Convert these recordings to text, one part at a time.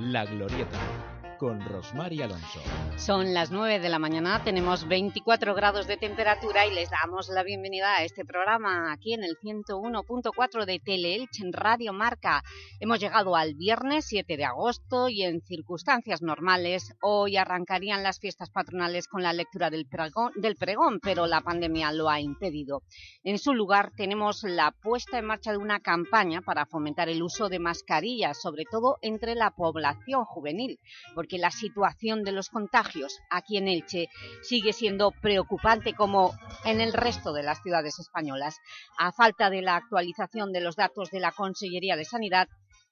La Glorieta con Rosmar y Alonso. Son las 9 de la mañana, tenemos 24 grados de temperatura y les damos la bienvenida a este programa aquí en el 101.4 de Teleelch en Radio Marca. Hemos llegado al viernes 7 de agosto y en circunstancias normales hoy arrancarían las fiestas patronales con la lectura del pregón, del pregón, pero la pandemia lo ha impedido. En su lugar tenemos la puesta en marcha de una campaña para fomentar el uso de mascarillas, sobre todo entre la población juvenil, porque la situación de los contagios aquí en Elche sigue siendo preocupante como en el resto de las ciudades españolas. A falta de la actualización de los datos de la Consellería de Sanidad,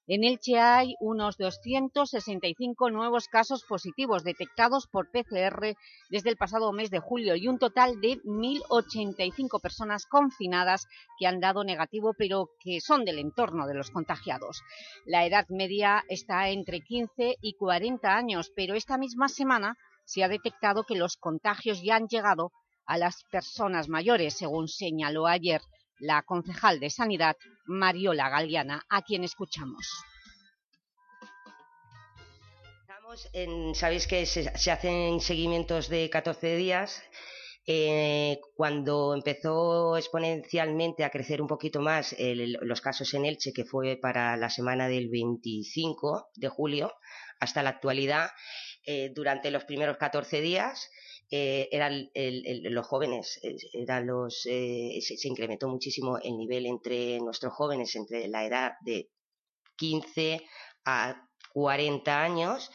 en Elche hay unos 265 nuevos casos positivos detectados por PCR desde el pasado mes de julio y un total de 1.085 personas confinadas que han dado negativo pero que son del entorno de los contagiados. La edad media está entre 15 y 40 años, pero esta misma semana se ha detectado que los contagios ya han llegado a las personas mayores, según señaló ayer la concejal de Sanidad, Mariola Galeana, a quien escuchamos. Sabéis que se, hacen seguimientos de 14 días. Eh, cuando empezó exponencialmente a crecer un poquito más los casos en Elche, que fue para la semana del 25 de julio, hasta la actualidad, eh, durante los primeros 14 días eh, eran los jóvenes, eh, eran los, eh, se, incrementó muchísimo el nivel entre nuestros jóvenes, entre la edad de 15 a 40 años.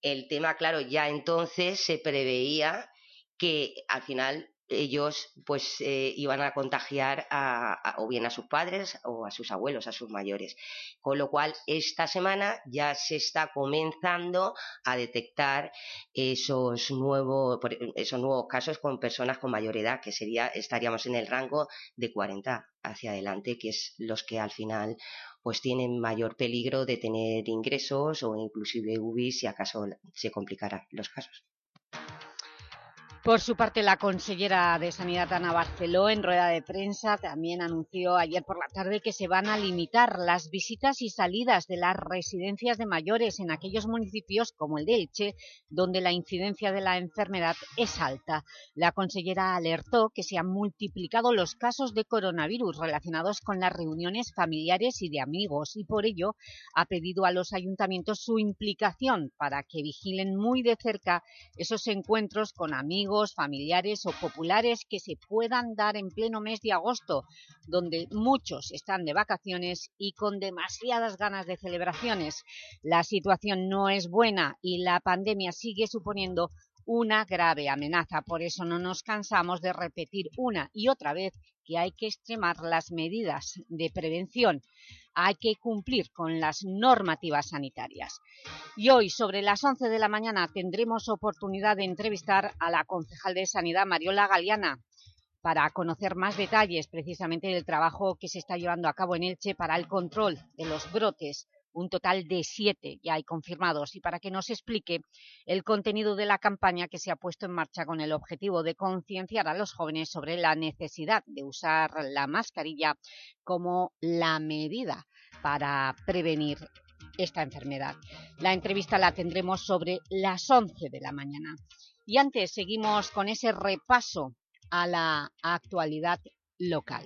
El tema, claro, ya entonces se preveía que al final ellos pues eh, iban a contagiar a, o bien a sus padres o a sus abuelos, a sus mayores. Con lo cual, esta semana ya se está comenzando a detectar esos nuevos, esos nuevos casos con personas con mayor edad, que sería, estaríamos en el rango de 40 hacia adelante, que es los que al final pues tienen mayor peligro de tener ingresos o inclusive UBI si acaso se complicaran los casos. Por su parte, la consellera de Sanidad Ana Barceló, en rueda de prensa, también anunció ayer por la tarde que se van a limitar las visitas y salidas de las residencias de mayores en aquellos municipios como el de Elche, donde la incidencia de la enfermedad es alta. La consellera alertó que se han multiplicado los casos de coronavirus relacionados con las reuniones familiares y de amigos y por ello ha pedido a los ayuntamientos su implicación para que vigilen muy de cerca esos encuentros con amigos familiares o populares que se puedan dar en pleno mes de agosto, donde muchos están de vacaciones y con demasiadas ganas de celebraciones. La situación no es buena y la pandemia sigue suponiendo una grave amenaza. Por eso no nos cansamos de repetir una y otra vez que hay que extremar las medidas de prevención. Hay que cumplir con las normativas sanitarias. Y hoy, sobre las 11 de la mañana, tendremos oportunidad de entrevistar a la concejal de Sanidad, Mariola Galeana, para conocer más detalles precisamente del trabajo que se está llevando a cabo en Elche para el control de los brotes un total de siete ya hay confirmados, y para que nos explique el contenido de la campaña que se ha puesto en marcha con el objetivo de concienciar a los jóvenes sobre la necesidad de usar la mascarilla como la medida para prevenir esta enfermedad. La entrevista la tendremos sobre las 11 de la mañana. Y antes seguimos con ese repaso a la actualidad local.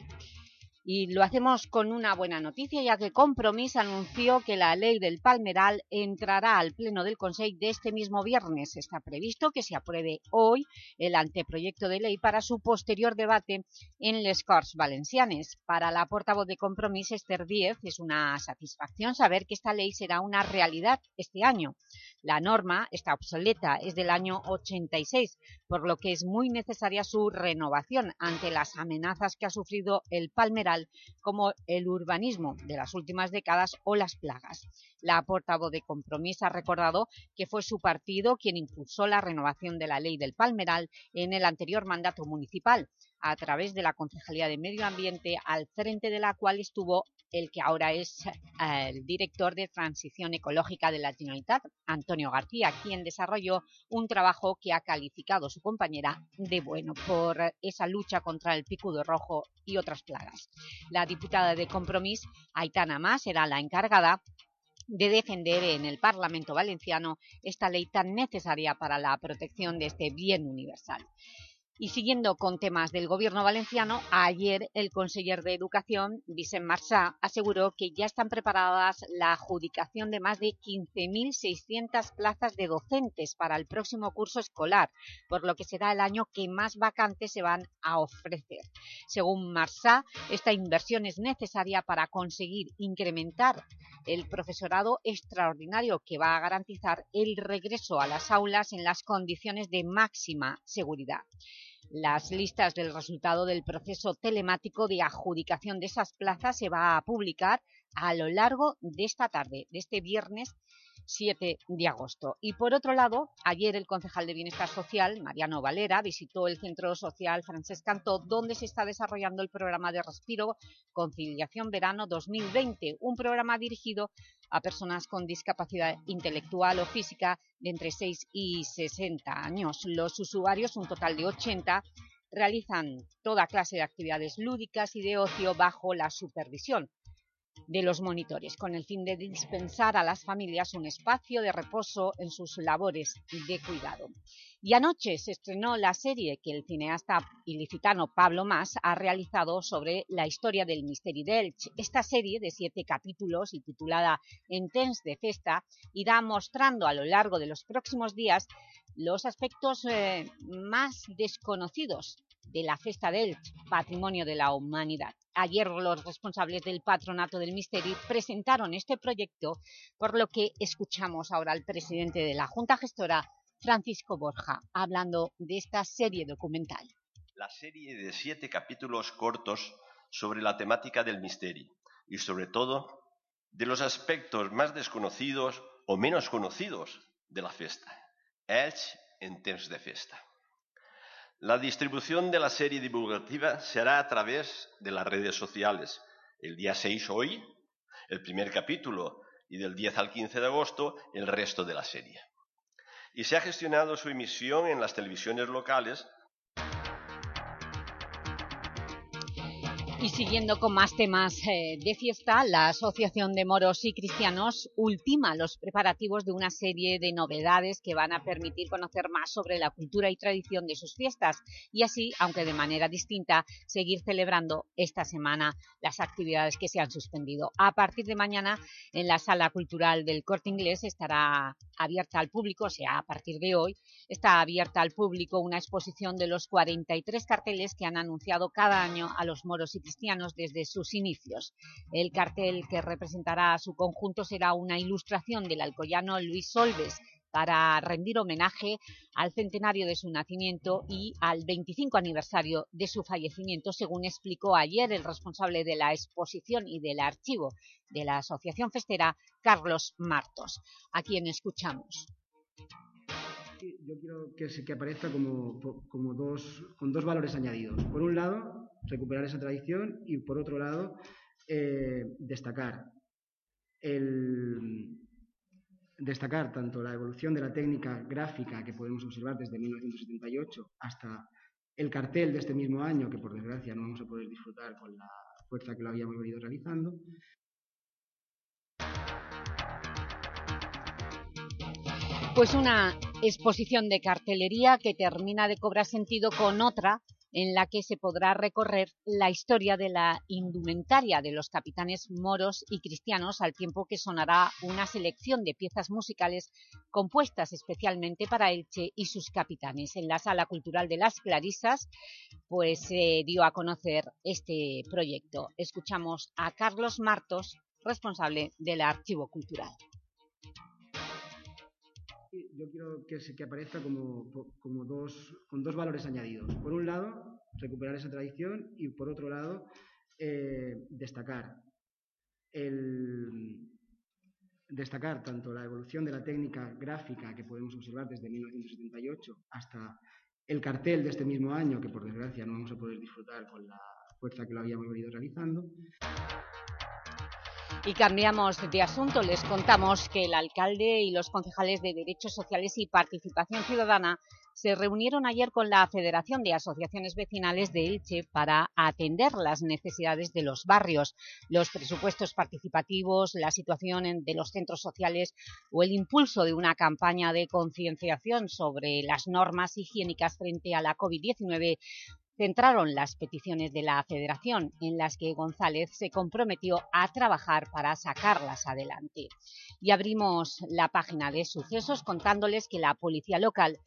Y lo hacemos con una buena noticia, ya que Compromís anunció que la ley del Palmeral entrará al Pleno del Consejo de este mismo viernes. Está previsto que se apruebe hoy el anteproyecto de ley para su posterior debate en Les Corts Valencianes. Para la portavoz de Compromís, Esther Díez, es una satisfacción saber que esta ley será una realidad este año. La norma está obsoleta, es del año 86, por lo que es muy necesaria su renovación ante las amenazas que ha sufrido el palmeral como el urbanismo de las últimas décadas o las plagas. La portavoz de Compromís ha recordado que fue su partido quien impulsó la renovación de la ley del palmeral en el anterior mandato municipal, a través de la Concejalía de Medio Ambiente, al frente de la cual estuvo el que ahora es eh, el director de Transición Ecológica de la Generalitat, Antonio García, quien desarrolló un trabajo que ha calificado su compañera de bueno por esa lucha contra el picudo rojo y otras plagas. La diputada de Compromís, Aitana Más, era la encargada de defender en el Parlamento Valenciano esta ley tan necesaria para la protección de este bien universal. Y siguiendo con temas del gobierno valenciano, ayer el conseller de Educación, Vicent Marsá, aseguró que ya están preparadas la adjudicación de más de 15.600 plazas de docentes para el próximo curso escolar, por lo que será el año que más vacantes se van a ofrecer. Según Marsá, esta inversión es necesaria para conseguir incrementar el profesorado extraordinario que va a garantizar el regreso a las aulas en las condiciones de máxima seguridad. Las listas del resultado del proceso telemático de adjudicación de esas plazas se va a publicar a lo largo de esta tarde, de este viernes 7 de agosto. Y por otro lado, ayer el concejal de Bienestar Social, Mariano Valera, visitó el Centro Social Francesc Cantó, donde se está desarrollando el programa de Respiro Conciliación Verano 2020, un programa dirigido a personas con discapacidad intelectual o física de entre 6 y 60 años. Los usuarios, un total de 80, realizan toda clase de actividades lúdicas y de ocio bajo la supervisión de los monitores, con el fin de dispensar a las familias un espacio de reposo en sus labores de cuidado. Y anoche se estrenó la serie que el cineasta ilicitano Pablo Mas ha realizado sobre la historia del Misteri d'Elch. Esta serie de siete capítulos y titulada Entens de Festa irá mostrando a lo largo de los próximos días los aspectos eh, más desconocidos de la Festa del Patrimonio de la Humanidad. Ayer los responsables del Patronato del Misteri presentaron este proyecto, por lo que escuchamos ahora al presidente de la Junta Gestora, Francisco Borja, hablando de esta serie documental. La serie de siete capítulos cortos sobre la temática del Misteri y, sobre todo, de los aspectos más desconocidos o menos conocidos de la fiesta. Elch en temps de fiesta. La distribución de la serie divulgativa será a través de las redes sociales. El día 6 hoy, el primer capítulo, y del 10 al 15 de agosto, el resto de la serie. Y se ha gestionado su emisión en las televisiones locales Y siguiendo con más temas eh, de fiesta, la Asociación de Moros y Cristianos ultima los preparativos de una serie de novedades que van a permitir conocer más sobre la cultura y tradición de sus fiestas y así, aunque de manera distinta, seguir celebrando esta semana las actividades que se han suspendido. A partir de mañana, en la Sala Cultural del Corte Inglés estará abierta al público, o sea, a partir de hoy, está abierta al público una exposición de los 43 carteles que han anunciado cada año a los moros y cristianos desde sus inicios. El cartel que representará a su conjunto será una ilustración del alcoyano Luis Solves, para rendir homenaje al centenario de su nacimiento y al 25 aniversario de su fallecimiento, según explicó ayer el responsable de la exposición y del archivo de la Asociación Festera, Carlos Martos, a quien escuchamos. Yo quiero que, que aparezca como, como dos, con dos valores añadidos. Por un lado, recuperar esa tradición y por otro lado, eh, destacar el, destacar tanto la evolución de la técnica gráfica que podemos observar desde 1978 hasta el cartel de este mismo año, que por desgracia no vamos a poder disfrutar con la fuerza que lo habíamos venido realizando. Pues una exposición de cartelería que termina de cobrar sentido con otra en la que se podrá recorrer la historia de la indumentaria de los capitanes moros y cristianos al tiempo que sonará una selección de piezas musicales compuestas especialmente para Elche y sus capitanes. En la Sala Cultural de las Clarisas pues se dio a conocer este proyecto. Escuchamos a Carlos Martos, responsable del Archivo Cultural yo quiero que, que aparezca como, como dos, con dos valores añadidos. Por un lado, recuperar esa tradición y por otro lado, eh, destacar el, destacar tanto la evolución de la técnica gráfica que podemos observar desde 1978 hasta el cartel de este mismo año, que por desgracia no vamos a poder disfrutar con la fuerza que lo habíamos venido realizando. Y cambiamos de asunto. Les contamos que el alcalde y los concejales de Derechos Sociales y Participación Ciudadana se reunieron ayer con la Federación de Asociaciones Vecinales de Elche para atender las necesidades de los barrios, los presupuestos participativos, la situación de los centros sociales o el impulso de una campaña de concienciación sobre las normas higiénicas frente a la COVID-19 centraron las peticiones de la Federación, en las que González se comprometió a trabajar para sacarlas adelante. Y abrimos la página de sucesos contándoles que la policía local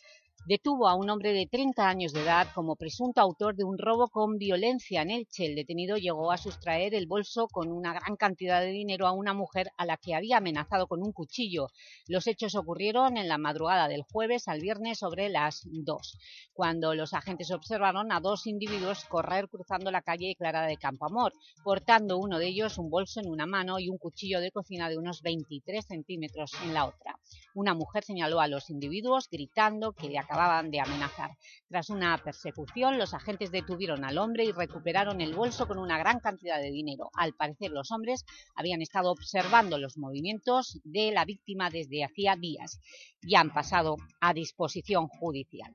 detuvo a un hombre de 30 años de edad como presunto autor de un robo con violencia en Elche. El detenido llegó a sustraer el bolso con una gran cantidad de dinero a una mujer a la que había amenazado con un cuchillo. Los hechos ocurrieron en la madrugada del jueves al viernes sobre las 2, cuando los agentes observaron a dos individuos correr cruzando la calle Clara de Campoamor, portando uno de ellos un bolso en una mano y un cuchillo de cocina de unos 23 centímetros en la otra. Una mujer señaló a los individuos gritando que le acababan de amenazar. Tras una persecución, los agentes detuvieron al hombre y recuperaron el bolso con una gran cantidad de dinero. Al parecer, los hombres habían estado observando los movimientos de la víctima desde hacía días y han pasado a disposición judicial.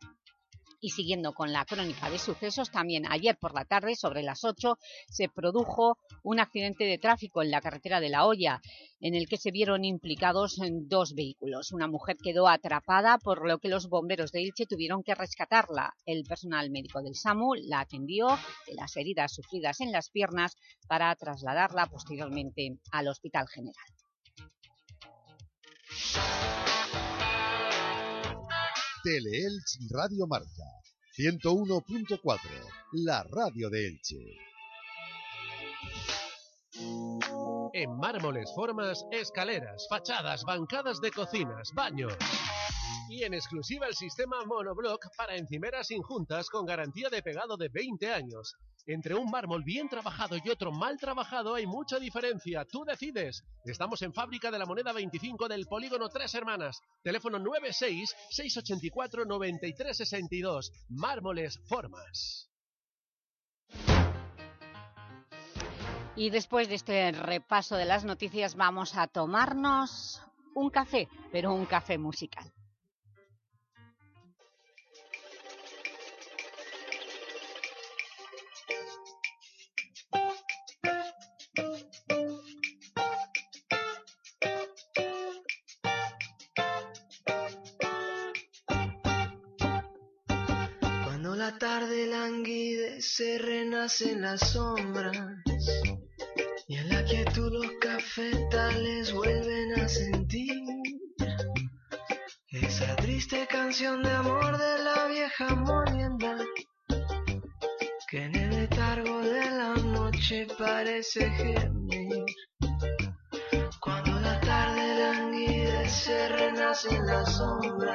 Y siguiendo con la crónica de sucesos, también ayer por la tarde, sobre las 8, se produjo un accidente de tráfico en la carretera de La Hoya, en el que se vieron implicados dos vehículos. Una mujer quedó atrapada, por lo que los bomberos de Ilche tuvieron que rescatarla. El personal médico del SAMU la atendió de las heridas sufridas en las piernas para trasladarla posteriormente al Hospital General. Teleelch Radio Marca 101.4, la radio de Elche. En mármoles, formas, escaleras, fachadas, bancadas de cocinas, baños. Y en exclusiva el sistema monoblock para encimeras injuntas con garantía de pegado de 20 años. Entre un mármol bien trabajado y otro mal trabajado hay mucha diferencia. Tú decides. Estamos en Fábrica de la Moneda 25 del Polígono Tres Hermanas. Teléfono 96-684-9362. Mármoles Formas. Y después de este repaso de las noticias vamos a tomarnos un café, pero un café musical. Languidece, en las sombras y en la quietud los cafetales vuelven a sentir esa triste canción de amor de la vieja molienda que en el letargo de la noche parece gemir. Cuando la tarde languidece, en las sombras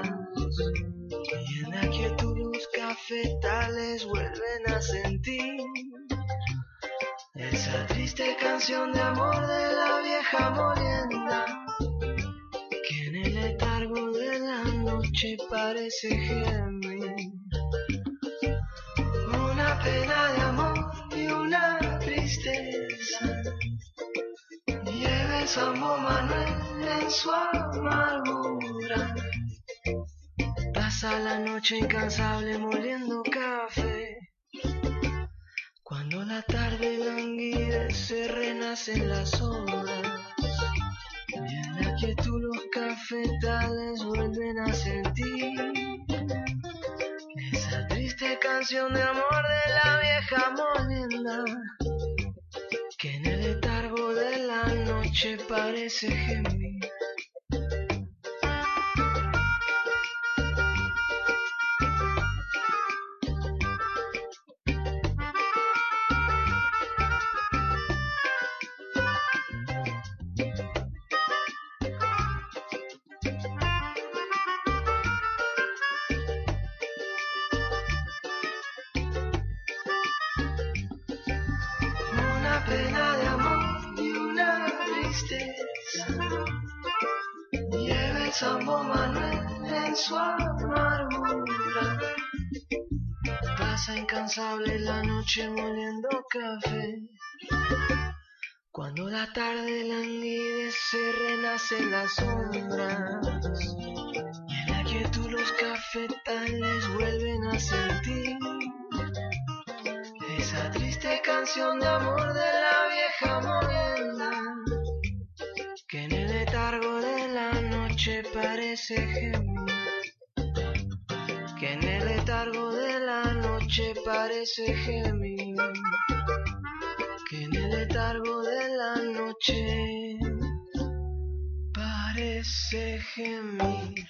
sombras. Y en la quietud los cafetales vuelven a sentir esa triste canción de amor de la vieja morienda. Que en el letargo de la noche parece gemir. Que en el letargo de la noche parece gemir que en el letargo de la noche parece gemir.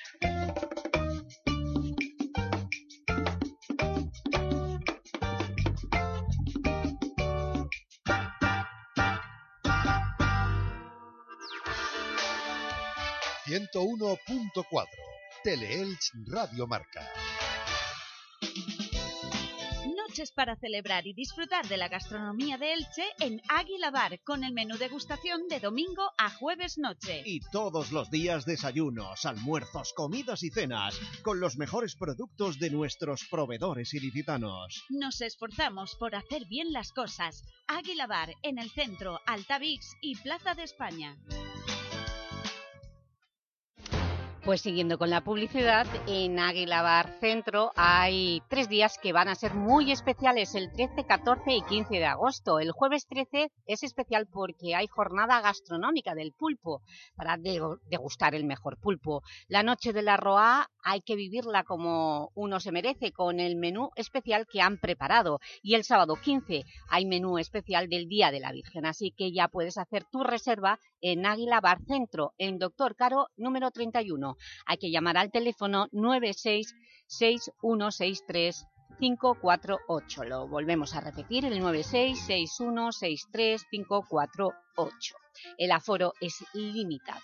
...101.4... Teleelch Radio Marca. Noches para celebrar y disfrutar de la gastronomía de Elche en Águila Bar, con el menú degustación de domingo a jueves noche. Y todos los días desayunos, almuerzos, comidas y cenas, con los mejores productos de nuestros proveedores ilicitanos. Nos esforzamos por hacer bien las cosas. Águila Bar, en el centro, Altavix y Plaza de España. Pues siguiendo con la publicidad, en Águila Bar Centro hay tres días que van a ser muy especiales, el 13, 14 y 15 de agosto. El jueves 13 es especial porque hay jornada gastronómica del pulpo, para degustar el mejor pulpo. La noche de la Roa hay que vivirla como uno se merece, con el menú especial que han preparado. Y el sábado 15 hay menú especial del Día de la Virgen, así que ya puedes hacer tu reserva en Águila Bar Centro, en Doctor Caro número 31. Hay que llamar al teléfono 966-6163-548. Lo volvemos a repetir, el 966-6163-548. El aforo es limitado.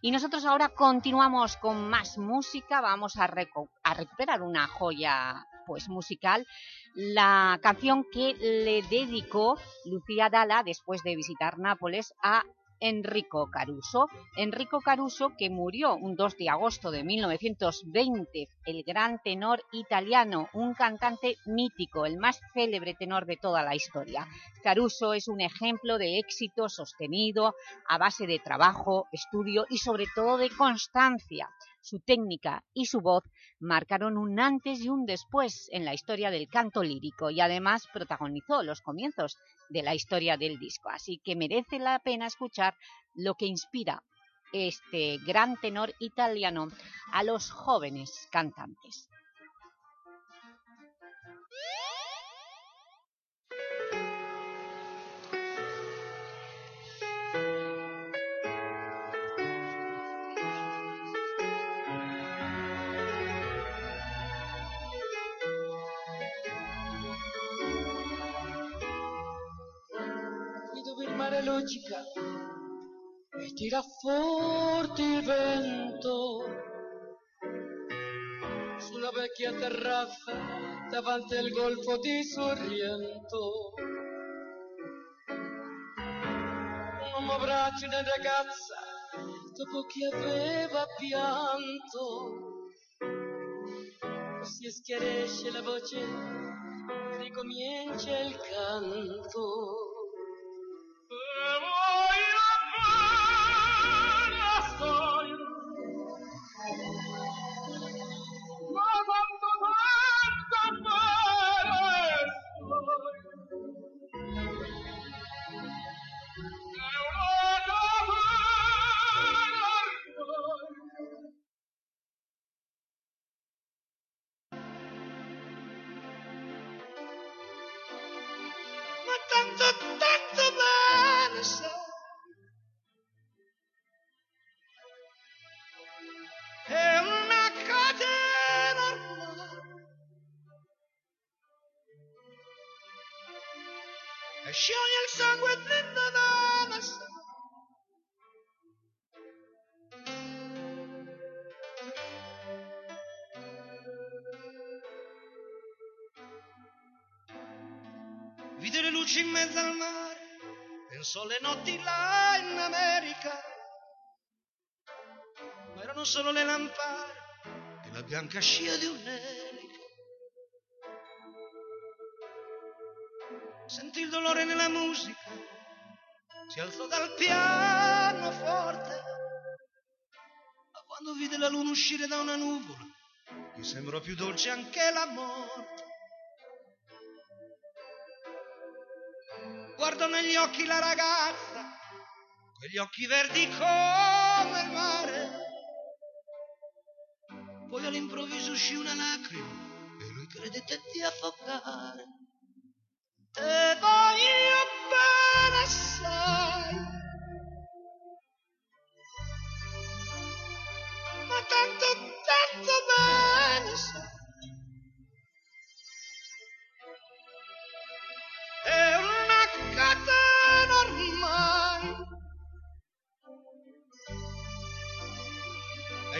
Y nosotros ahora continuamos con más música, vamos a, a recuperar una joya pues musical, la canción que le dedicó Lucía Dala después de visitar Nápoles a Enrico Caruso. Enrico Caruso, que murió un 2 de agosto de 1920, el gran tenor italiano, un cantante mítico, el más célebre tenor de toda la historia. Caruso es un ejemplo de éxito sostenido a base de trabajo, estudio y sobre todo de constancia. Su técnica y su voz marcaron un antes y un después en la historia del canto lírico y además protagonizó los comienzos de la historia del disco. Así que merece la pena escuchar lo que inspira este gran tenor italiano a los jóvenes cantantes. Mare logica e tira forte il vento sulla vecchia terrazza davanti al golfo di Sorrento. Un uomo abbraccia una ragazza dopo che aveva pianto. Si schiarisce la voce, ricomincia il canto. Mezzo al mare, pensò alle notti là in America, ma erano solo le lampade e la bianca scia di un'elica. Sentì il dolore nella musica, si alzò dal pianoforte. Ma quando vide la luna uscire da una nuvola, gli sembrò più dolce anche la negli occhi la ragazza, quegli occhi verdi come il mare. Poi all'improvviso uscì una lacrima e lui credette di affogare. Te voglio bene assai, ma tanto, tanto bene sai.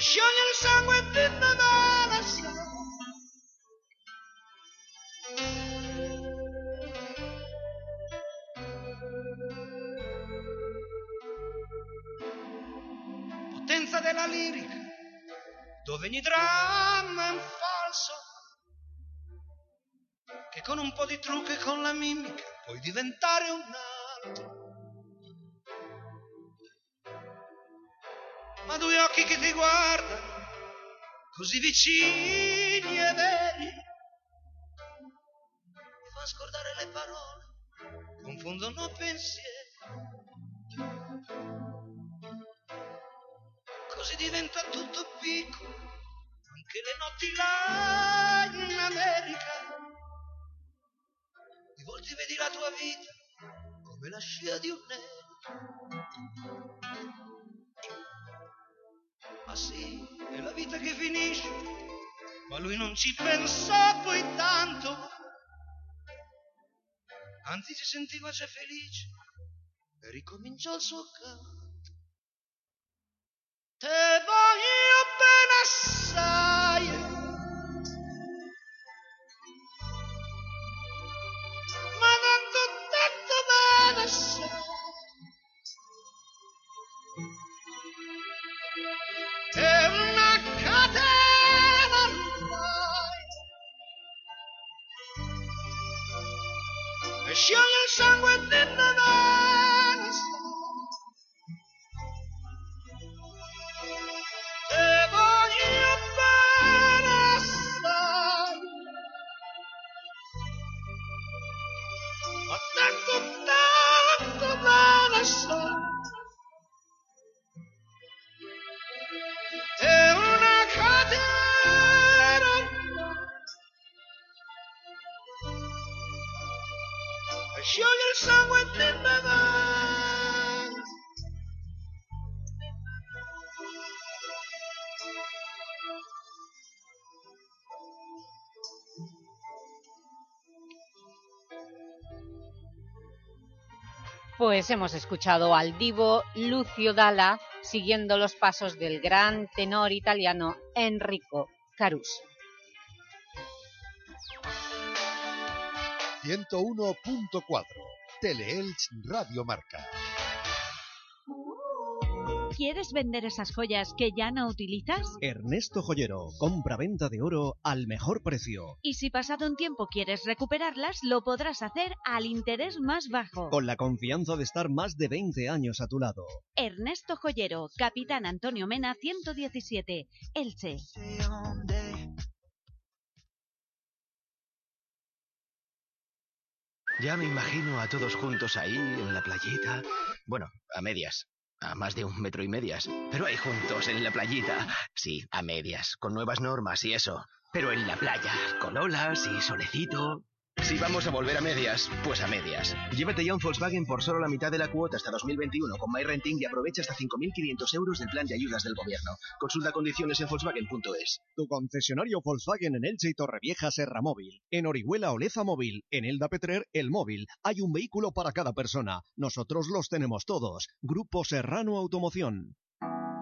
Scioglie il sangue di bene sai. Potenza della lirica, dove ogni dramma è un falso, che con un po' di trucco e con la mimica puoi diventare un altro. Ma due occhi che ti guardano, così vicini e veri, mi fa scordare le parole, confondono pensieri. Così diventa tutto piccolo, anche le notti là in America. Di volte vedi la tua vita come la scia di un nero. Ma sì, è la vita che finisce, ma lui non ci pensò poi tanto. Anzi si sentiva già felice e ricominciò il suo canto. Te voglio bene assai. Hemos escuchado al divo Lucio Dalla siguiendo los pasos del gran tenor italiano Enrico Caruso. 101.4 Teleelch Radio Marca. ¿Quieres vender esas joyas que ya no utilizas? Ernesto Joyero, compra-venta de oro al mejor precio. Y si pasado un tiempo quieres recuperarlas, lo podrás hacer al interés más bajo. Con la confianza de estar más de 20 años a tu lado. Ernesto Joyero, Capitán Antonio Mena 117, Elche. Ya me imagino a todos juntos ahí, en la playita. Bueno, a medias. A más de un metro y medias. Pero ahí juntos, en la playita. Sí, a medias, con nuevas normas y eso. Pero en la playa, con olas y solecito. Si vamos a volver a medias, pues a medias. Llévate ya un Volkswagen por solo la mitad de la cuota hasta 2021 con MyRenting y aprovecha hasta 5.500 euros del plan de ayudas del gobierno. Consulta condiciones en Volkswagen.es. Tu concesionario Volkswagen en Elche y Torrevieja Serra Móvil. En Orihuela Oleza Móvil. En Elda Petrer El Móvil. Hay un vehículo para cada persona. Nosotros los tenemos todos. Grupo Serrano Automoción.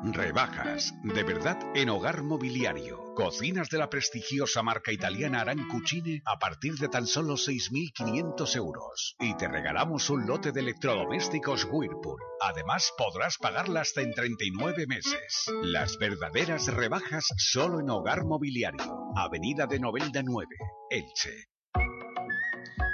Rebajas, de verdad en hogar mobiliario. Cocinas de la prestigiosa marca italiana Arancucine a partir de tan solo 6.500 euros. Y te regalamos un lote de electrodomésticos Whirlpool. Además podrás pagarla hasta en 39 meses. Las verdaderas rebajas solo en hogar mobiliario. Avenida de Novelda 9, Elche.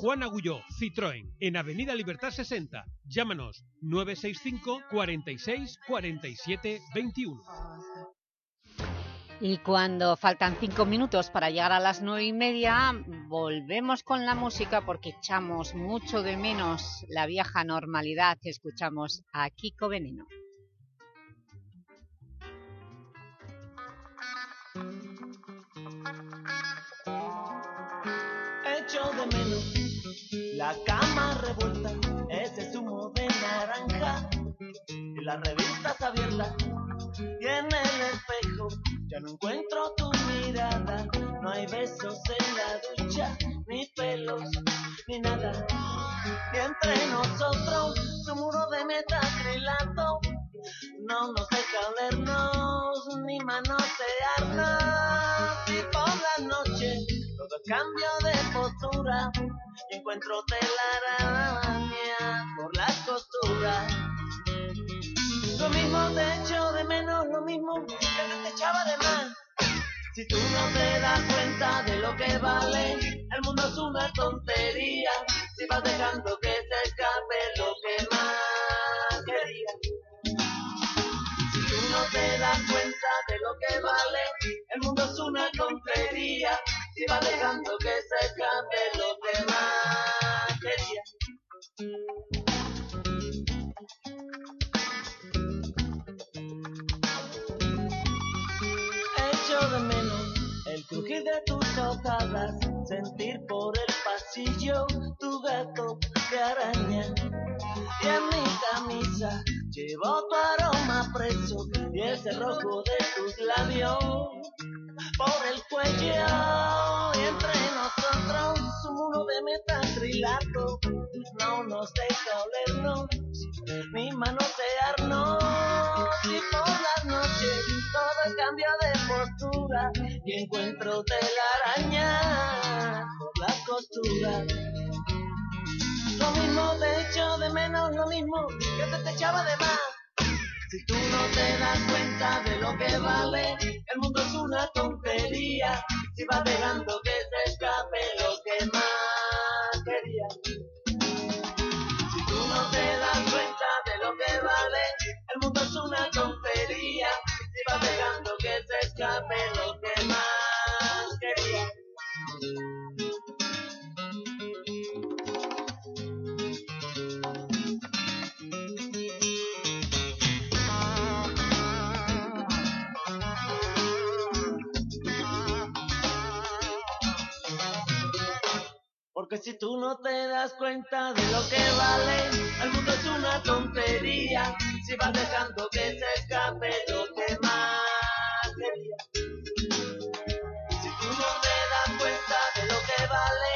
Juan Agulló, Citroën, en Avenida Libertad 60. Llámanos 965 46 47 21. Y cuando faltan cinco minutos para llegar a las nueve y media, volvemos con la música porque echamos mucho de menos la vieja normalidad. Escuchamos a Kiko Veneno. Echo de menos la cama revuelta, ese zumo de naranja y las revistas abiertas y en el espejo ya no encuentro tu mirada, no hay besos en la ducha, ni pelos, ni nada. Y entre nosotros, su muro de metacrilato no nos deja olernos ni manosearnos. Y por la noche todo cambio de postura y encuentro telaraña por las costuras. Lo mismo te echo de menos, lo mismo que te echaba de más. Si tú no te das cuenta de lo que vale, el mundo es una tontería. Si vas dejando que se escape lo que más querías. Si tú no te das cuenta de lo que vale, el mundo es una tontería. Vas dejando que se escape lo que más querías. Echo de menos el crujir de tus hojadas, sentir por el pasillo tu gato de araña. Y en mi camisa llevo tu aroma preso y ese rojo de tus labios por el cuello. Y entre nosotros un muro de metacrilato no nos deja olernos ni manosearnos. Y por las noches todo cambia de postura y encuentro telaraña por las costuras. Lo mismo te echo de menos, lo mismo que te, te echaba de más. Si tú no te das cuenta de lo que vale, el mundo es una tontería. Si vas dejando que se escape lo que más Porque si tú no te das cuenta de lo que vale, el mundo es una tontería. Si vas dejando que se escape lo que más querías. Si tú no te das cuenta de lo que vale,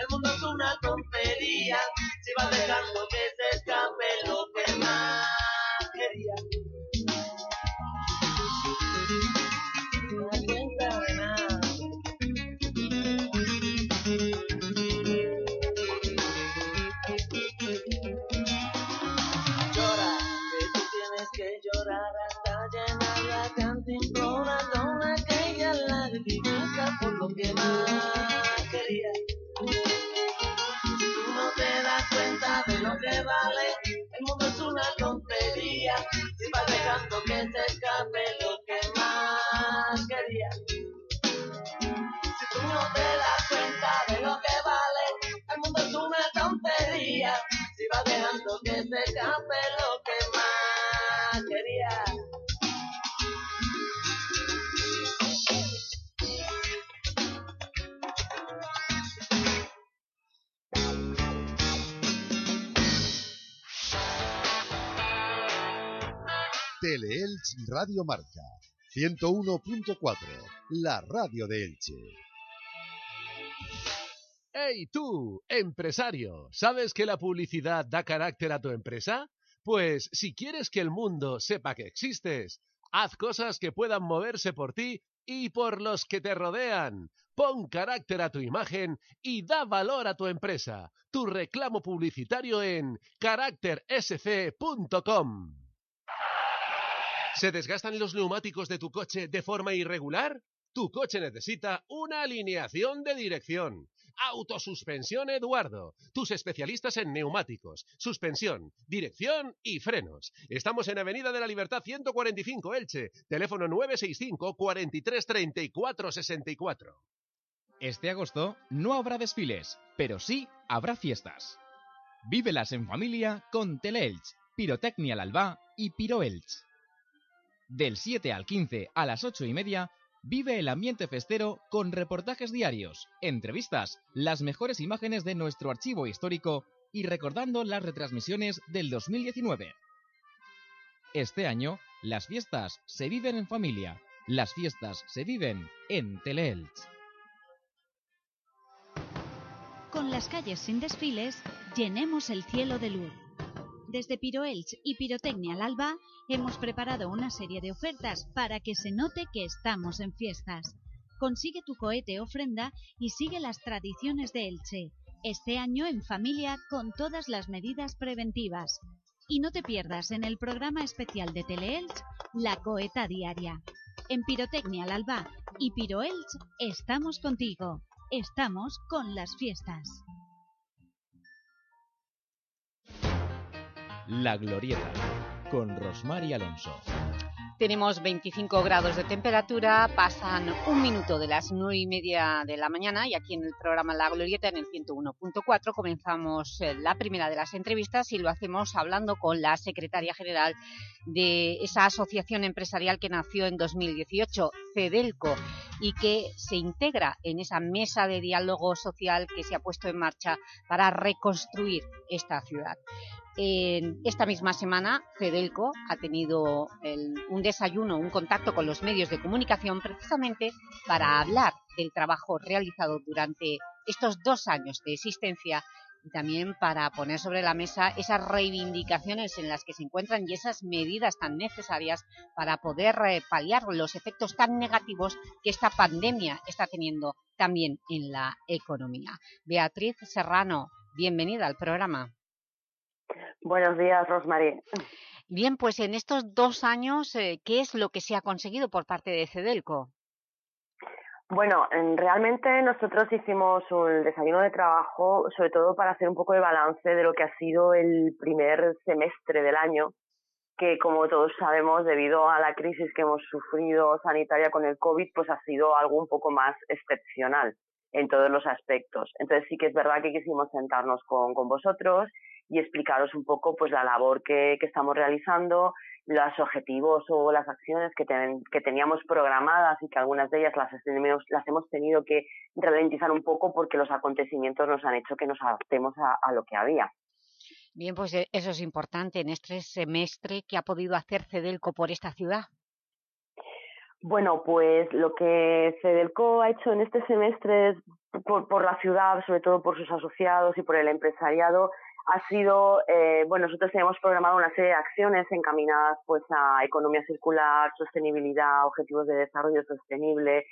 el mundo es una tontería. Si vas dejando que se Radio Marca 101.4, la radio de Elche. ¡Hey tú, empresario! ¿Sabes que la publicidad da carácter a tu empresa? Pues si quieres que el mundo sepa que existes, haz cosas que puedan moverse por ti y por los que te rodean. Pon carácter a tu imagen y da valor a tu empresa. Tu reclamo publicitario en caráctersc.com. ¿Se desgastan los neumáticos de tu coche de forma irregular? Tu coche necesita una alineación de dirección. Autosuspensión Eduardo, tus especialistas en neumáticos, suspensión, dirección y frenos. Estamos en Avenida de la Libertad 145 Elche, teléfono 965 43 34 64. Este agosto no habrá desfiles, pero sí habrá fiestas. Vívelas en familia con Teleelch, Pirotecnia al Alba y Piroelch. Del 7 al 15 a las 8 y media, vive el ambiente festero con reportajes diarios, entrevistas, las mejores imágenes de nuestro archivo histórico y recordando las retransmisiones del 2019. Este año, las fiestas se viven en familia, las fiestas se viven en Teleelch. Con las calles sin desfiles, llenemos el cielo de luz. Desde Piroelch y Pirotecnia al Alba hemos preparado una serie de ofertas para que se note que estamos en fiestas. Consigue tu cohete ofrenda y sigue las tradiciones de Elche. Este año en familia con todas las medidas preventivas. Y no te pierdas en el programa especial de Teleelch La Coheta Diaria. En Pirotecnia al Alba y Piroelch estamos contigo. Estamos con las fiestas. La Glorieta, con Rosmar y Alonso. Tenemos 25 grados de temperatura, pasan un minuto de las 9 y media de la mañana y aquí en el programa La Glorieta, en el 101.4, comenzamos eh, la primera de las entrevistas y lo hacemos hablando con la secretaria general de esa asociación empresarial que nació en 2018, CEDELCO, y que se integra en esa mesa de diálogo social que se ha puesto en marcha para reconstruir esta ciudad. Esta misma semana, Cedelco ha tenido un desayuno, un contacto con los medios de comunicación precisamente para hablar del trabajo realizado durante estos dos años de existencia y también para poner sobre la mesa esas reivindicaciones en las que se encuentran y esas medidas tan necesarias para poder eh, paliar los efectos tan negativos que esta pandemia está teniendo también en la economía. Beatriz Serrano, bienvenida al programa. Buenos días, Rosmarie. Bien, pues en estos dos años, eh, ¿qué es lo que se ha conseguido por parte de Cedelco? Bueno, realmente nosotros hicimos un desayuno de trabajo, sobre todo para hacer un poco de balance de lo que ha sido el primer semestre del año, que como todos sabemos, debido a la crisis que hemos sufrido sanitaria con el COVID, pues ha sido algo un poco más excepcional en todos los aspectos. Entonces sí que es verdad que quisimos sentarnos con, con vosotros y explicaros un poco pues la labor que, que estamos realizando, los objetivos o las acciones que, que teníamos programadas y que algunas de ellas las, las hemos tenido que ralentizar un poco porque los acontecimientos nos han hecho que nos adaptemos a, a lo que había. Bien, pues eh, eso es importante en este semestre que ha podido hacer Cedelco por esta ciudad. Bueno, pues lo que Cedelco ha hecho en este semestre por, por la ciudad, sobre todo por sus asociados y por el empresariado, ha sido, eh, bueno, nosotros tenemos programado una serie de acciones encaminadas pues a economía circular, sostenibilidad, objetivos de desarrollo sostenible.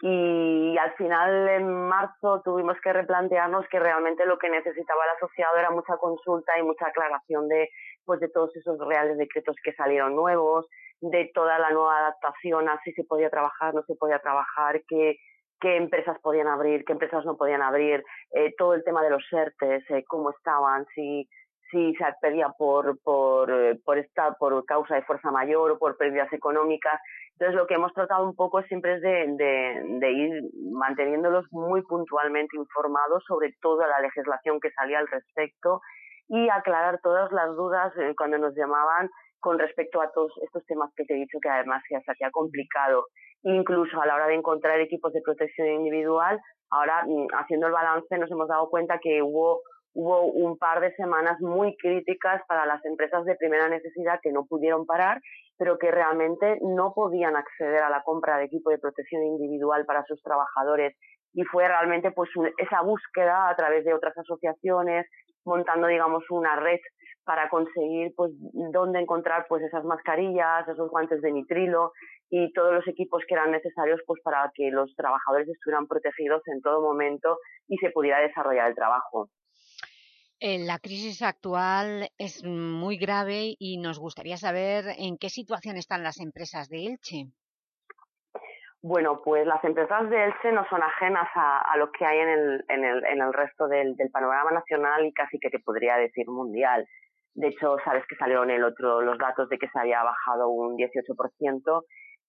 Y al final en marzo tuvimos que replantearnos que realmente lo que necesitaba el asociado era mucha consulta y mucha aclaración de pues de todos esos reales decretos que salieron nuevos, de toda la nueva adaptación a si se podía trabajar, no se podía trabajar, que qué empresas podían abrir, qué empresas no podían abrir, eh, todo el tema de los ERTES, eh, cómo estaban, si, si se pedía por, por, eh, por, esta, por causa de fuerza mayor o por pérdidas económicas. Entonces, lo que hemos tratado un poco siempre es de, de, de ir manteniéndolos muy puntualmente informados sobre toda la legislación que salía al respecto y aclarar todas las dudas cuando nos llamaban con respecto a todos estos temas que te he dicho que además se hacía complicado. Incluso a la hora de encontrar equipos de protección individual, ahora mm, haciendo el balance nos hemos dado cuenta que hubo hubo un par de semanas muy críticas para las empresas de primera necesidad que no pudieron parar, pero que realmente no podían acceder a la compra de equipo de protección individual para sus trabajadores. Y fue realmente pues esa búsqueda a través de otras asociaciones montando digamos una red para conseguir pues dónde encontrar pues esas mascarillas, esos guantes de nitrilo y todos los equipos que eran necesarios pues para que los trabajadores estuvieran protegidos en todo momento y se pudiera desarrollar el trabajo. Eh, la crisis actual es muy grave y nos gustaría saber en qué situación están las empresas de Elche. Bueno, pues las empresas de Elche no son ajenas a, lo que hay en el, en el, en el resto del, del, panorama nacional y casi que te podría decir mundial. De hecho, sabes que salieron el otro, los datos de que se había bajado un 18%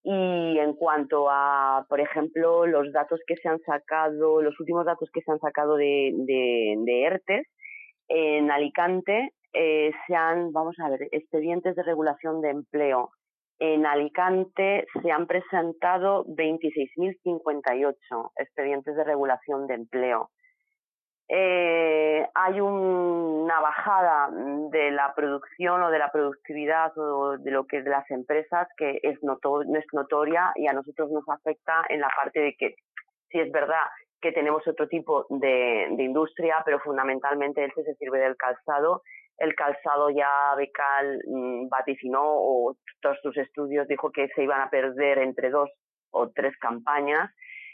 y en cuanto a, por ejemplo, los datos que se han sacado, los últimos datos que se han sacado de, de, de ERTES, en Alicante eh, se han, vamos a ver, expedientes de regulación de empleo. En Alicante se han presentado 26.058 expedientes de regulación de empleo. Eh, hay una bajada de la producción o de la productividad o de lo que las empresas que es, noto es notoria y a nosotros nos afecta en la parte de que si es verdad que tenemos otro tipo de, industria, pero fundamentalmente él se sirve del calzado. El calzado ya Becal mm, vaticinó o todos sus estudios dijo que se iban a perder entre dos o tres campañas.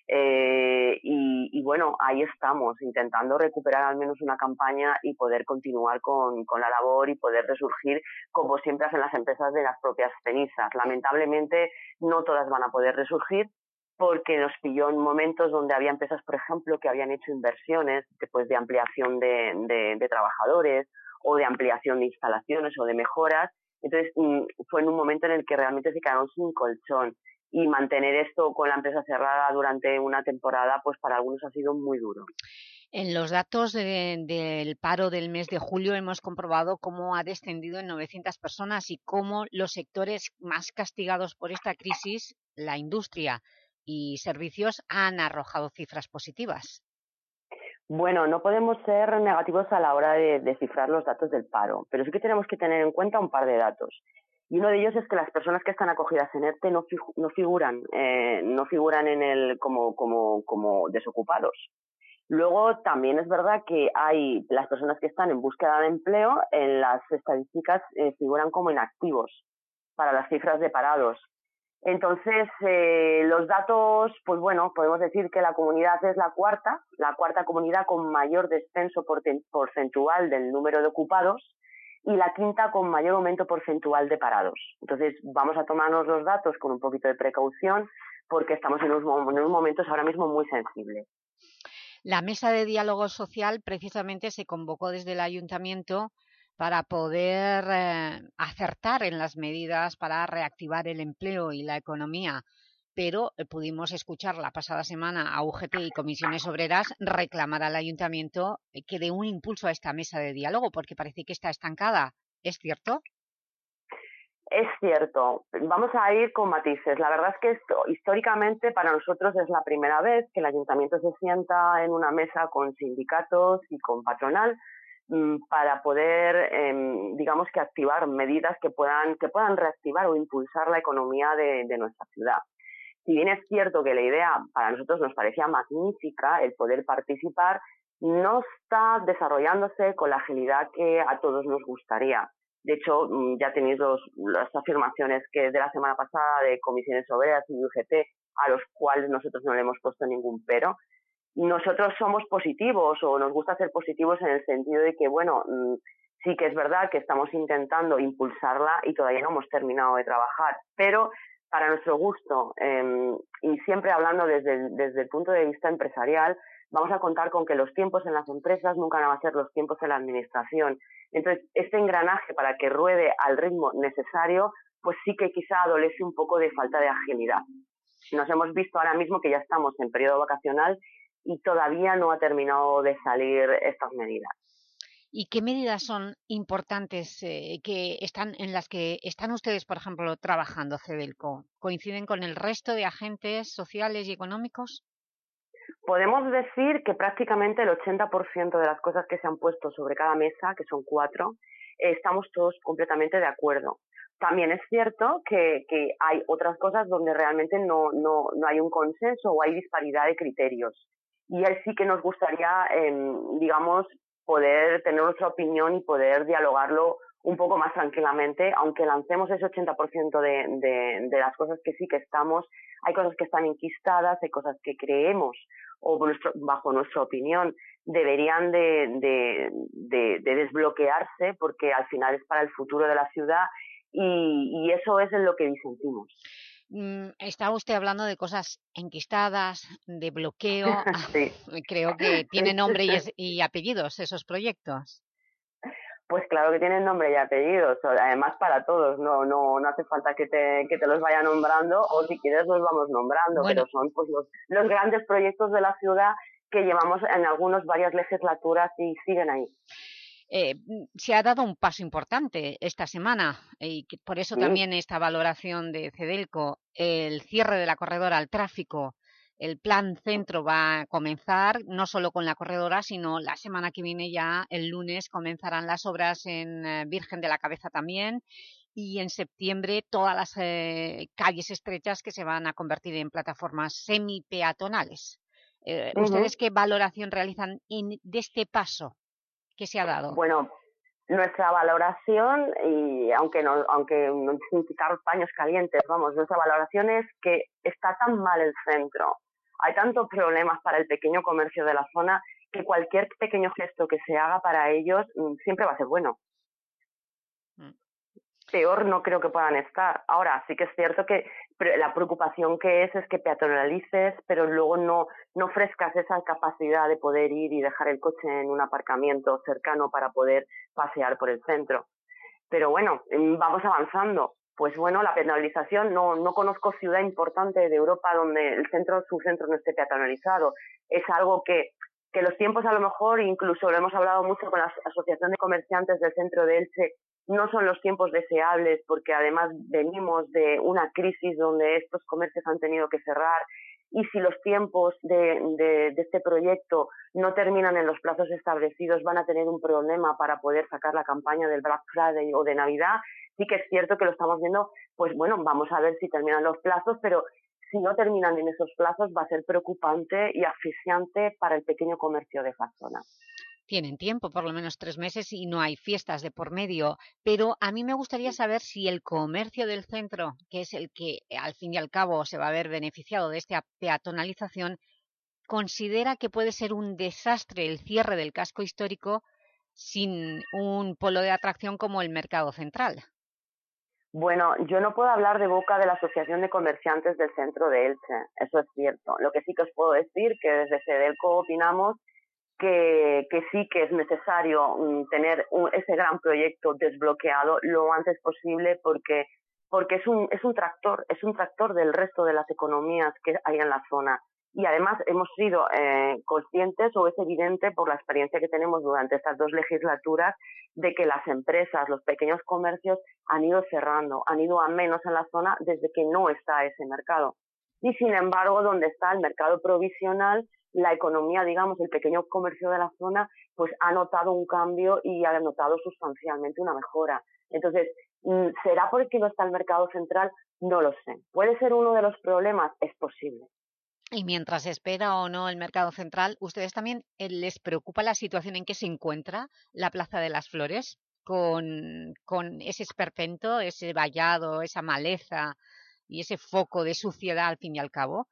Eh, y, bueno, ahí estamos, intentando recuperar al menos una campaña y poder continuar con, con la labor y poder resurgir como siempre hacen las empresas de las propias cenizas. Lamentablemente no todas van a poder resurgir, porque nos pilló en momentos donde había empresas, por ejemplo, que habían hecho inversiones después de ampliación de, de, trabajadores o de ampliación de instalaciones o de mejoras. Entonces, mm, fue en un momento en el que realmente se quedaron sin colchón y mantener esto con la empresa cerrada durante una temporada, pues para algunos ha sido muy duro. En los datos del paro del mes de julio hemos comprobado cómo ha descendido en 900 personas y cómo los sectores más castigados por esta crisis, la industria, y servicios han arrojado cifras positivas. Bueno, no podemos ser negativos a la hora de descifrar los datos del paro, pero sí que tenemos que tener en cuenta un par de datos. Y uno de ellos es que las personas que están acogidas en ERTE no, figuran, eh, no figuran en el como, como, como desocupados. Luego también es verdad que hay las personas que están en búsqueda de empleo en las estadísticas eh, figuran como inactivos para las cifras de parados. Entonces, eh, los datos, pues bueno, podemos decir que la comunidad es la cuarta, la cuarta comunidad con mayor descenso porcentual del número de ocupados y la quinta con mayor aumento porcentual de parados. Entonces, vamos a tomarnos los datos con un poquito de precaución porque estamos en unos, en momentos ahora mismo muy sensibles. La mesa de diálogo social precisamente se convocó desde el Ayuntamiento para poder eh, acertar en las medidas para reactivar el empleo y la economía, pero eh, pudimos escuchar la pasada semana a UGT y Comisiones Obreras reclamar al Ayuntamiento eh, que dé un impulso a esta mesa de diálogo, porque parece que está estancada. ¿Es cierto? Es cierto. Vamos a ir con matices. La verdad es que esto, históricamente para nosotros es la primera vez que el Ayuntamiento se sienta en una mesa con sindicatos y con patronal para poder, em, digamos que activar medidas que puedan, que puedan reactivar o impulsar la economía de, de nuestra ciudad. Si bien es cierto que la idea para nosotros nos parecía magnífica, el poder participar, no está desarrollándose con la agilidad que a todos nos gustaría. De hecho, mm, ya tenéis los, las afirmaciones que de la semana pasada de comisiones obreras y UGT, a los cuales nosotros no le hemos puesto ningún pero, nosotros somos positivos o nos gusta ser positivos en el sentido de que, bueno, mm, sí que es verdad que estamos intentando impulsarla y todavía no hemos terminado de trabajar, pero para nuestro gusto em, y siempre hablando desde desde el punto de vista empresarial, vamos a contar con que los tiempos en las empresas nunca van a ser los tiempos en la administración. Entonces, este engranaje para que ruede al ritmo necesario, pues sí que quizá adolece un poco de falta de agilidad. Nos hemos visto ahora mismo que ya estamos en periodo vacacional y todavía no ha terminado de salir estas medidas. ¿Y qué medidas son importantes eh, que están, en las que están ustedes, por ejemplo, trabajando, Cedelco? ¿Coinciden con el resto de agentes sociales y económicos? podemos decir que prácticamente el 80% de las cosas que se han puesto sobre cada mesa, que son cuatro, eh, estamos todos completamente de acuerdo. También es cierto que, que hay otras cosas donde realmente no, no, no, hay un consenso o hay disparidad de criterios. Y ahí sí que nos gustaría, eh, digamos, poder tener nuestra opinión y poder dialogarlo un poco más tranquilamente, aunque lancemos ese 80% de, de, de las cosas que sí que estamos, hay cosas que están enquistadas, hay cosas que creemos o bajo nuestra opinión deberían de, de, de, de, desbloquearse porque al final es para el futuro de la ciudad y, y eso es en lo que disentimos. Mm, está usted hablando de cosas enquistadas, de bloqueo. sí. Creo que tiene nombre y, es, y apellidos esos proyectos. Pues claro que tienen nombre y apellidos, además para todos, no, no, no hace falta que te, que te los vaya nombrando o si quieres los vamos nombrando, bueno. pero son pues los, los grandes proyectos de la ciudad que llevamos en algunos varias legislaturas y siguen ahí. Eh, se ha dado un paso importante esta semana y por eso también esta valoración de Cedelco, el cierre de la corredora al tráfico el plan centro va a comenzar, no solo con la corredora, sino la semana que viene ya, el lunes, comenzarán las obras en eh, Virgen de la Cabeza también y en septiembre todas las eh, calles estrechas que se van a convertir en plataformas semi-peatonales. Eh, uh -huh. ¿Ustedes qué valoración realizan en, de este paso se ha dado? Bueno, nuestra valoración, y aunque no, aunque no quitar paños calientes, vamos, nuestra valoración es que está tan mal el centro, hay tantos problemas para el pequeño comercio de la zona que cualquier pequeño gesto que se haga para ellos mm, siempre va a ser bueno. Peor no creo que puedan estar. Ahora, sí que es cierto que la preocupación que es es que peatonalices, pero luego no, no ofrezcas esa capacidad de poder ir y dejar el coche en un aparcamiento cercano para poder pasear por el centro. Pero bueno, mm, vamos avanzando pues bueno, la penalización, no, no conozco ciudad importante de Europa donde el centro, su centro no esté peatonalizado. Es algo que, que los tiempos a lo mejor, incluso lo hemos hablado mucho con la Asociación de Comerciantes del Centro de Elche, no son los tiempos deseables porque además venimos de una crisis donde estos comercios han tenido que cerrar y si los tiempos de, de, este proyecto no terminan en los plazos establecidos van a tener un problema para poder sacar la campaña del Black Friday o de Navidad sí que es cierto que lo estamos viendo, pues bueno, vamos a ver si terminan los plazos, pero si no terminan en esos plazos va a ser preocupante y asfixiante para el pequeño comercio de esa zona. Tienen tiempo, por lo menos tres meses, y no hay fiestas de por medio. Pero a mí me gustaría saber si el comercio del centro, que es el que al fin y al cabo se va a ver beneficiado de esta peatonalización, considera que puede ser un desastre el cierre del casco histórico sin un polo de atracción como el mercado central. Bueno, yo no puedo hablar de boca de la Asociación de Comerciantes del Centro de Elche, eso es cierto. Lo que sí que os puedo decir que desde CEDELCO opinamos que, que sí que es necesario um, tener un, ese gran proyecto desbloqueado lo antes posible porque, porque es, un, es un tractor, es un tractor del resto de las economías que hay en la zona. Y además hemos sido eh, conscientes o es evidente por la experiencia que tenemos durante estas dos legislaturas de que las empresas, los pequeños comercios han ido cerrando, han ido a menos en la zona desde que no está ese mercado. Y sin embargo, donde está el mercado provisional, la economía, digamos, el pequeño comercio de la zona, pues ha notado un cambio y ha notado sustancialmente una mejora. Entonces, mm, ¿será porque no está el mercado central? No lo sé. ¿Puede ser uno de los problemas? Es posible. Y mientras espera o no el mercado central, ¿ustedes también eh, les preocupa la situación en que se encuentra la Plaza de las Flores? Con, con ese esperpento, ese vallado, esa maleza y ese foco de suciedad al fin y al cabo?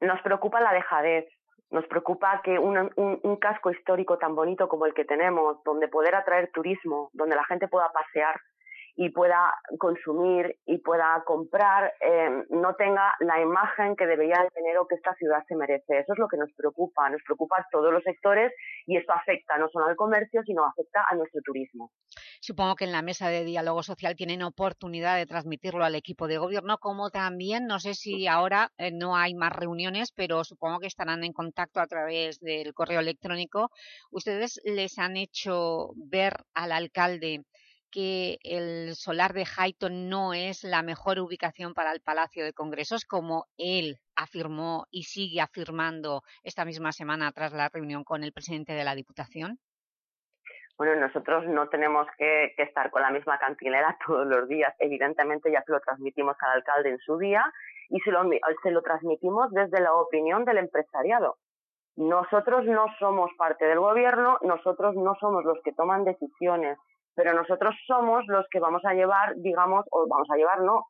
Nos preocupa la dejadez, nos preocupa que un, un, un casco histórico tan bonito como el que tenemos, donde poder atraer turismo, donde la gente pueda pasear, y pueda consumir y pueda comprar eh, no tenga la imagen que debería tener o que esta ciudad se merece. Eso es lo que nos preocupa, nos preocupa a todos los sectores y esto afecta no solo al comercio, sino afecta a nuestro turismo. Supongo que en la mesa de diálogo social tienen oportunidad de transmitirlo al equipo de gobierno, como también, no sé si ahora eh, no hay más reuniones, pero supongo que estarán en contacto a través del correo electrónico. ¿Ustedes les han hecho ver al alcalde que el solar de Highton no es la mejor ubicación para el Palacio de Congresos, como él afirmó y sigue afirmando esta misma semana tras la reunión con el presidente de la Diputación? Bueno, nosotros no tenemos que, estar con la misma cantinera todos los días. Evidentemente ya se lo transmitimos al alcalde en su día y se lo, se lo transmitimos desde la opinión del empresariado. Nosotros no somos parte del gobierno, nosotros no somos los que toman decisiones, pero nosotros somos los que vamos a llevar, digamos, o vamos a llevar, no,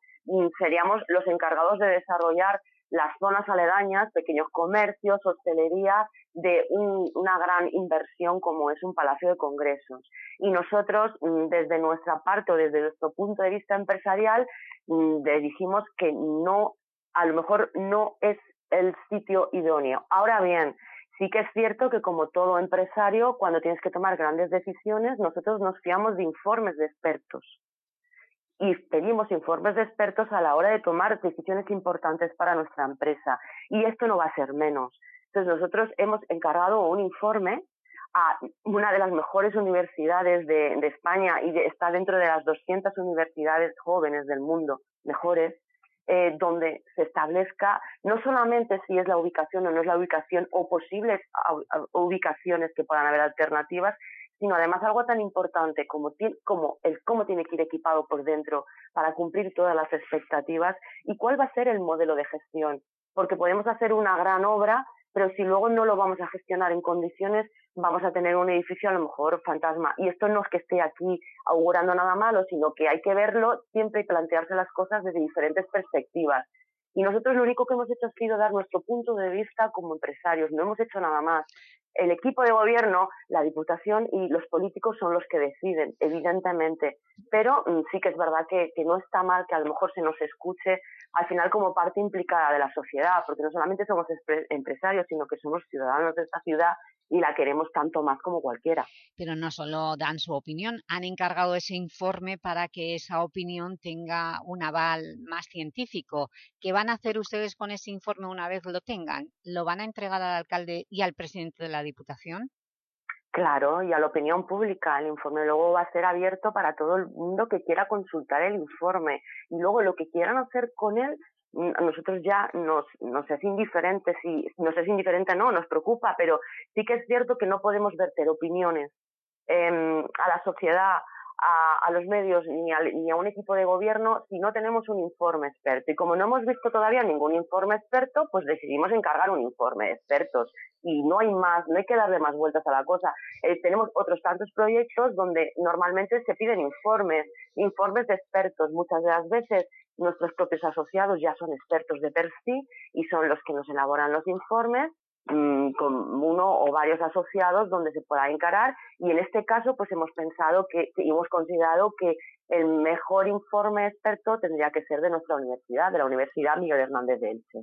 seríamos los encargados de desarrollar las zonas aledañas, pequeños comercios, hostelería, de una gran inversión como es un palacio de congresos. Y nosotros, mm, desde nuestra parte o desde nuestro punto de vista empresarial, mm, dijimos que no, a lo mejor no es el sitio idóneo. Ahora bien, sí que es cierto que como todo empresario, cuando tienes que tomar grandes decisiones, nosotros nos fiamos de informes de expertos y pedimos informes de expertos a la hora de tomar decisiones importantes para nuestra empresa. Y esto no va a ser menos. Entonces, nosotros hemos encargado un informe a una de las mejores universidades de, España y está dentro de las 200 universidades jóvenes del mundo, mejores, eh, donde se establezca no solamente si es la ubicación o no es la ubicación o posibles ubicaciones que puedan haber alternativas, sino además algo tan importante como, como el cómo tiene que ir equipado por dentro para cumplir todas las expectativas y cuál va a ser el modelo de gestión. Porque podemos hacer una gran obra, pero si luego no lo vamos a gestionar en condiciones, vamos a tener un edificio a lo mejor fantasma. Y esto no es que esté aquí augurando nada malo, sino que hay que verlo siempre y plantearse las cosas desde diferentes perspectivas. Y nosotros lo único que hemos hecho ha sido dar nuestro punto de vista como empresarios, no hemos hecho nada más el equipo de gobierno, la Diputación y los políticos son los que deciden, evidentemente. Pero mm, sí que es verdad que, que, no está mal que a lo mejor se nos escuche al final como parte implicada de la sociedad, porque no solamente somos empresarios, sino que somos ciudadanos de esta ciudad y la queremos tanto más como cualquiera. Pero no solo dan su opinión, han encargado ese informe para que esa opinión tenga un aval más científico. ¿Qué van a hacer ustedes con ese informe una vez lo tengan? ¿Lo van a entregar al alcalde y al presidente de la Diputación? Claro, y a la opinión pública. El informe luego va a ser abierto para todo el mundo que quiera consultar el informe. Y luego lo que quieran hacer con él a nosotros ya nos, nos es indiferente, si nos es indiferente no, nos preocupa, pero sí que es cierto que no podemos verter opiniones em, a la sociedad, a, a los medios ni a, ni a un equipo de gobierno si no tenemos un informe experto. Y como no hemos visto todavía ningún informe experto, pues decidimos encargar un informe de expertos. Y no hay más, no hay que darle más vueltas a la cosa. Eh, tenemos otros tantos proyectos donde normalmente se piden informes, informes de expertos. Muchas de las veces nuestros propios asociados ya son expertos de per y son los que nos elaboran los informes mm, con uno o varios asociados donde se pueda encarar y en este caso pues hemos pensado que hemos considerado que el mejor informe experto tendría que ser de nuestra universidad, de la Universidad Miguel Hernández de Elche.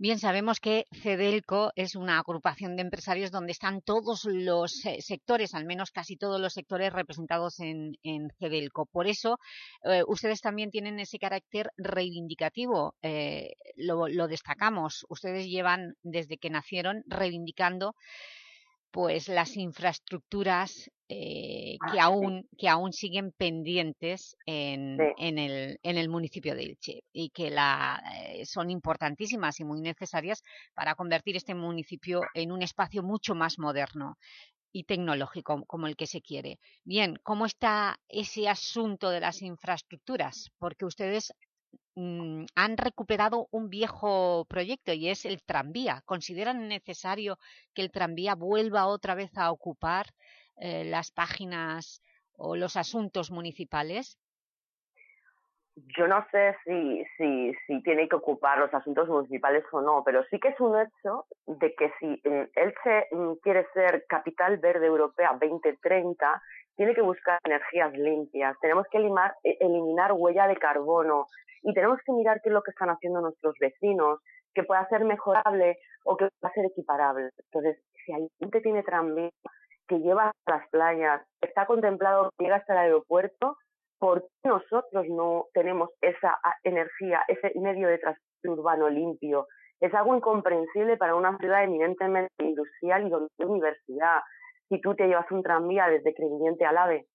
Bien, sabemos que CEDELCO es una agrupación de empresarios donde están todos los sectores, al menos casi todos los sectores representados en, CEDELCO. Por eso, eh, ustedes también tienen ese carácter reivindicativo, eh, lo destacamos. Ustedes llevan, desde que nacieron, reivindicando pues las infraestructuras eh, que, aún, que aún siguen pendientes en, en, el, en el municipio de Ilche y que la, eh, son importantísimas y muy necesarias para convertir este municipio en un espacio mucho más moderno y tecnológico como el que se quiere. Bien, ¿cómo está ese asunto de las infraestructuras? Porque ustedes Mm, han recuperado un viejo proyecto y es el tranvía. ¿Consideran necesario que el tranvía vuelva otra vez a ocupar eh, las páginas o los asuntos municipales? Yo no sé si, si, tiene que ocupar los asuntos municipales o no, pero sí que es un hecho de que si él se mm, quiere ser capital verde europea 2030, tiene que buscar energías limpias, tenemos que e, eliminar huella de carbono, y tenemos que mirar qué es lo que están haciendo nuestros vecinos, que pueda ser mejorable o que pueda ser equiparable. Entonces, si hay gente que tiene tranvía, que lleva a las playas, está contemplado que llega hasta el aeropuerto, ¿por qué nosotros no tenemos esa energía, ese medio de transporte urbano limpio? Es algo incomprensible para una ciudad eminentemente industrial y donde hay universidad. Si tú te llevas un tranvía desde Crevillente al AVE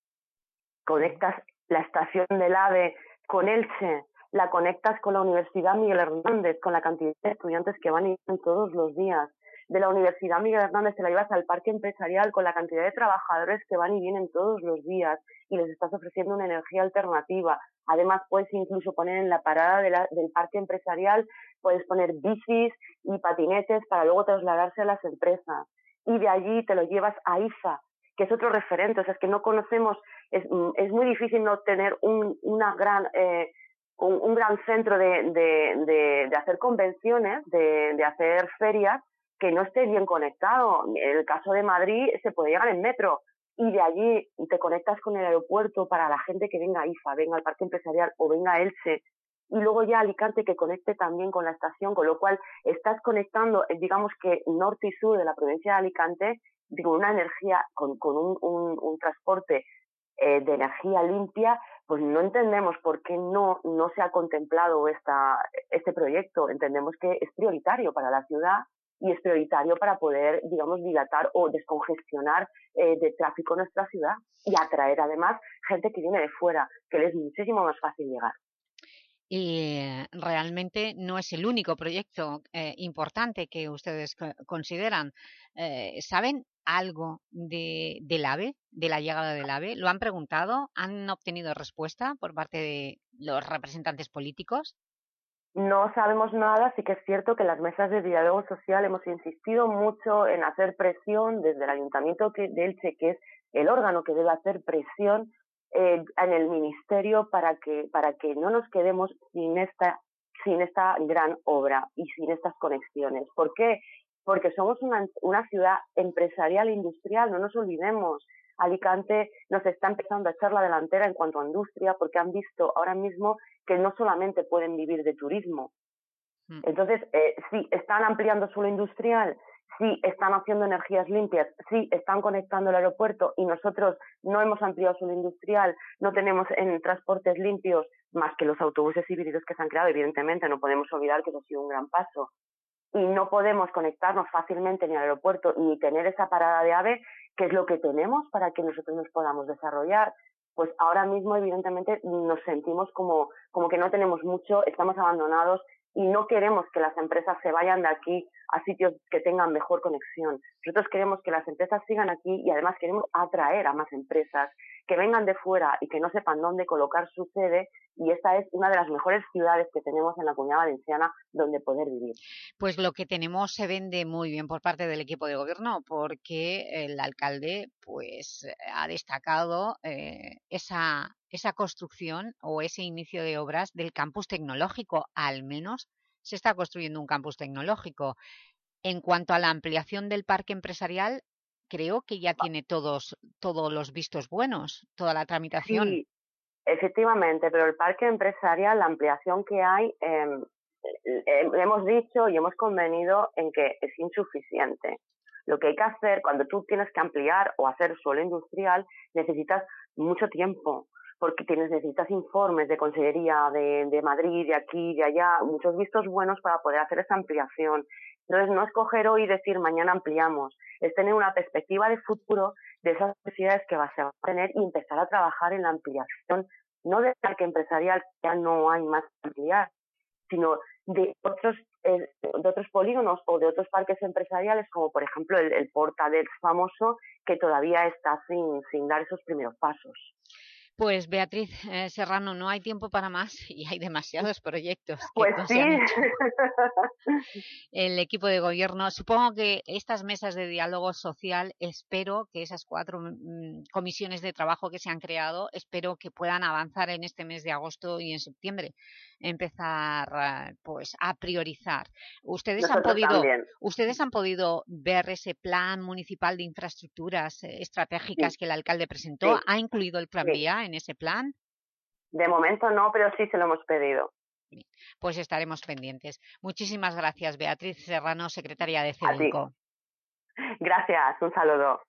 conectas la estación del AVE con Elche, la conectas con la Universidad Miguel Hernández, con la cantidad de estudiantes que van y vienen todos los días. De la Universidad Miguel Hernández te la llevas al parque empresarial con la cantidad de trabajadores que van y vienen todos los días y les estás ofreciendo una energía alternativa. Además, puedes incluso poner en la parada del parque empresarial, puedes poner bicis y patinetes para luego trasladarse a las empresas. Y de allí te lo llevas a IFA, que es otro referente. O sea, es que no conocemos, es, es muy difícil no tener un, una gran eh, un, gran centro de, de, de, hacer convenciones, de, de, hacer ferias que no esté bien conectado. En el caso de Madrid se puede llegar en metro y de allí te conectas con el aeropuerto para la gente que venga a IFA, venga al parque empresarial o venga a Elche y luego ya Alicante que conecte también con la estación, con lo cual estás conectando, eh, digamos que norte y sur de la provincia de Alicante, con una energía, con, con un transporte eh, de energía limpia pues no entendemos por qué no, no se ha contemplado esta, este proyecto. Entendemos que es prioritario para la ciudad y es prioritario para poder, digamos, dilatar o descongestionar eh, de tráfico nuestra ciudad y atraer además gente que viene de fuera, que les es muchísimo más fácil llegar. Y eh, realmente no es el único proyecto eh, importante que ustedes consideran. ¿Saben algo de, del AVE, de la llegada del AVE? ¿Lo han preguntado? ¿Han obtenido respuesta por parte de los representantes políticos? No sabemos nada, sí que es cierto que en las mesas de diálogo social hemos insistido mucho en hacer presión desde el Ayuntamiento de Elche, que es el órgano que debe hacer presión eh, en el Ministerio para que, para que no nos quedemos sin esta, sin esta gran obra y sin estas conexiones. ¿Por qué? porque somos una, una ciudad empresarial e industrial, no nos olvidemos. Alicante nos está empezando a echar la delantera en cuanto a industria porque han visto ahora mismo que no solamente pueden vivir de turismo. Mm. Entonces, eh, sí, están ampliando suelo industrial, sí, están haciendo energías limpias, sí, están conectando el aeropuerto y nosotros no hemos ampliado suelo industrial, no tenemos en transportes limpios más que los autobuses híbridos que se han creado, evidentemente no podemos olvidar que eso ha sido un gran paso y no podemos conectarnos fácilmente ni al aeropuerto ni tener esa parada de ave, que es lo que tenemos para que nosotros nos podamos desarrollar. Pues ahora mismo, evidentemente, nos sentimos como, como que no tenemos mucho, estamos abandonados y no queremos que las empresas se vayan de aquí a sitios que tengan mejor conexión. Nosotros queremos que las empresas sigan aquí y además queremos atraer a más empresas que vengan de fuera y que no sepan dónde colocar su sede y esta es una de las mejores ciudades que tenemos en la Comunidad Valenciana donde poder vivir. Pues lo que tenemos se vende muy bien por parte del equipo de gobierno porque el alcalde pues ha destacado eh, esa, esa construcción o ese inicio de obras del campus tecnológico, al menos se está construyendo un campus tecnológico. En cuanto a la ampliación del parque empresarial, creo que ya tiene todos, todos los vistos buenos, toda la tramitación. Sí, efectivamente, pero el parque empresarial, la ampliación que hay, em, eh, hemos dicho y hemos convenido en que es insuficiente. Lo que hay que hacer cuando tú tienes que ampliar o hacer suelo industrial, necesitas mucho tiempo, porque tienes, necesitas informes de Consellería de, de Madrid, de aquí, de allá, muchos vistos buenos para poder hacer esa ampliación. Entonces, no es coger hoy y decir mañana ampliamos, es tener una perspectiva de futuro de esas necesidades que va a tener y empezar a trabajar en la ampliación, no del parque empresarial, ya no hay más que ampliar, sino de otros, eh, de otros polígonos o de otros parques empresariales, como por ejemplo el, el famoso, que todavía está sin, sin dar esos primeros pasos. Pues Beatriz eh, Serrano, no hay tiempo para más y hay demasiados proyectos. pues sí. El equipo de gobierno, supongo que estas mesas de diálogo social, espero que esas cuatro mm, comisiones de trabajo que se han creado, espero que puedan avanzar en este mes de agosto y en septiembre empezar eh, pues a priorizar. Ustedes han podido ustedes han podido ver ese plan municipal de infraestructuras eh, estratégicas que el alcalde presentó. ¿Ha incluido el tranvía en ese plan? De momento no, pero sí se lo hemos pedido. Pues estaremos pendientes. Muchísimas gracias, Beatriz Serrano, secretaria de CEDICO. Gracias, un saludo.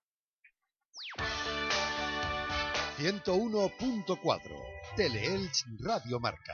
101.4 Teleelch Radio Marca.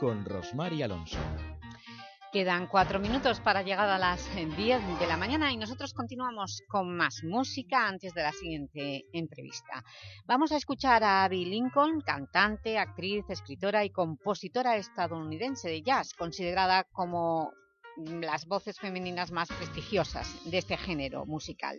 con Rosmar y Alonso. Quedan cuatro minutos para llegar a las 10 de la mañana y nosotros continuamos con más música antes de la siguiente entrevista. Vamos a escuchar a Abby Lincoln, cantante, actriz, escritora y compositora estadounidense de jazz, considerada como las voces femeninas más prestigiosas de este género musical.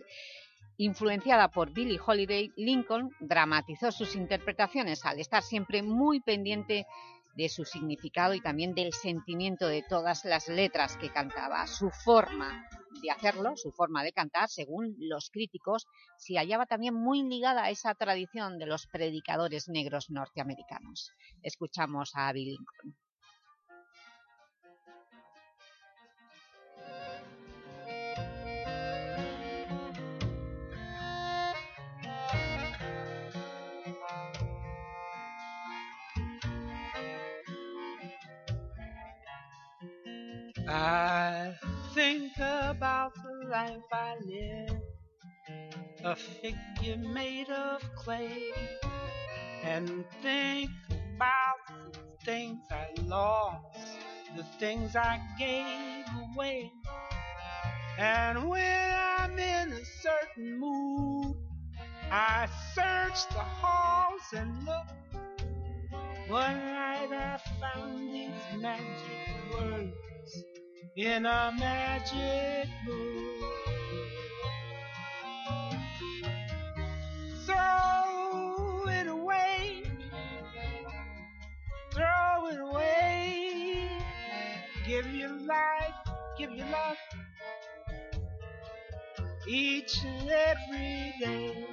Influenciada por Billie Holiday, Lincoln dramatizó sus interpretaciones al estar siempre muy pendiente de su significado y también del sentimiento de todas las letras que cantaba. Su forma de hacerlo, su forma de cantar, según los críticos, se hallaba también muy ligada a esa tradición de los predicadores negros norteamericanos. Escuchamos a Abby Lincoln. I think about the life I live, a figure made of clay, and think about the things I lost, the things I gave away. And when I'm in a certain mood, I search the halls and look. One night I found these magic words in a magic book. Throw it away, throw it away. Give your life, give your love each and every day.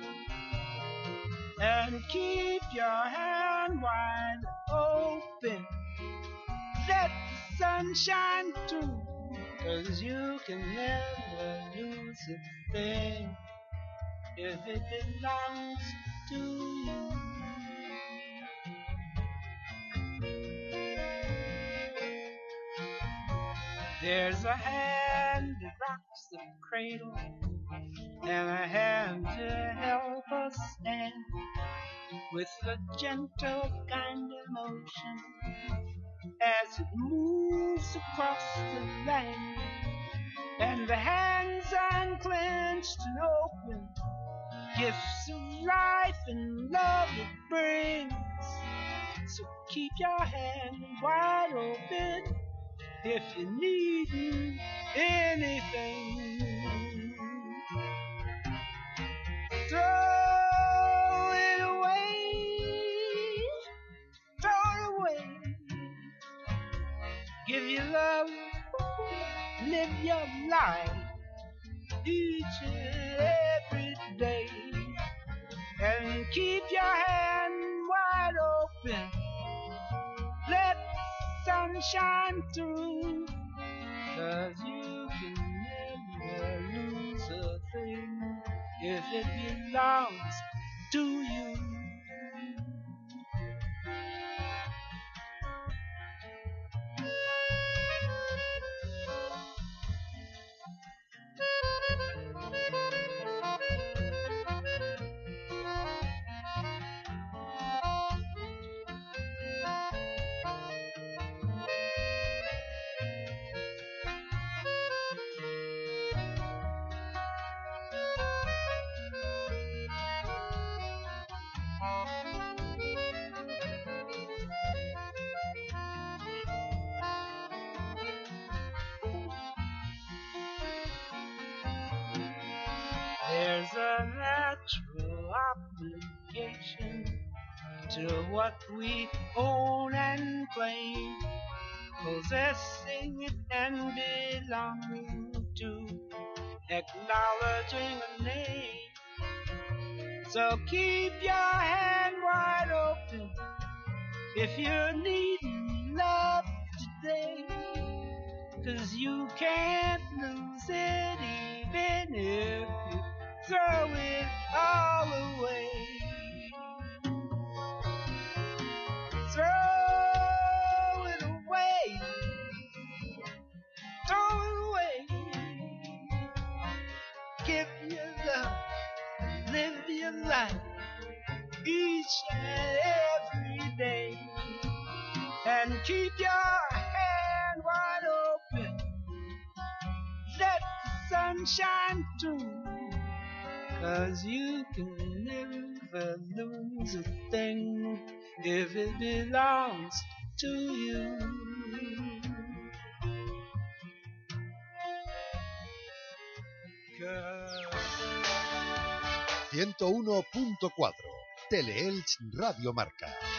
And keep your hand wide open. Let the sun shine through. Cause you can never lose a thing if it belongs to you. There's a hand that rocks the cradle and a hand to help us stand with a gentle kind of motion as it moves across the land. and the hands unclenched and open, gifts of life and love it brings. So keep your hand wide open if you need anything. Throw Give your love, live your life each and every day. And keep your hand wide open. Let the sun shine through. Cause you can never lose a thing if it belongs to you. So keep your hand wide open if you're needing love today, cause you can't shine through. Cause you can never lose a thing if it belongs to you. 101.4 Teleelch Radio Marca.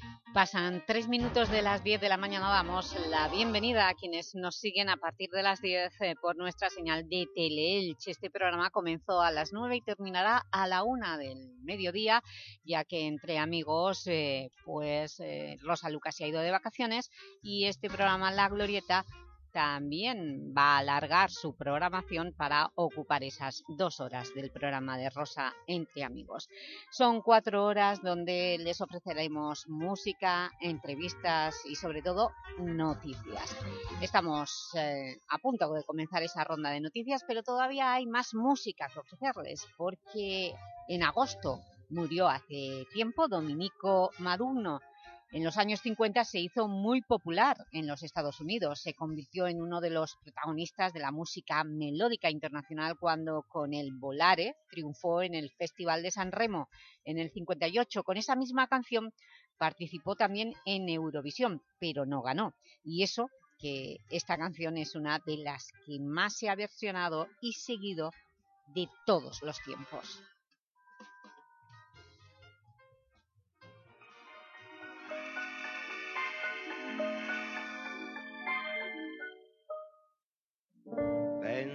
Pasan tres minutos de las 10 de la mañana. Damos la bienvenida a quienes nos siguen a partir de las 10 eh, por nuestra señal de Teleelch. Este programa comenzó a las 9 y terminará a la 1 del mediodía, ya que entre amigos, eh, pues eh, Rosa Lucas se ha ido de vacaciones y este programa La Glorieta también va a alargar su programación para ocupar esas dos horas del programa de Rosa Entre Amigos. Son cuatro horas donde les ofreceremos música, entrevistas y sobre todo noticias. Estamos eh, a punto de comenzar esa ronda de noticias, pero todavía hay más música que ofrecerles porque en agosto murió hace tiempo Dominico Madugno, en los años 50 se hizo muy popular en los Estados Unidos. Se convirtió en uno de los protagonistas de la música melódica internacional cuando con el Volare triunfó en el Festival de San Remo en el 58. Con esa misma canción participó también en Eurovisión, pero no ganó. Y eso que esta canción es una de las que más se ha versionado y seguido de todos los tiempos.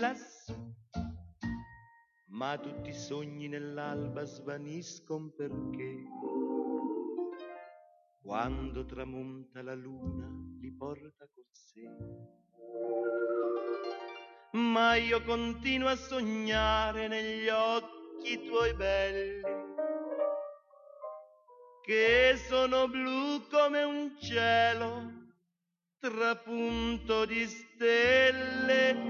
Lassù. Ma tutti i sogni nell'alba svaniscono perché quando tramonta la luna li porta con sé. Ma io continuo a sognare negli occhi tuoi belli che sono blu come un cielo trapunto di stelle.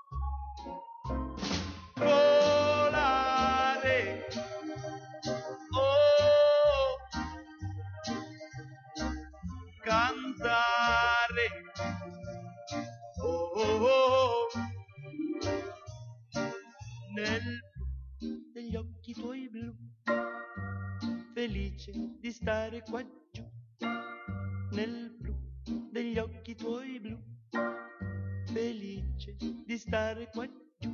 stare qua giù. Nel blu degli occhi tuoi blu, felice di stare qua giù.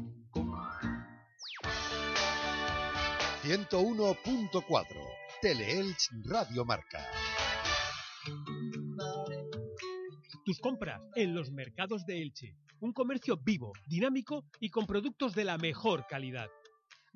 101.4 Teleelch Radio Marca. Tus compras en los mercados de Elche. Un comercio vivo, dinámico y con productos de la mejor calidad.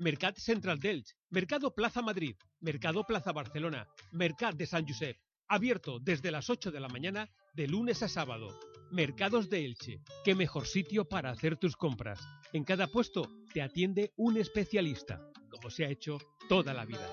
Mercat Central d'Elche, Mercado Plaza Madrid, Mercado Plaza Barcelona, Mercat de San Josep. Abierto desde las 8 de la mañana de lunes a sábado. Mercados de Elche. Qué mejor sitio para hacer tus compras. En cada puesto te atiende un especialista, como se ha hecho toda la vida.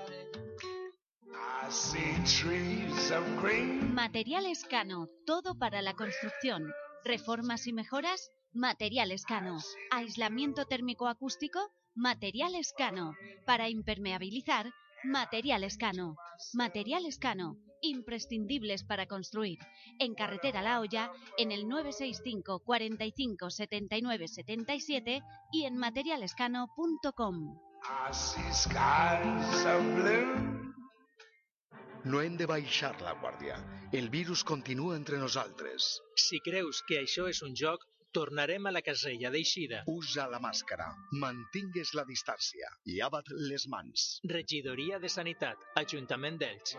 Materiales Cano, todo para la construcción. Reformas y mejoras, Materiales Cano. Aislamiento térmico acústico, Materiales Cano. Para impermeabilizar, Materiales Cano. Materiales Cano, imprescindibles para construir. En Carretera La Hoya, en el 965 45 79 77 y en materialescano.com. No hem de baixar la guàrdia. El virus continua entre nosaltres. Si creus que això és un joc, tornarem a la casella d'eixida. Usa la màscara, mantingues la distància, llava't les mans. Regidoria de Sanitat, Ajuntament d'Elx.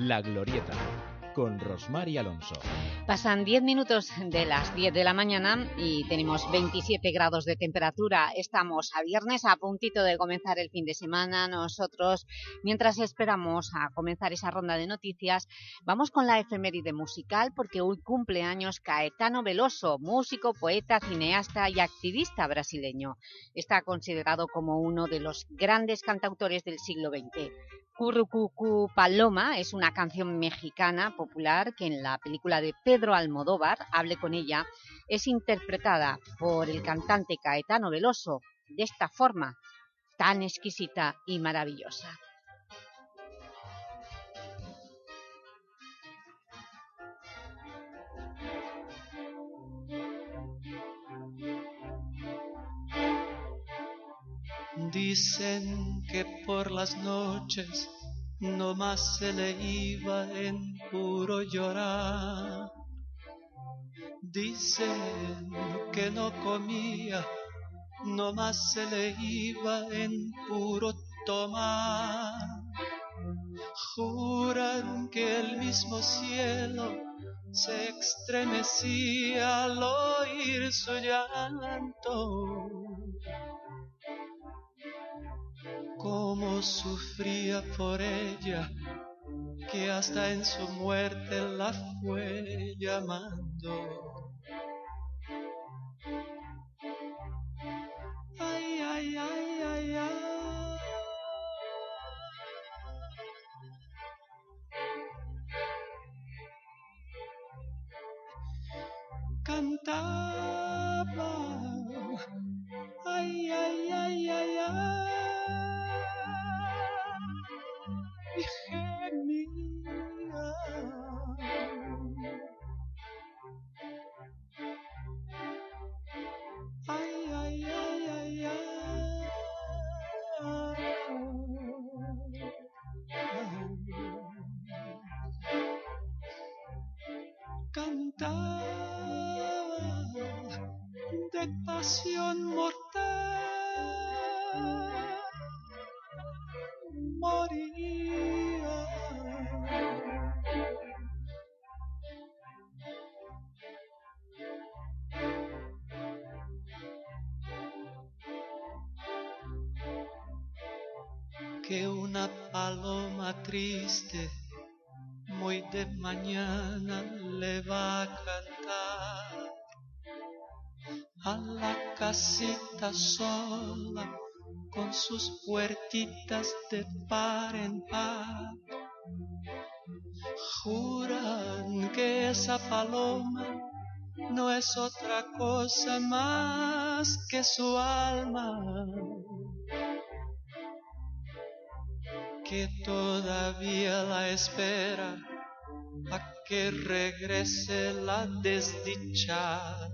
La Glorieta, con Rosmar y Alonso. Pasan 10 minutos de las 10 de la mañana y tenemos 27 grados de temperatura. Estamos a viernes, a puntito de comenzar el fin de semana. Nosotros, mientras esperamos a comenzar esa ronda de noticias, vamos con la efeméride musical porque hoy cumple años Caetano Veloso, músico, poeta, cineasta y activista brasileño. Está considerado como uno de los grandes cantautores del siglo XX. Currucucu Paloma es una canción mexicana popular que en la película de Pedro Almodóvar, Hable con ella, es interpretada por el cantante Caetano Veloso de esta forma tan exquisita y maravillosa. Dicen que por las noches no más se le iba en puro llorar. Dicen que no comía, no más se le iba en puro tomar. Juran que el mismo cielo se estremecía al oír su llanto cómo sufría por ella, que hasta en su muerte la fue llamando. Ay, ay, ay, ay, ay. Cantaba, sola con sus puertitas de par en par. Juran que esa paloma no es otra cosa más que su alma, que todavía la espera a que regrese la desdichada.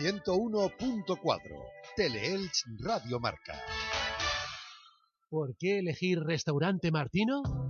...101.4... Teleelch Radio Marca. ¿Por qué elegir Restaurante Martino?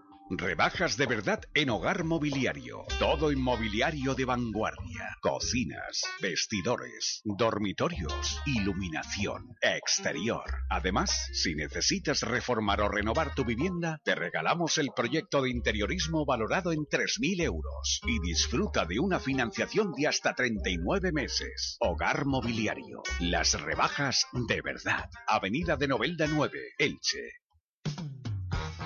Rebajas de verdad en hogar mobiliario. Todo inmobiliario de vanguardia. Cocinas, vestidores, dormitorios, iluminación, exterior. Además, si necesitas reformar o renovar tu vivienda, te regalamos el proyecto de interiorismo valorado en 3.000 euros. Y disfruta de una financiación de hasta 39 meses. Hogar mobiliario. Las rebajas de verdad. Avenida de Novelda 9, Elche.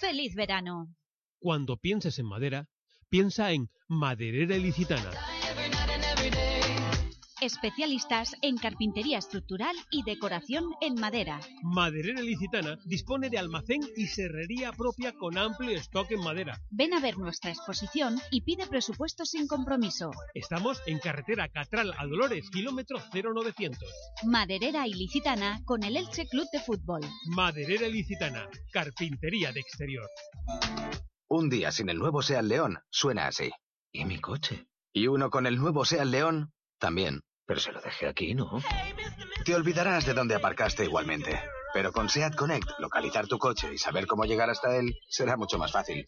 ¡Feliz verano! Cuando pienses en madera, piensa en Maderera Ilicitana. Especialistas en carpintería estructural y decoración en madera. Maderera Ilicitana dispone de almacén y serrería propia con amplio stock en madera. Ven a ver nuestra exposición y pide presupuesto sin compromiso. Estamos en carretera Catral a Dolores, kilómetro 0900. Maderera Ilicitana con el Elche Club de Fútbol. Maderera Ilicitana, carpintería de exterior. Un día sin el nuevo Seat León suena así. ¿Y mi coche? Y uno con el nuevo Seat León también. Pero se lo dejé aquí, ¿no? Te olvidarás de dónde aparcaste igualmente. Pero con SEAT Connect, localizar tu coche y saber cómo llegar hasta él será mucho más fácil.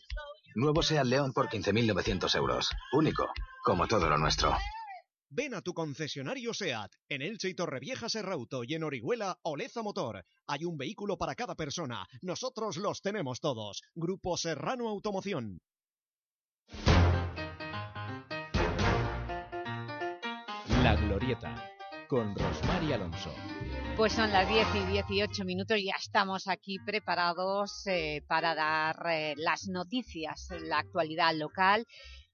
Nuevo SEAT León por 15.900 euros. Único, como todo lo nuestro. Ven a tu concesionario SEAT, en Elche y Torrevieja Serrauto y en Orihuela Oleza Motor. Hay un vehículo para cada persona. Nosotros los tenemos todos. Grupo Serrano Automoción. La Glorieta, con Rosmar y Alonso. Pues son las 10 y 18 minutos y ya estamos aquí preparados eh, para dar eh, las noticias, la actualidad local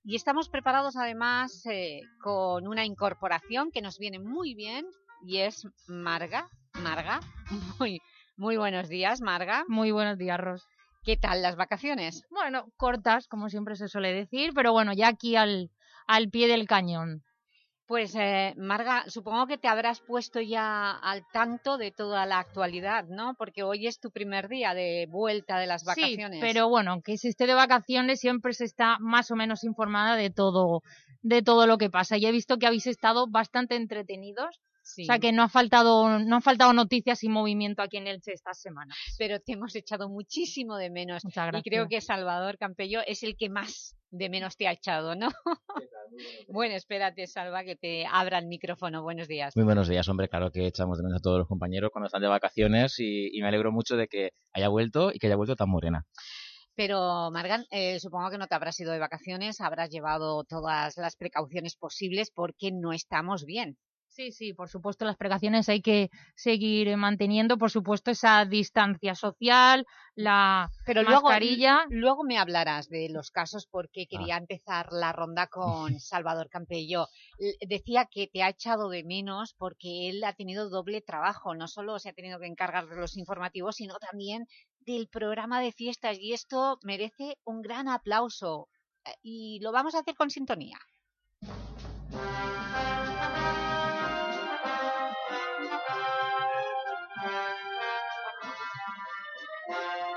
y estamos preparados además eh, con una incorporación que nos viene muy bien y es Marga. Marga, muy, muy buenos días, Marga. Muy buenos días, Ros. ¿Qué tal las vacaciones? Bueno, cortas, como siempre se suele decir, pero bueno, ya aquí al, al pie del cañón. Pues, eh, Marga, supongo que te habrás puesto ya al tanto de toda la actualidad, ¿no? Porque hoy es tu primer día de vuelta de las vacaciones. Sí, pero bueno, aunque se esté de vacaciones, siempre se está más o menos informada de todo, de todo lo que pasa. Y he visto que habéis estado bastante entretenidos. O sea que no ha faltado, no ha faltado noticias y movimiento aquí en Elche estas semanas. Pero te hemos echado muchísimo de menos. Muchas gracias. Y creo que Salvador Campello es el que más de menos te ha echado, ¿no? bueno, espérate, Salva, que te abra el micrófono. Buenos días. Muy buenos días, hombre. Claro que echamos de menos a todos los compañeros cuando están de vacaciones y, y me alegro mucho de que haya vuelto y que haya vuelto tan morena. Pero, Margan, eh, supongo que no te habrás ido de vacaciones, habrás llevado todas las precauciones posibles porque no estamos bien. Sí, sí, por supuesto las precauciones hay que seguir manteniendo, por supuesto esa distancia social, la Pero mascarilla. Luego, luego me hablarás de los casos porque quería empezar la ronda con Salvador Campello. Decía que te ha echado de menos porque él ha tenido doble trabajo, no solo se ha tenido que encargar de los informativos, sino también del programa de fiestas y esto merece un gran aplauso Eh, y lo vamos a hacer con sintonía.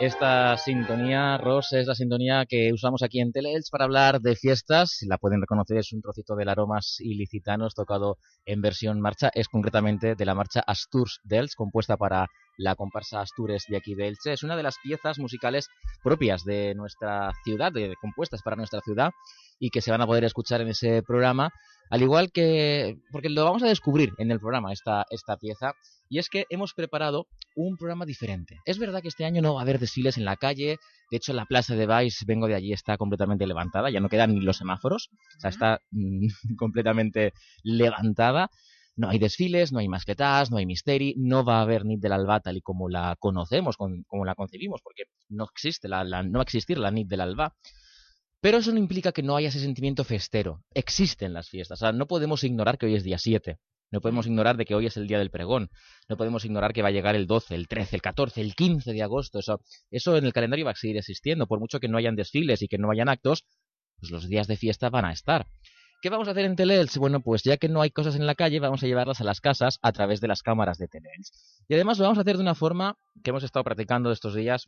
Esta sintonía, Ross, es la sintonía que usamos aquí en Teleelch para hablar de fiestas. La pueden reconocer, es un trocito del Aromas Ilicitanos tocado en versión marcha. Es concretamente de la marcha Asturs d'Elch, compuesta para la comparsa Astures de aquí de Elche. Es una de las piezas musicales propias de nuestra ciudad, de, compuestas para nuestra ciudad, y que se van a poder escuchar en ese programa. Al igual que, porque lo vamos a descubrir en el programa, esta, esta pieza, y es que hemos preparado un programa diferente. Es verdad que este año no va a haber desfiles en la calle, de hecho la plaza de Baix, vengo de allí, está completamente levantada, ya no quedan ni los semáforos, o sea, está mm, completamente levantada. No hay desfiles, no hay mascletas, no hay misteri, no va a haber NIT del Alba tal y como la conocemos, con- como la concebimos, porque no existe la, la- no va a existir la NIT del Alba. Pero eso no implica que no haya ese sentimiento festero. Existen las fiestas. O sea, no podemos ignorar que hoy es día 7. No podemos ignorar de que hoy es el día del pregón. No podemos ignorar que va a llegar el 12, el 13, el 14, el 15 de agosto. Eso, eso en el calendario va a seguir existiendo. Por mucho que no hayan desfiles y que no hayan actos, pues los días de fiesta van a estar. ¿Qué vamos a hacer en Teleelch? Bueno, pues ya que no hay cosas en la calle, vamos a llevarlas a las casas a través de las cámaras de Teleelch. Y además lo vamos a hacer de una forma que hemos estado practicando estos días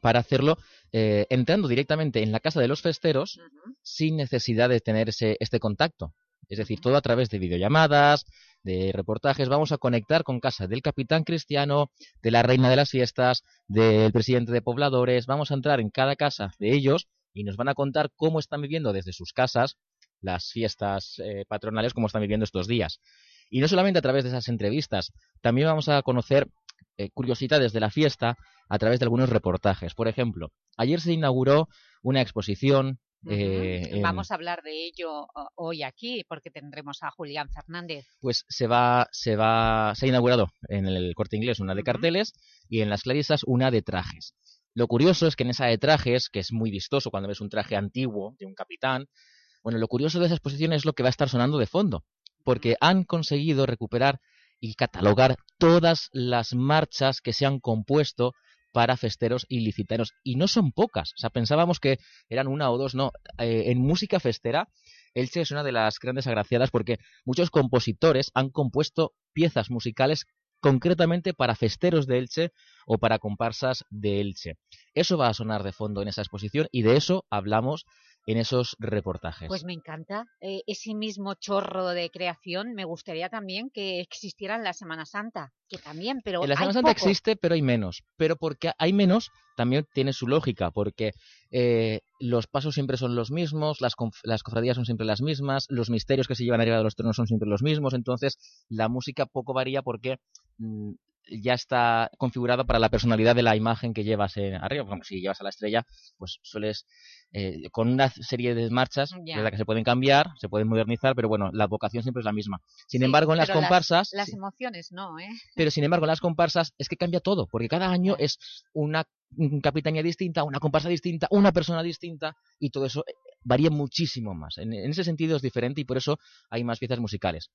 para hacerlo eh, entrando directamente en la casa de los festeros sin necesidad de tener ese, este contacto. Es decir, todo a través de videollamadas, de reportajes. Vamos a conectar con casa del capitán cristiano, de la reina de las fiestas, del presidente de pobladores. Vamos a entrar en cada casa de ellos y nos van a contar cómo están viviendo desde sus casas las fiestas eh, patronales, cómo están viviendo estos días. Y no solamente a través de esas entrevistas, también vamos a conocer eh, curiosidades de la fiesta a través de algunos reportajes. Por ejemplo, ayer se inauguró una exposición. Eh, en- Vamos a hablar de ello hoy aquí porque tendremos a Julián Fernández. pues se va, se va, se ha inaugurado en el corte inglés una de carteles y en las clarisas una de trajes. Lo curioso es que en esa de trajes, que es muy vistoso cuando ves un traje antiguo de un capitán, bueno, lo curioso de esa exposición es lo que va a estar sonando de fondo, porque han conseguido recuperar y catalogar todas las marchas que se han compuesto para festeros ilicitanos. Y no son pocas. O sea, pensábamos que eran una o dos. No, Eh, en música festera, Elche es una de las grandes agraciadas porque muchos compositores han compuesto piezas musicales concretamente para festeros de Elche o para comparsas de Elche. Eso va a sonar de fondo en esa exposición y de eso hablamos en esos reportajes. Pues me encanta. Eh, ese mismo chorro de creación me gustaría también que existiera en la Semana Santa, que también, pero En la Semana Santa poco. existe, pero hay menos. Pero porque hay menos, también tiene su lógica, porque eh, los pasos siempre son los mismos, las, las cofradías son siempre las mismas, los misterios que se llevan arriba de los tronos son siempre los mismos, entonces la música poco varía porque mm, ya está configurada para la personalidad de la imagen que llevas eh, arriba. Como si llevas a la estrella, pues sueles, eh, con una serie de marchas. ¿verdad? que se pueden cambiar, se pueden modernizar, pero bueno, la vocación siempre es la misma. Sin Sí, embargo, en las comparsas... Las, emociones no, ¿eh? Pero sin embargo, en las comparsas es que cambia todo, porque cada año es una capitanía distinta, una comparsa distinta, una persona distinta, y todo eso eh, varía muchísimo más. En, en ese sentido es diferente y por eso hay más piezas musicales.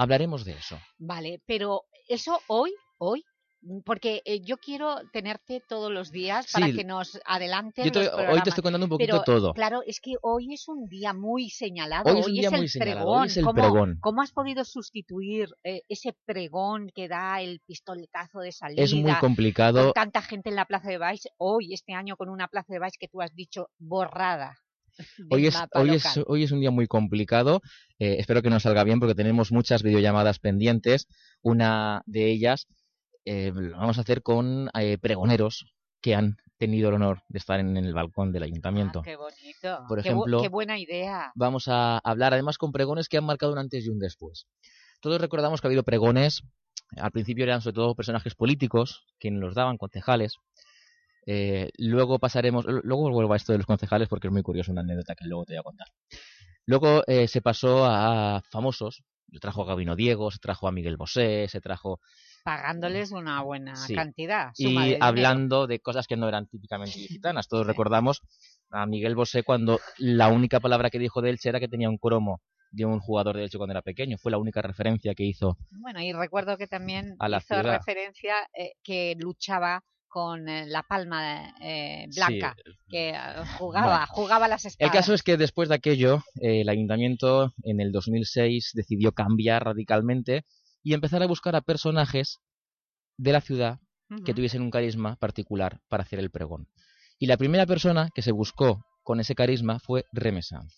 Hablaremos de eso. Vale, pero eso hoy, hoy, Mm, porque eh, yo quiero tenerte todos los días para Sí. que nos adelanten Yo te- los hoy te estoy contando un poquito Pero, todo. Claro, es que hoy es un día muy señalado. Hoy es un día el muy señalado, pregón. hoy es el ¿Cómo, pregón. cómo has podido sustituir eh, ese pregón que da el pistoletazo de salida? Es muy complicado. Con tanta gente en la Plaza de Baix, hoy, este año, con una Plaza de Baix que tú has dicho borrada. Hoy es, mapa hoy, es, local. hoy es un día muy complicado. eh, espero que nos salga bien porque tenemos muchas videollamadas pendientes. Una de ellas eh, lo vamos a hacer con eh, pregoneros que han tenido el honor de estar en el balcón del ayuntamiento. Ah, Qué bonito. Por Qué bu- ejemplo, qué buena idea. Vamos a hablar además con pregones que han marcado un antes y un después. Todos recordamos que ha habido pregones, al principio eran sobre todo personajes políticos, quienes los daban, concejales. Eh, luego pasaremos, luego vuelvo a esto de los concejales porque es muy curioso, una anécdota que luego te voy a contar. Luego eh, se pasó a famosos, se trajo a Gabino Diego, se trajo a Miguel Bosé, se trajo Pagándoles una buena Sí. cantidad. suma y hablando de cosas que no eran típicamente ilicitanas. Todos recordamos a Miguel Bosé cuando la única palabra que dijo de Elche era que tenía un cromo de un jugador de Elche cuando era pequeño. Fue la única referencia que hizo. Bueno, y recuerdo que también A la hizo ciudad. referencia eh, que luchaba con eh, la palma eh, blanca, que eh, jugaba, Bueno. jugaba las El espadas. caso es que después de aquello, eh, el ayuntamiento en el 2006 decidió cambiar radicalmente y empezar a buscar a personajes de la ciudad que tuviesen un carisma particular para hacer el pregón. Y la primera persona que se buscó con ese carisma fue Reme Sanz,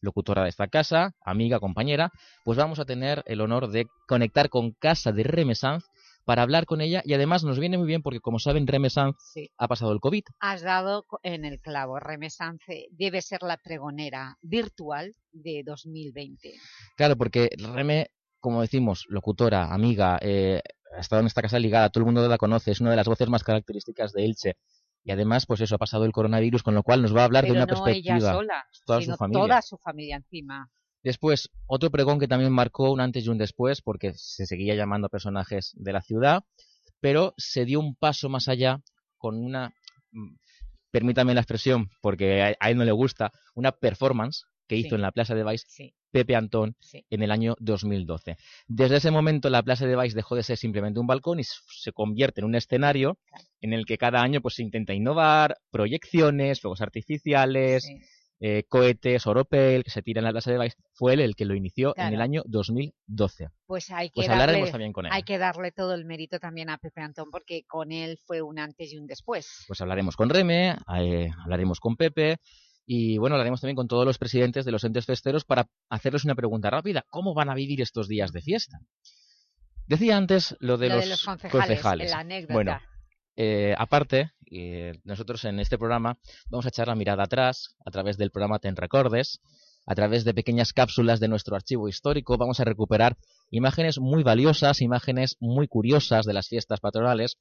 locutora de esta casa, amiga, compañera. Pues vamos a tener el honor de conectar con casa de Reme Sanz para hablar con ella y además nos viene muy bien porque como saben Reme Sanz Sí. ha pasado el COVID. Has dado en el clavo. Remesance debe ser la pregonera virtual de 2020. Claro, porque Reme, como decimos, locutora, amiga, eh, ha estado en esta casa ligada, todo el mundo la conoce, es una de las voces más características de Elche. Y además, pues eso, ha pasado el coronavirus, con lo cual nos va a hablar Pero de una no perspectiva. ella sola, toda sino su familia. toda su familia encima. Después, otro pregón que también marcó un antes y un después, porque se seguía llamando a personajes de la ciudad, pero se dio un paso más allá con una, mm, permítame la expresión, porque a, él no le gusta, una performance que hizo Sí. en la Plaza de Sí. Pepe Antón Sí. en el año 2012. Desde ese momento la Plaza de Baix dejó de ser simplemente un balcón y se convierte en un escenario en el que cada año pues se intenta innovar, proyecciones, fuegos artificiales, eh, cohetes, oropel, que se tira en la de. Fue él el que lo inició en el año 2012. Pues hay que Pues darle, hablaremos también con él. Hay que darle todo el mérito también a Pepe Antón porque con él fue un antes y un después. Pues hablaremos con Reme, eh, hablaremos con Pepe y bueno, hablaremos también con todos los presidentes de los entes festeros para hacerles una pregunta rápida. ¿Cómo van a vivir estos días de fiesta? Decía antes lo de, Lo los, de los concejales, concejales. la anécdota. Bueno, eh, aparte, eh, nosotros en este programa vamos a echar la mirada atrás a través del programa Ten Recordes, a través de pequeñas cápsulas de nuestro archivo histórico. Vamos a recuperar imágenes muy valiosas, imágenes muy curiosas de las fiestas patronales.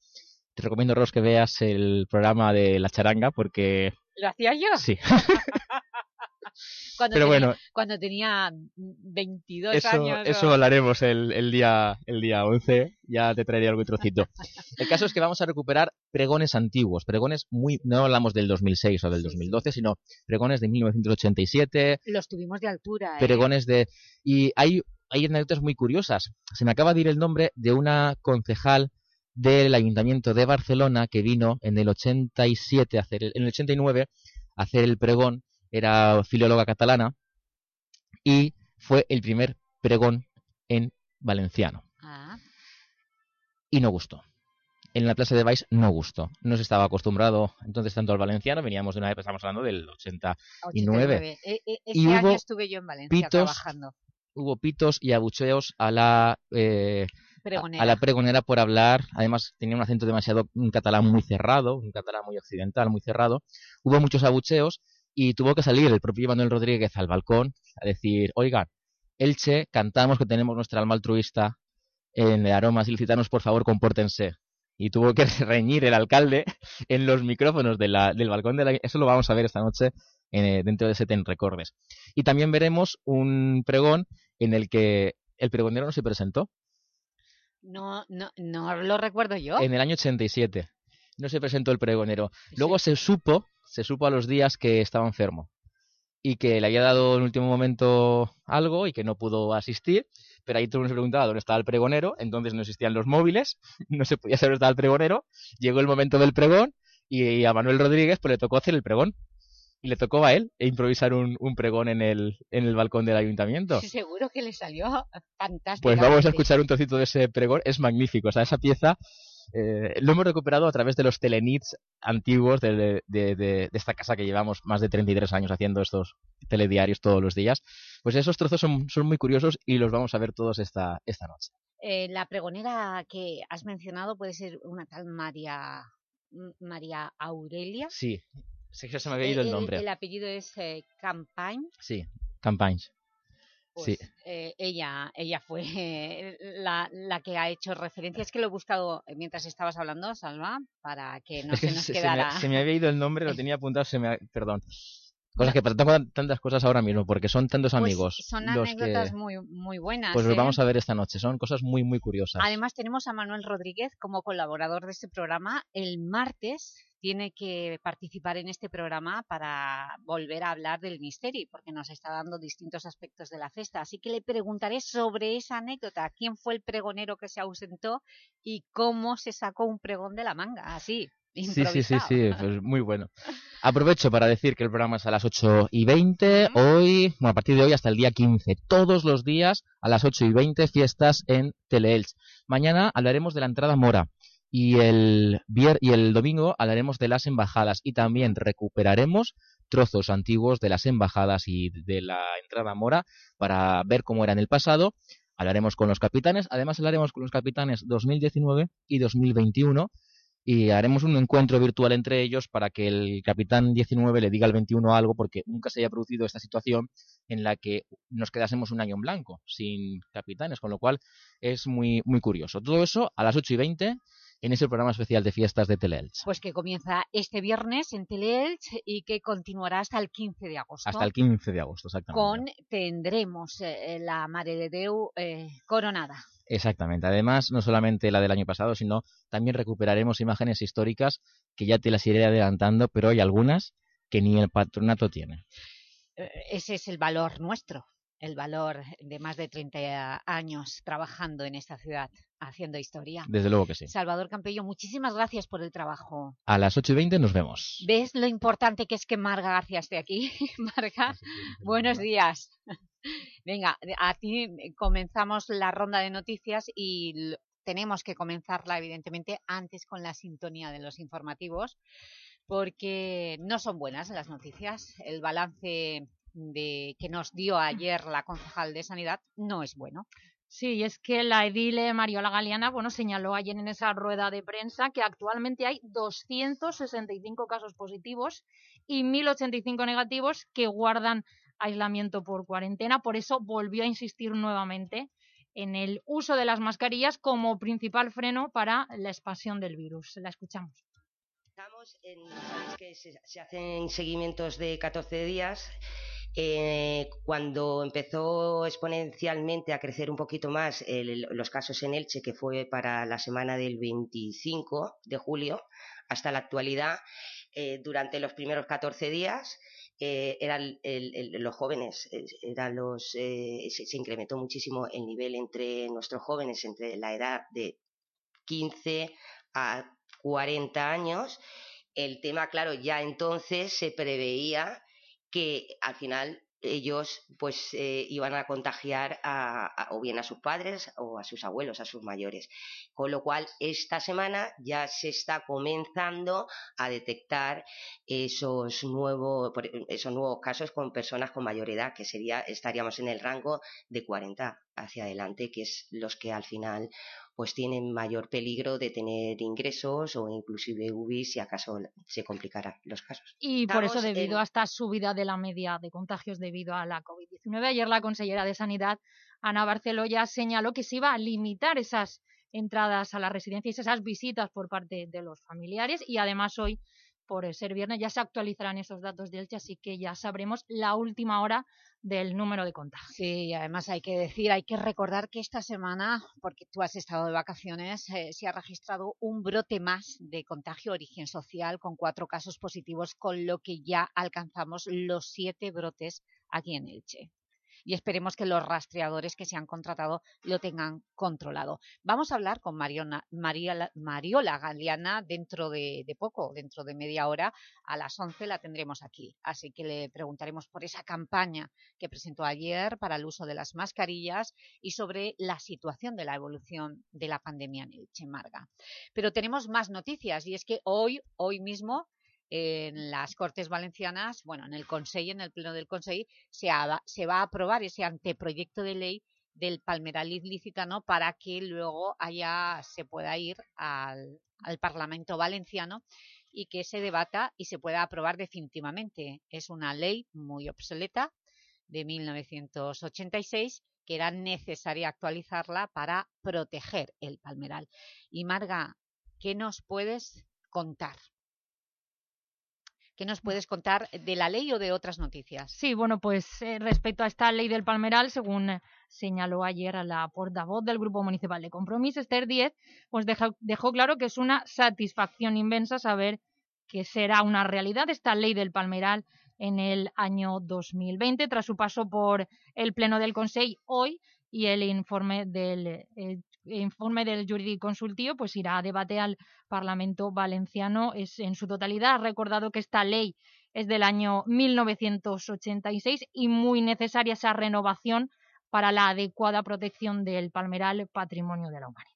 Te recomiendo, Ros, que veas el programa de La Charanga porque... ¿Lo hacía yo? Sí. Cuando Pero tenía, bueno. Cuando tenía 22 Eso, años. eso o- hablaremos el, el día, el día 11, ya te traeré algún trocito. El caso es que vamos a recuperar pregones antiguos, pregones muy, no hablamos del 2006 o del 2012, sino pregones de 1987, Los tuvimos de altura. ¿eh? pregones de... Y hay, hay anécdotas muy curiosas. Se me acaba de ir el nombre de una concejal del Ayuntamiento de Barcelona que vino en el 87 a hacer el- en el 89 a hacer el pregón, era filóloga catalana y fue el primer pregón en valenciano Ah, y no gustó. En la Plaza de Baix no gustó. No se estaba acostumbrado entonces tanto al valenciano, veníamos de una época, estamos hablando del 89. 89. E- e- ese Y año hubo estuve yo en Valencia pitos, trabajando. hubo pitos y abucheos a la eh, Pregonera. a la pregonera por hablar. Además tenía un acento demasiado un catalán muy cerrado, un catalán muy occidental, muy cerrado. Hubo muchos abucheos y tuvo que salir el propio Manuel Rodríguez al balcón a decir, oigan, Elche, cantamos que tenemos nuestra alma altruista en aromas ilicitanos, por favor, compórtense. Y tuvo que reñir el alcalde en los micrófonos de la- del balcón de la... Eso lo vamos a ver esta noche eh, dentro de Seten Recordes. Y también veremos un pregón en el que el pregonero no se presentó No, no, no lo recuerdo yo. en el año 87. No se presentó el pregonero. Luego se supo, se supo a los días que estaba enfermo y que le había dado en último momento algo y que no pudo asistir, pero ahí todo el mundo se preguntaba dónde estaba el pregonero, entonces no existían los móviles, no se podía saber dónde estaba el pregonero, llegó el momento del pregón y a Manuel Rodríguez pues le tocó hacer el pregón y le tocó a él improvisar un, un pregón en el, en el balcón del ayuntamiento. Seguro que le salió fantástico. Pues vamos a escuchar un trocito de ese pregón, es magnífico, o sea, esa pieza eh, lo hemos recuperado a través de los telenits antiguos de, de, de, esta casa que llevamos más de 33 años haciendo estos telediarios todos los días. Pues esos trozos son, son muy curiosos y los vamos a ver todos esta, esta noche. Eh, la pregonera que has mencionado puede ser una tal María, María Aurelia. Sí, se me había ido el, nombre. El, apellido es eh, Campagne. Sí. Pues, sí. eh, ella, ella fue la, la, que ha hecho referencia. Es que lo he buscado mientras estabas hablando, Salva, para que no es que se nos se, quedara... Se me, se me, había ido el nombre, lo tenía apuntado, se me perdón. Cosas que tengo tantas cosas ahora mismo, porque son tantos pues amigos. Son anécdotas que, muy, muy buenas. Pues ¿eh? los vamos a ver esta noche, son cosas muy, muy curiosas. Además tenemos a Manuel Rodríguez como colaborador de este programa. El martes tiene que participar en este programa para volver a hablar del Misteri, porque nos está dando distintos aspectos de la festa. Así que le preguntaré sobre esa anécdota, quién fue el pregonero que se ausentó y cómo se sacó un pregón de la manga, así, Sí, sí, sí, sí, pues muy bueno. Aprovecho para decir que el programa es a las 8 y 20, hoy, bueno, a partir de hoy hasta el día 15, todos los días a las 8 y 20, fiestas en Teleelch. Mañana hablaremos de la entrada mora y el, y el domingo hablaremos de las embajadas y también recuperaremos trozos antiguos de las embajadas y de la entrada mora para ver cómo era en el pasado. Hablaremos con los capitanes, además hablaremos con los capitanes 2019 y 2021 y haremos un encuentro virtual entre ellos para que el capitán 19 le diga al 21 algo porque nunca se haya producido esta situación en la que nos quedásemos un año en blanco sin capitanes, con lo cual es muy, muy curioso. Todo eso a las 8 y 20 en ese programa especial de fiestas de Teleelch. Pues que comienza este viernes en Teleelch y que continuará hasta el 15 de agosto. Hasta el 15 de agosto, exactamente. Con tendremos eh, la Mare de Deu eh, coronada. Exactamente. Además, no solamente la del año pasado, sino también recuperaremos imágenes históricas que ya te las iré adelantando, pero hay algunas que ni el patronato tiene. Ese es el valor nuestro, el valor de más de 30 años trabajando en esta ciudad, haciendo historia. Desde luego que sí. Salvador Campello, muchísimas gracias por el trabajo. A las 8 y 20 nos vemos. ¿Ves lo importante que es que Marga García esté aquí? Marga, buenos días. Venga, a ti comenzamos la ronda de noticias y tenemos que comenzarla, evidentemente, antes con la sintonía de los informativos, porque no son buenas las noticias. El balance de, que nos dio ayer la concejal de Sanidad no es bueno. Sí, es que la edile Mariola Galeana bueno, señaló ayer en esa rueda de prensa que actualmente hay 265 casos positivos y 1.085 negativos que guardan aislamiento por cuarentena. Por eso volvió a insistir nuevamente en el uso de las mascarillas como principal freno para la expansión del virus. La escuchamos. Estamos en, sabéis que se, se hacen seguimientos de 14 días eh, cuando empezó exponencialmente a crecer un poquito más el, los casos en Elche, que fue para la semana del 25 de julio hasta la actualidad, eh, durante los primeros 14 días eh, eran el, los jóvenes, eran los, se, incrementó muchísimo el nivel entre nuestros jóvenes, entre la edad de 15 a 40 años. El tema, claro, ya entonces se preveía que al final ellos pues eh, iban a contagiar a, o bien a sus padres o a sus abuelos, a sus mayores. Con lo cual, esta semana ya se está comenzando a detectar esos nuevos, esos nuevos casos con personas con mayor edad, que sería, estaríamos en el rango de 40 hacia adelante, que es los que al final pues tienen mayor peligro de tener ingresos o inclusive UBI si acaso se complicaran los casos. Y Estamos por eso debido en... a esta subida de la media de contagios debido a la COVID-19, ayer la consellera de Sanidad, Ana Barceló, ya señaló que se iba a limitar esas entradas a las residencias, esas visitas por parte de los familiares y además hoy por ser viernes ya se actualizarán esos datos de Elche, así que ya sabremos la última hora del número de contagios. Sí, además hay que decir, hay que recordar que esta semana, porque tú has estado de vacaciones, eh, se ha registrado un brote más de contagio de origen social con cuatro casos positivos, con lo que ya alcanzamos los siete brotes aquí en Elche. Y esperemos que los rastreadores que se han contratado lo tengan controlado. Vamos a hablar con Mariona, Mariola Galeana dentro de, poco, dentro de media hora, a las 11 la tendremos aquí. Así que le preguntaremos por esa campaña que presentó ayer para el uso de las mascarillas y sobre la situación de la evolución de la pandemia en Elche, Marga. Pero tenemos más noticias y es que hoy, hoy mismo en las Cortes Valencianas, bueno, en el Consejo, en el Pleno del Consejo, se, se va a aprobar ese anteproyecto de ley del palmeral ilícitano para que luego haya, se pueda ir al, al Parlamento Valenciano y que se debata y se pueda aprobar definitivamente. Es una ley muy obsoleta de 1986 que era necesaria actualizarla para proteger el palmeral. Y Marga, ¿qué nos puedes contar? ¿Qué nos puedes contar de la ley o de otras noticias? Sí, bueno, pues eh, respecto a esta ley del Palmeral, según eh, señaló ayer a la portavoz del Grupo Municipal de Compromiso, Esther Díez, pues dejó, dejó claro que es una satisfacción inmensa saber que será una realidad esta ley del Palmeral en el año 2020, tras su paso por el Pleno del Consejo hoy y el informe del informe del pues irá a debate al Parlamento valenciano es, en su totalidad. Ha recordado que esta ley es del año 1986 y muy necesaria esa renovación para la adecuada protección del palmeral patrimonio de la humanidad.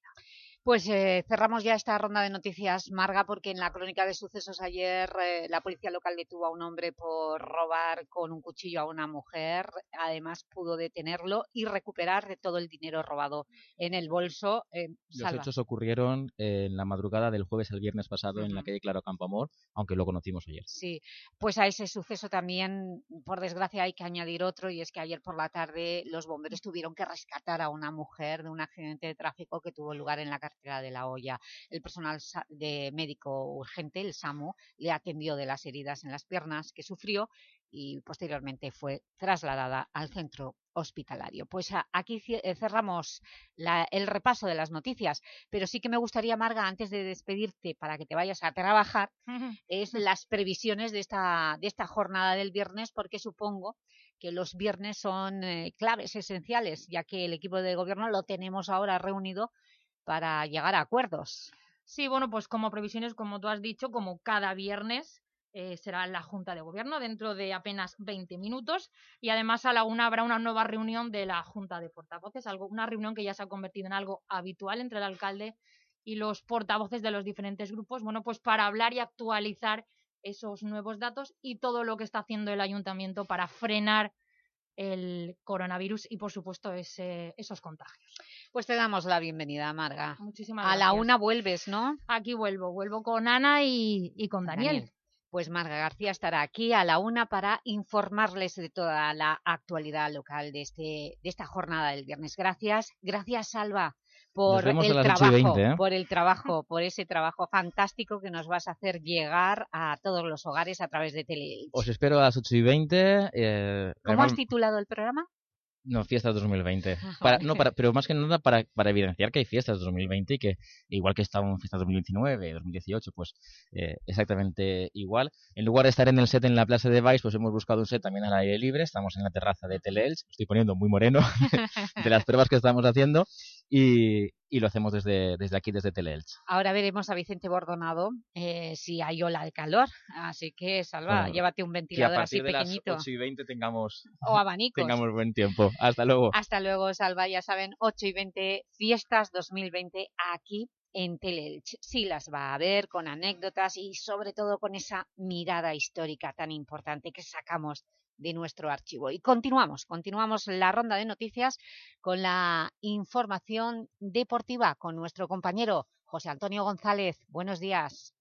Pues eh, cerramos ya esta ronda de noticias, Marga, porque en la crónica de sucesos ayer eh, la policía local detuvo a un hombre por robar con un cuchillo a una mujer. Además pudo detenerlo y recuperar todo el dinero robado en el bolso. Eh, Los hechos ocurrieron en la madrugada del jueves al viernes pasado en la calle Claro Campoamor, aunque lo conocimos ayer. Sí, pues a ese suceso también, por desgracia, hay que añadir otro y es que ayer por la tarde los bomberos tuvieron que rescatar a una mujer de un accidente de tráfico que tuvo lugar en la de la olla. El personal de médico urgente, el SAMU, le atendió de las heridas en las piernas que sufrió y posteriormente fue trasladada al centro hospitalario. Pues aquí eh, cerramos el repaso de las noticias, pero sí que me gustaría, Marga, antes de despedirte para que te vayas a trabajar, es las previsiones de esta, de esta jornada del viernes, porque supongo que los viernes son eh, claves esenciales, ya que el equipo de gobierno lo tenemos ahora reunido para llegar a acuerdos. Sí, bueno, pues como previsiones, como tú has dicho, como cada viernes eh, será la Junta de Gobierno dentro de apenas 20 minutos y además a la una habrá una nueva reunión de la Junta de Portavoces, algo, una reunión que ya se ha convertido en algo habitual entre el alcalde y los portavoces de los diferentes grupos, bueno, pues para hablar y actualizar esos nuevos datos y todo lo que está haciendo el ayuntamiento para frenar el coronavirus y, por supuesto, ese, esos contagios. Pues te damos la bienvenida, Marga. Muchísimas A la una vuelves, ¿no? Aquí vuelvo, vuelvo con Ana y, con Daniel. Pues Marga García estará aquí a la una para informarles de toda la actualidad local de, este, de esta jornada del viernes. Gracias. Gracias, Salva por el trabajo, ¿eh? por el trabajo, por ese trabajo fantástico que nos vas a hacer llegar a todos los hogares a través de Tele. Os espero a las 8 y 20. Eh, ¿Cómo has titulado el programa? No, fiestas 2020. Ah, para, no, para, pero más que nada para, para, evidenciar que hay fiestas 2020 y que igual que estaban fiestas 2019, 2018, pues eh, exactamente igual. En lugar de estar en el set en la Plaza de Vice, pues hemos buscado un set también al aire libre. Estamos en la terraza de Teleels. Estoy poniendo muy moreno de las pruebas que estamos haciendo y, lo hacemos desde, desde aquí, desde Teleelch. Ahora veremos a Vicente Bordonado eh, si hay ola de calor, así que Salva, llévate un ventilador así pequeñito. Que a partir de las 8 y 20 tengamos, o abanicos. tengamos buen tiempo. Hasta luego. Hasta luego, Salva. Ya saben, 8 y 20, fiestas 2020 aquí en Teleelch. Sí las va a ver con anécdotas y sobre todo con esa mirada histórica tan importante que sacamos de nuestro archivo. Y continuamos, continuamos la ronda de noticias con la información deportiva con nuestro compañero José Antonio González. Buenos días.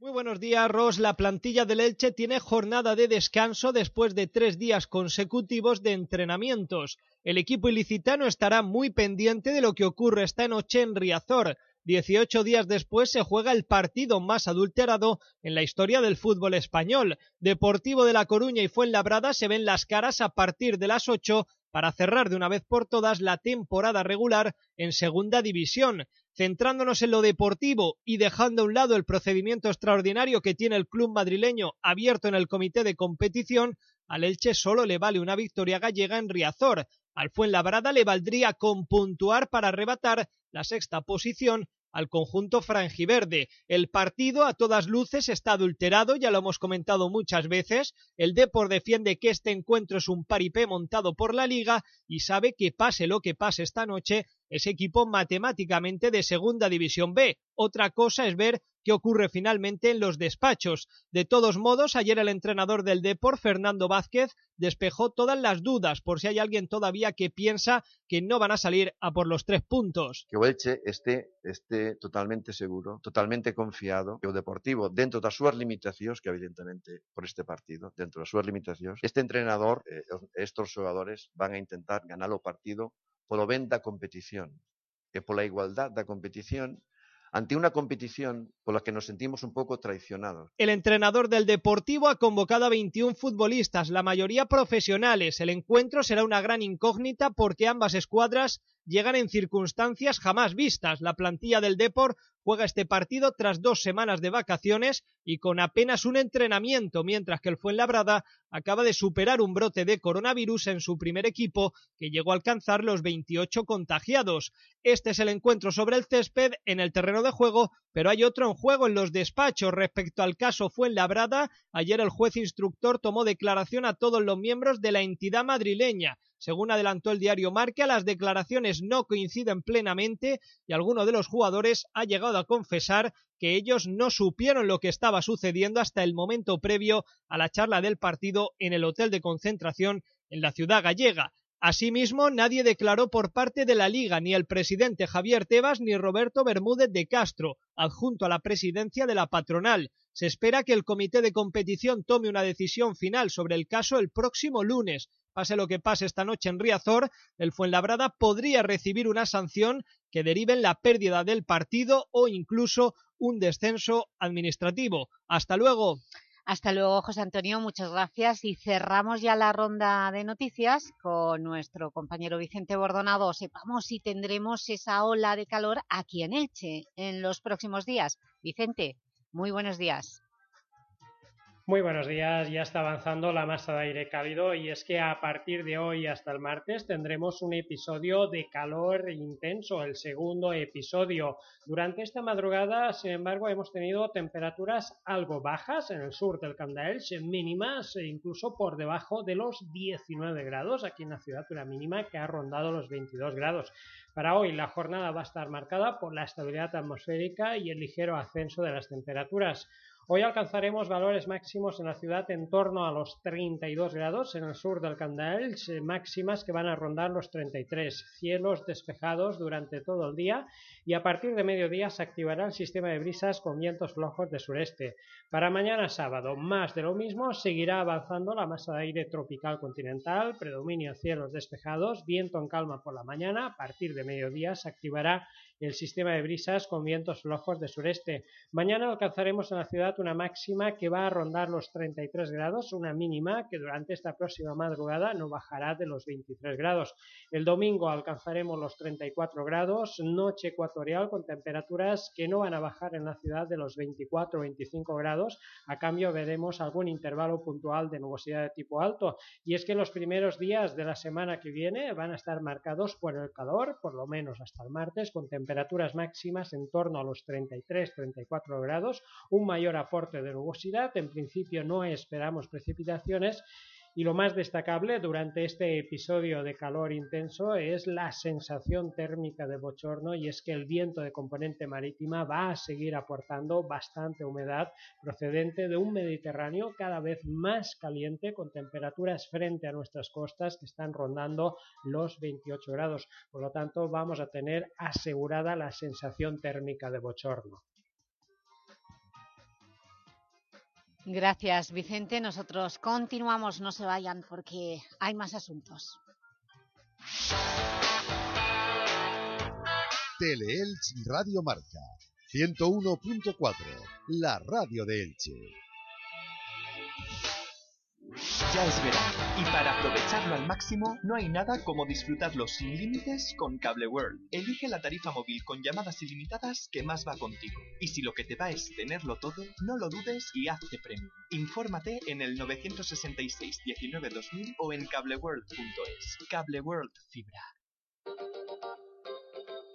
Muy buenos días, Ros. La plantilla del Elche tiene jornada de descanso después de tres días consecutivos de entrenamientos. El equipo ilicitano estará muy pendiente de lo que ocurre esta noche en Riazor. 18 días después se juega el partido más adulterado en la historia del fútbol español. Deportivo de La Coruña y Fuenlabrada se ven las caras a partir de las 8 para cerrar de una vez por todas la temporada regular en Segunda División. Centrándonos en lo deportivo y dejando a un lado el procedimiento extraordinario que tiene el club madrileño abierto en el comité de competición, al Elche solo le vale una victoria gallega en Riazor. Al Fuenlabrada le valdría con puntuar para arrebatar la sexta posición al conjunto franjiverde. El partido a todas luces está adulterado, ya lo hemos comentado muchas veces. El Depor defiende que este encuentro es un paripé montado por la liga y sabe que pase lo que pase esta noche, es equipo matemáticamente de segunda división B. Otra cosa es ver qué ocurre finalmente en los despachos. De todos modos, ayer el entrenador del Depor, Fernando Vázquez, despejó todas las dudas por si hay alguien todavía que piensa que no van a salir a por los tres puntos. Que Elche esté, esté totalmente seguro, totalmente confiado que o Deportivo, dentro das súas limitacións, que evidentemente por este partido, dentro das súas limitacións, este entrenador, eh, estos xogadores van a intentar ganar o partido polo ben da competición e pola igualdad da competición ante una competición por la que nos sentimos un poco traicionados. El entrenador del Deportivo ha convocado a 21 futbolistas, la mayoría profesionales. El encuentro será una gran incógnita porque ambas escuadras llegan en circunstancias jamás vistas. La plantilla del Deport juega este partido tras dos semanas de vacaciones y con apenas un entrenamiento, mientras que el Fuenlabrada acaba de superar un brote de coronavirus en su primer equipo, que llegó a alcanzar los 28 contagiados. Este es el encuentro sobre el césped en el terreno de juego, pero hay otro en juego en los despachos respecto al caso Fuenlabrada. Ayer el juez instructor tomó declaración a todos los miembros de la entidad madrileña. Según adelantó el diario Marca, las declaraciones no coinciden plenamente y alguno de los jugadores ha llegado a confesar que ellos no supieron lo que estaba sucediendo hasta el momento previo a la charla del partido en el hotel de concentración en la ciudad gallega. Asimismo, nadie declaró por parte de la Liga, ni el presidente Javier Tebas ni Roberto Bermúdez de Castro, adjunto a la presidencia de la patronal. Se espera que el comité de competición tome una decisión final sobre el caso el próximo lunes. Pase lo que pase esta noche en Riazor, el Fuenlabrada podría recibir una sanción que derive en la pérdida del partido o incluso un descenso administrativo. Hasta luego. Hasta luego, José Antonio, muchas gracias. Y cerramos ya la ronda de noticias con nuestro compañero Vicente Bordonado. Sepamos si tendremos esa ola de calor aquí en Elche en los próximos días. Vicente, muy buenos días. Muy buenos días, ya está avanzando la masa de aire cálido y es que a partir de hoy hasta el martes tendremos un episodio de calor intenso, el segundo episodio. Durante esta madrugada, sin embargo, hemos tenido temperaturas algo bajas en el sur del Camp mínimas e incluso por debajo de los 19 grados, aquí en la ciudad una mínima que ha rondado los 22 grados. Para hoy la jornada va a estar marcada por la estabilidad atmosférica y el ligero ascenso de las temperaturas. Hoy alcanzaremos valores máximos en la ciudad en torno a los 32 grados en el sur del Candaels, máximas que van a rondar los 33, cielos despejados durante todo el día y a partir de mediodía se activará el sistema de brisas con vientos flojos de sureste. Para mañana sábado, más de lo mismo, seguirá avanzando la masa de aire tropical continental, predominio cielos despejados, viento en calma por la mañana, a partir de mediodía se activará el sistema de brisas con vientos flojos de sureste. Mañana alcanzaremos en la ciudad una máxima que va a rondar los 33 grados, una mínima que durante esta próxima madrugada no bajará de los 23 grados. El domingo alcanzaremos los 34 grados, noche ecuatorial con temperaturas que no van a bajar en la ciudad de los 24 o 25 grados. A cambio veremos algún intervalo puntual de nubosidad de tipo alto. Y es que los primeros días de la semana que viene van a estar marcados por el calor, por lo menos hasta el martes, con temperaturas máximas en torno a los 33-34 grados, un mayor aporte de nubosidad. En principio no esperamos precipitaciones y lo más destacable durante este episodio de calor intenso es la sensación térmica de bochorno y es que el viento de componente marítima va a seguir aportando bastante humedad procedente de un Mediterráneo cada vez más caliente con temperaturas frente a nuestras costas que están rondando los 28 grados. Por lo tanto, vamos a tener asegurada la sensación térmica de bochorno. Gracias, Vicente. Nosotros continuamos, no se vayan porque hay más asuntos. Teleelch Radio Marca 101.4, la radio de Elche. Ya es verano y para aprovecharlo al máximo no hay nada como disfrutarlo sin límites con Cable World. Elige la tarifa móvil con llamadas ilimitadas que más va contigo. Y si lo que te va es tenerlo todo, no lo dudes y hazte premio. Infórmate en el 966 19 2000 o en cableworld.es. Cable World Fibra.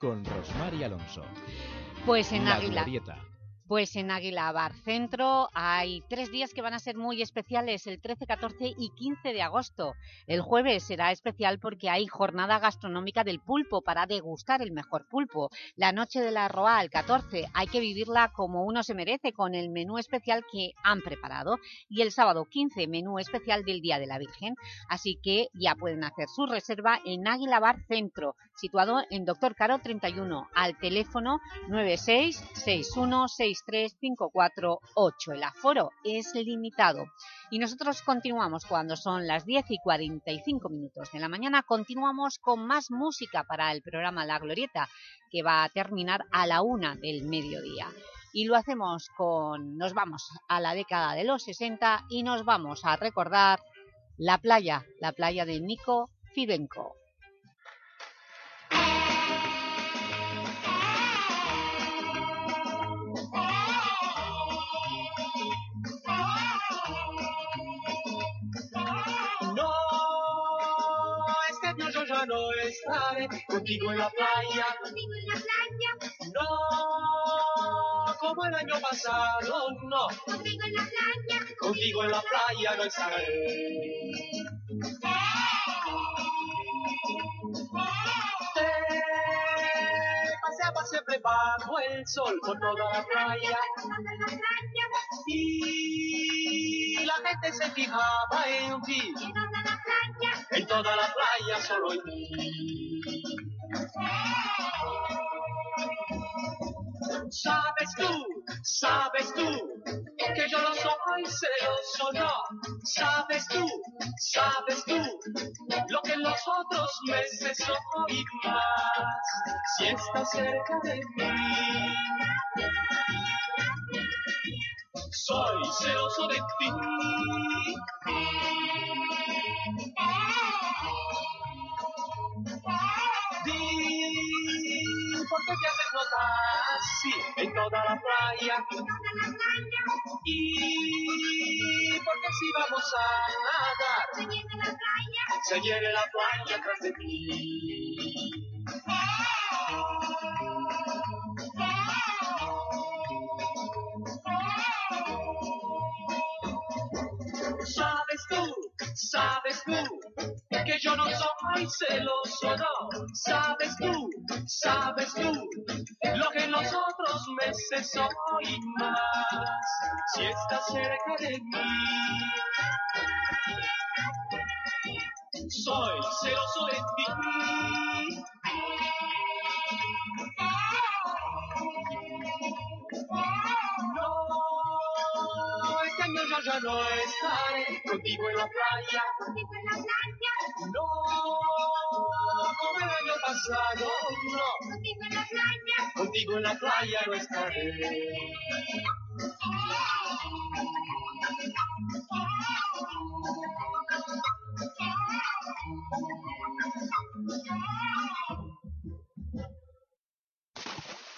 con Rosmar y Alonso. Pues en La Águila. Glorieta. Pues en Águila Bar Centro hay tres días que van a ser muy especiales, el 13, 14 y 15 de agosto. El jueves será especial porque hay jornada gastronómica del pulpo para degustar el mejor pulpo. La noche de la Roa, el 14, hay que vivirla como uno se merece con el menú especial que han preparado. Y el sábado 15, menú especial del Día de la Virgen. Así que ya pueden hacer su reserva en Águila Bar Centro, situado en Doctor Caro 31, al teléfono 966163548. El aforo es limitado. Y nosotros continuamos cuando son las 10 y 45 minutos de la mañana. Continuamos con más música para el programa La Glorieta, que va a terminar a la una del mediodía. Y lo hacemos con... Nos vamos a la década de los 60 y nos vamos a recordar la playa, la playa de Nico Fidenko. Contigo en la playa. Contigo en la playa. No, como el año pasado, no. Contigo en la playa. Contigo en la playa no estaré. Te paseaba siempre bajo el sol por toda la playa. Y gente se fijaba en ti. En toda la playa solo en ti. Sabes tú, sabes tú, que yo no soy celoso, no. Sabes tú, sabes tú, lo que en los otros meses soy más. Si estás cerca de mí, soy celoso de ti. Di, ¿por qué te haces notar así en toda la playa? Y porque si vamos a nadar, se llene la playa atrás de ti. Sabes tú, sabes tú, que yo no soy celoso, no. Sabes tú, sabes tú, lo que en los otros meses soy más. Si estás cerca de mí, soy celoso de ti. Yo ya no estaré contigo en la playa. No, como el año pasado, no. Contigo en la playa no estaré.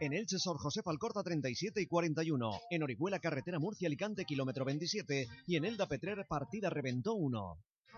En Elche, Sor José Falcorta 37 y 41. En Orihuela, Carretera Murcia, Alicante, kilómetro 27. Y en Elda Petrer, partida Reventó 1.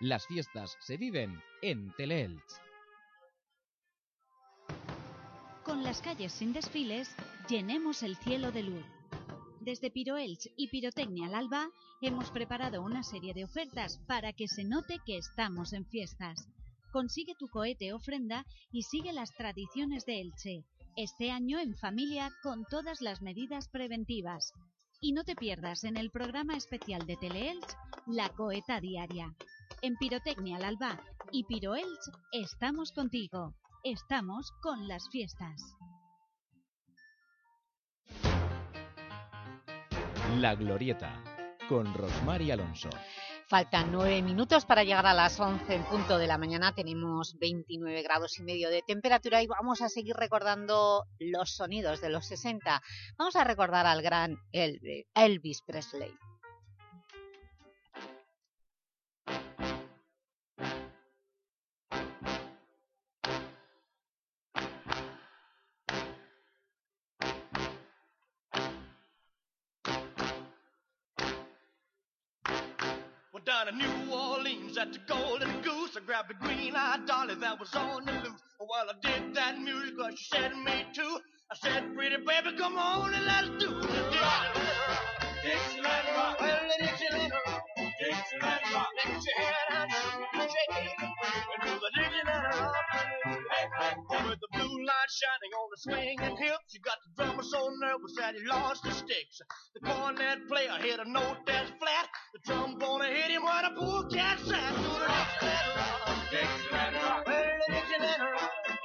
las fiestas se viven en Teleelch. Con las calles sin desfiles, llenemos el cielo de luz. Desde Piroelch y Pirotecnia al Alba hemos preparado una serie de ofertas para que se note que estamos en fiestas. Consigue tu cohete ofrenda y sigue las tradiciones de Elche. Este año en familia con todas las medidas preventivas. Y no te pierdas en el programa especial de Teleelch La Coheta Diaria. En Pirotecnia al Alba y Piroelch estamos contigo. Estamos con las fiestas. La Glorieta, con Rosmar y Alonso. Faltan nueve minutos para llegar a las once en punto de la mañana. Tenemos 29 grados y medio de temperatura y vamos a seguir recordando los sonidos de los 60. Vamos a recordar al gran Elvis Presley. At the Golden Goose. I grabbed a green-eyed dolly that was on the loose. Well, I did that music she said me too. I said, pretty baby, come on and let's do the Dixieland rock. Well, Dixieland rock. Shining on the swinging hips, you got the drummer so nervous that he lost his sticks. The cornet player hit a note that's flat. The trombone hit him when a poor cat sat. Do the Dixieland rock. Dixieland rock.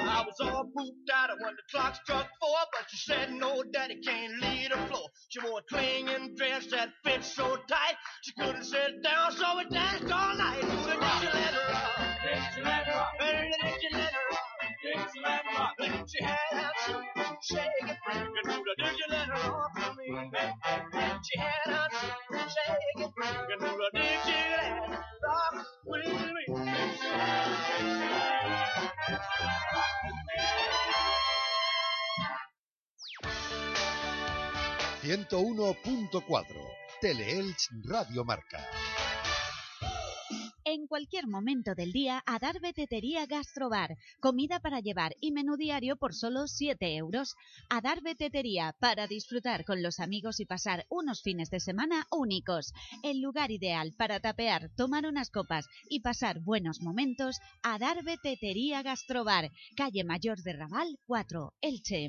I was all pooped out when the clock struck four, but she said no, daddy can't leave the floor. She wore a clinging dress that fit so tight, she couldn't sit down, so we danced all night. To the Dixieland rock, Dixieland rock, hey, the Dixieland rock, Dixieland rock. Lift your hands, shake it, and do the Dixieland rock for me. 101.4 Teleelch Radio Marca. En cualquier momento del día, Adarve Tetería Gastrobar. Comida para llevar y menú diario por solo 7 euros. Adarve Tetería, para disfrutar con los amigos y pasar unos fines de semana únicos. El lugar ideal para tapear, tomar unas copas y pasar buenos momentos, Adarve Tetería Gastrobar. Calle Mayor de Raval 4, Elche.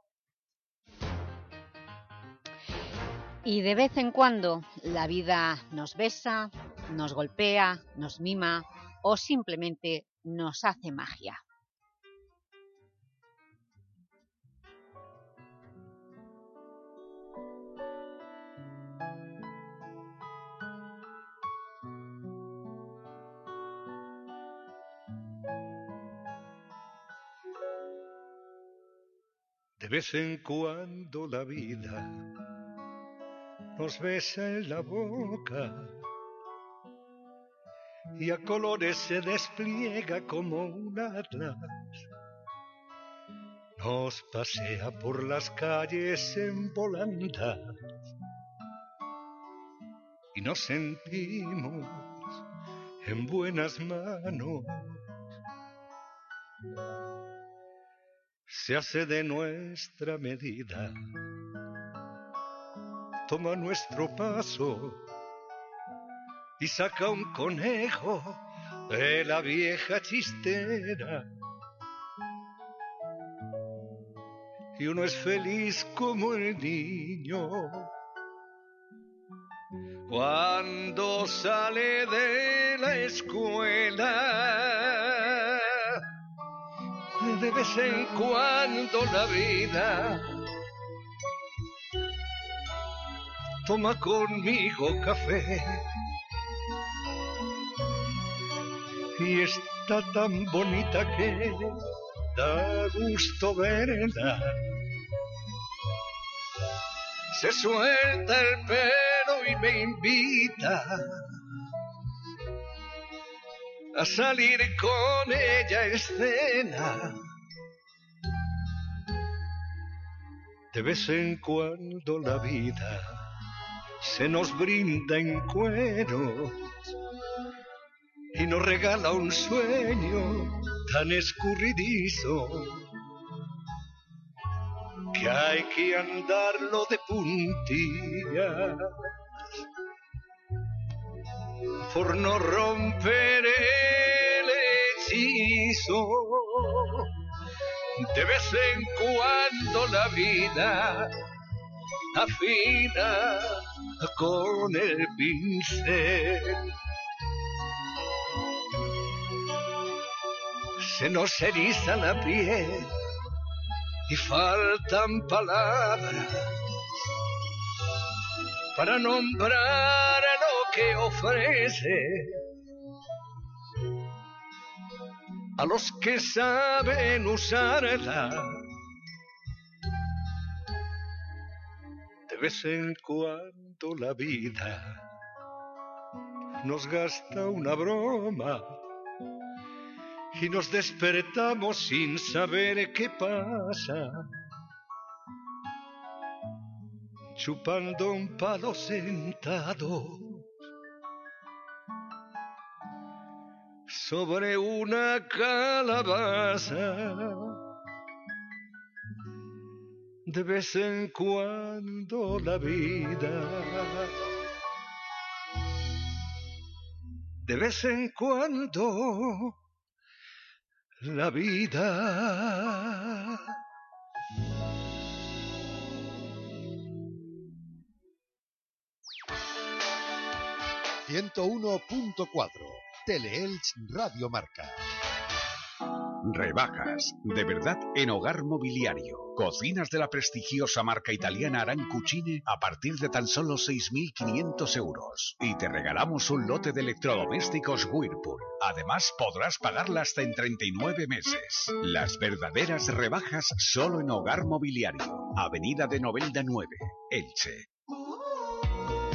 Y de vez en cuando la vida nos besa, nos golpea, nos mima o simplemente nos hace magia. De vez en cuando la vida nos besa en la boca y a colores se despliega como un atlas. Nos pasea por las calles en volandas y nos sentimos en buenas manos. Se hace de nuestra medida toma nuestro paso y saca un conejo de la vieja chistera. Y uno es feliz como el niño cuando sale de la escuela. De vez en cuando la vida toma conmigo café. Y está tan bonita que da gusto verla. Se suelta el pelo y me invita a salir con ella a escena. De vez en cuando la vida se nos brinda en cueros y nos regala un sueño tan escurridizo que hay que andarlo de puntillas por no romper el hechizo. De vez en cuando la vida afina con el pincel. Se nos eriza la piel y faltan palabras para nombrar lo que ofrece a los que saben usarla De vez en cuando la vida nos gasta una broma y nos despertamos sin saber qué pasa. Chupando un palo sentado sobre una calabaza de vez en cuando la vida. De vez en cuando la vida. ...101.4... Teleelch Radio Marca. Rebajas, de verdad en hogar mobiliario. Cocinas de la prestigiosa marca italiana Arancucine a partir de tan solo 6.500 euros. Y te regalamos un lote de electrodomésticos Whirlpool. Además podrás pagarla hasta en 39 meses. Las verdaderas rebajas solo en hogar mobiliario. Avenida de Novelda 9, Elche.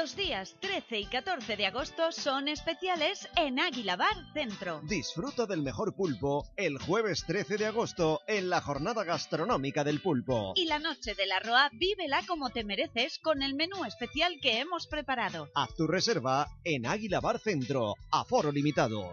Los días 13 y 14 de agosto son especiales en Águila Bar Centro. Disfruta del mejor pulpo el jueves 13 de agosto en la jornada gastronómica del pulpo. Y la noche de la Roa, vívela como te mereces con el menú especial que hemos preparado. Haz tu reserva en Águila Bar Centro, aforo limitado.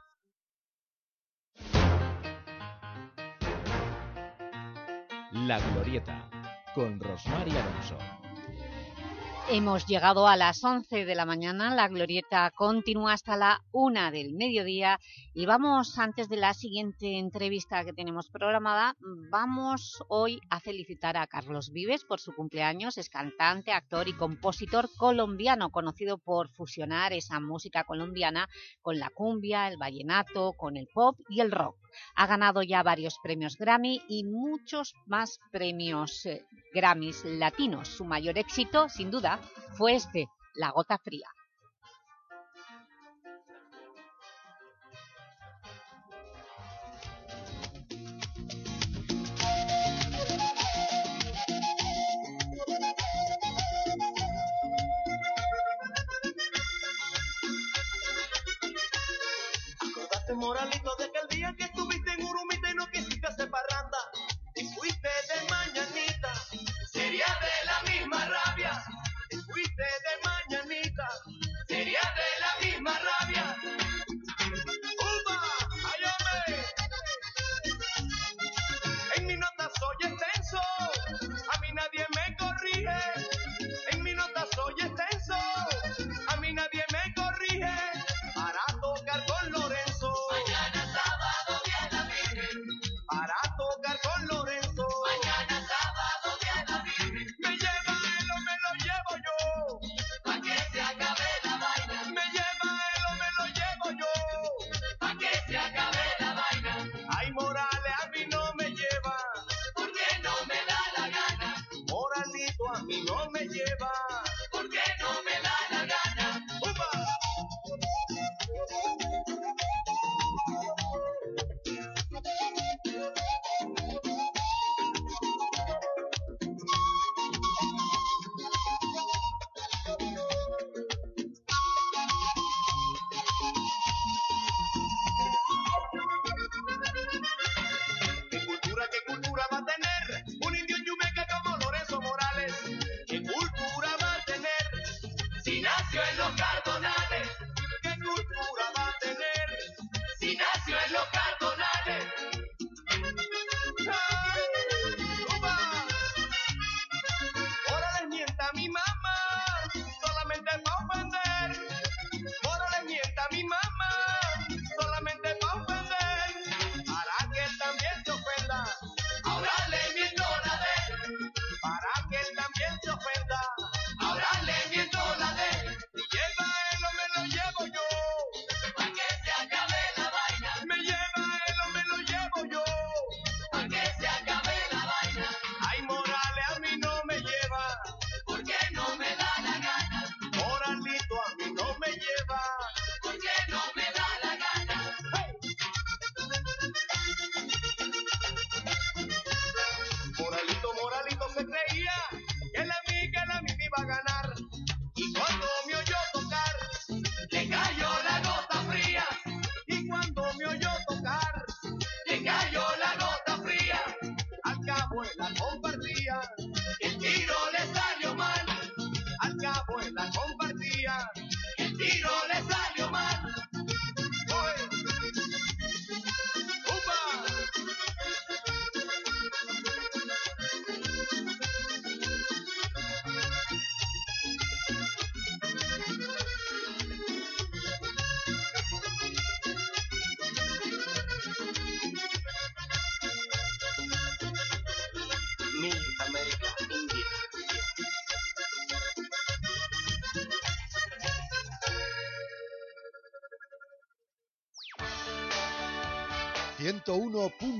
La Glorieta, con Rosmar Alonso. Hemos llegado a las 11 de la mañana, la glorieta continúa hasta la 1 del mediodía y vamos, antes de la siguiente entrevista que tenemos programada, vamos hoy a felicitar a Carlos Vives por su cumpleaños, es cantante, actor y compositor colombiano, conocido por fusionar esa música colombiana con la cumbia, el vallenato, con el pop y el rock. Ha ganado ya varios premios Grammy y muchos más premios eh, Grammys latinos. Su mayor éxito, sin duda, fue este, La Gota Fría. Moralito, de aquel día que estuviste en Urumita y no quisiste hacer parranda.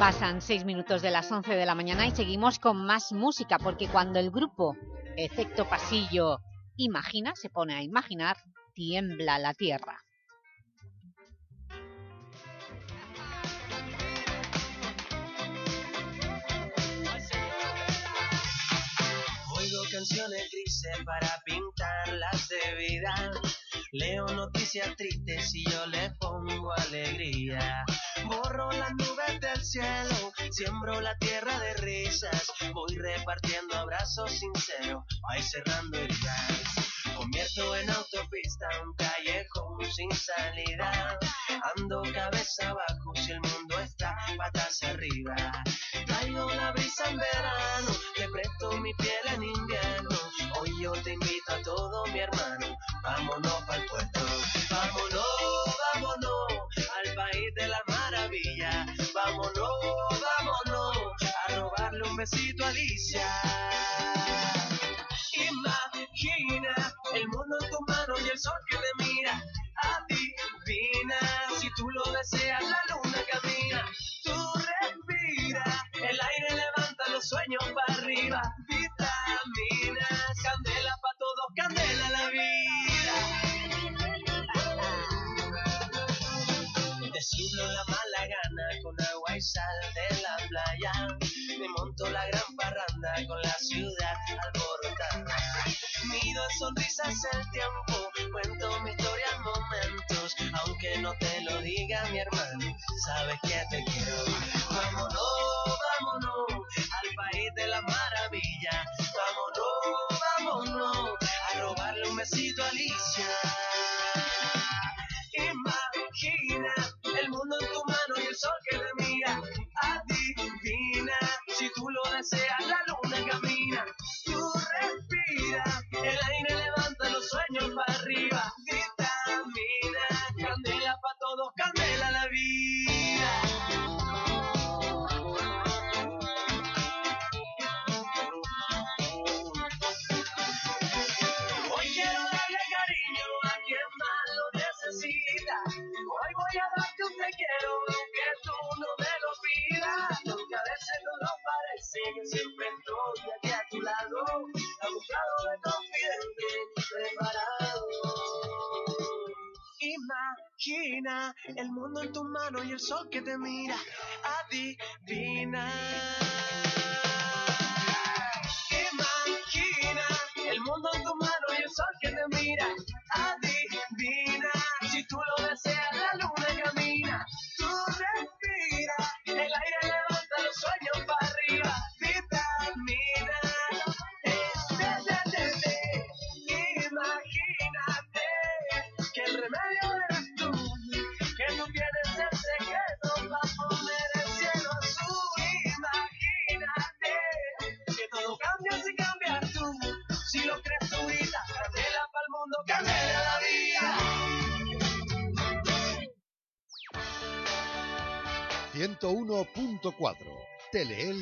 Pasan seis minutos de las 11 de la mañana y seguimos con más música, porque cuando el grupo Efecto Pasillo imagina, se pone a imaginar, tiembla la tierra. Oigo canciones grises para pintarlas de vida. Leo noticias tristes y yo le pongo alegría. Borro las nubes del cielo, siembro la tierra de risas. Voy repartiendo abrazos sinceros, voy cerrando heridas. Convierto en autopista un callejón sin salida. Ando cabeza abajo si el mundo está patas arriba. Traigo la brisa en verano, le presto mi piel en invierno. Hoy yo te invito a todo mi hermano, vámonos para el puerto. Vámonos, vámonos al país de la maravilla. Vámonos, vámonos a robarle un besito a Alicia. Imagina el mundo en tu mano y el sol que te mira. Adivina si tú lo deseas, sonrisas el tiempo, cuento mi historia en momentos. Aunque no te lo diga mi hermano, sabes que te quiero.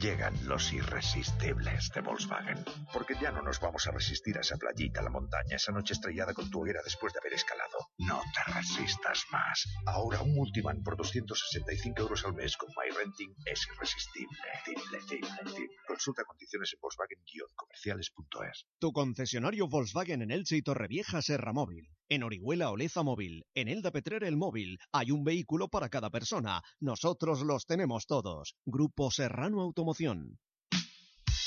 Llegan los irresistibles de Volkswagen. Porque ya no nos vamos a resistir a esa playita, a la montaña, esa noche estrellada con tu hoguera después de haber escalado. No te resistas más. Ahora un multivan por 265 euros al mes con MyRenting es irresistible. Tible, tible, tible. Consulta condiciones en Volkswagen-comerciales.es. Tu concesionario Volkswagen en Elche y Torrevieja Serra Móvil. En Orihuela Oleza Móvil. En Elda Petrer El Móvil. Hay un vehículo para cada persona. Nosotros los tenemos todos. Grupo Serrano Automoción.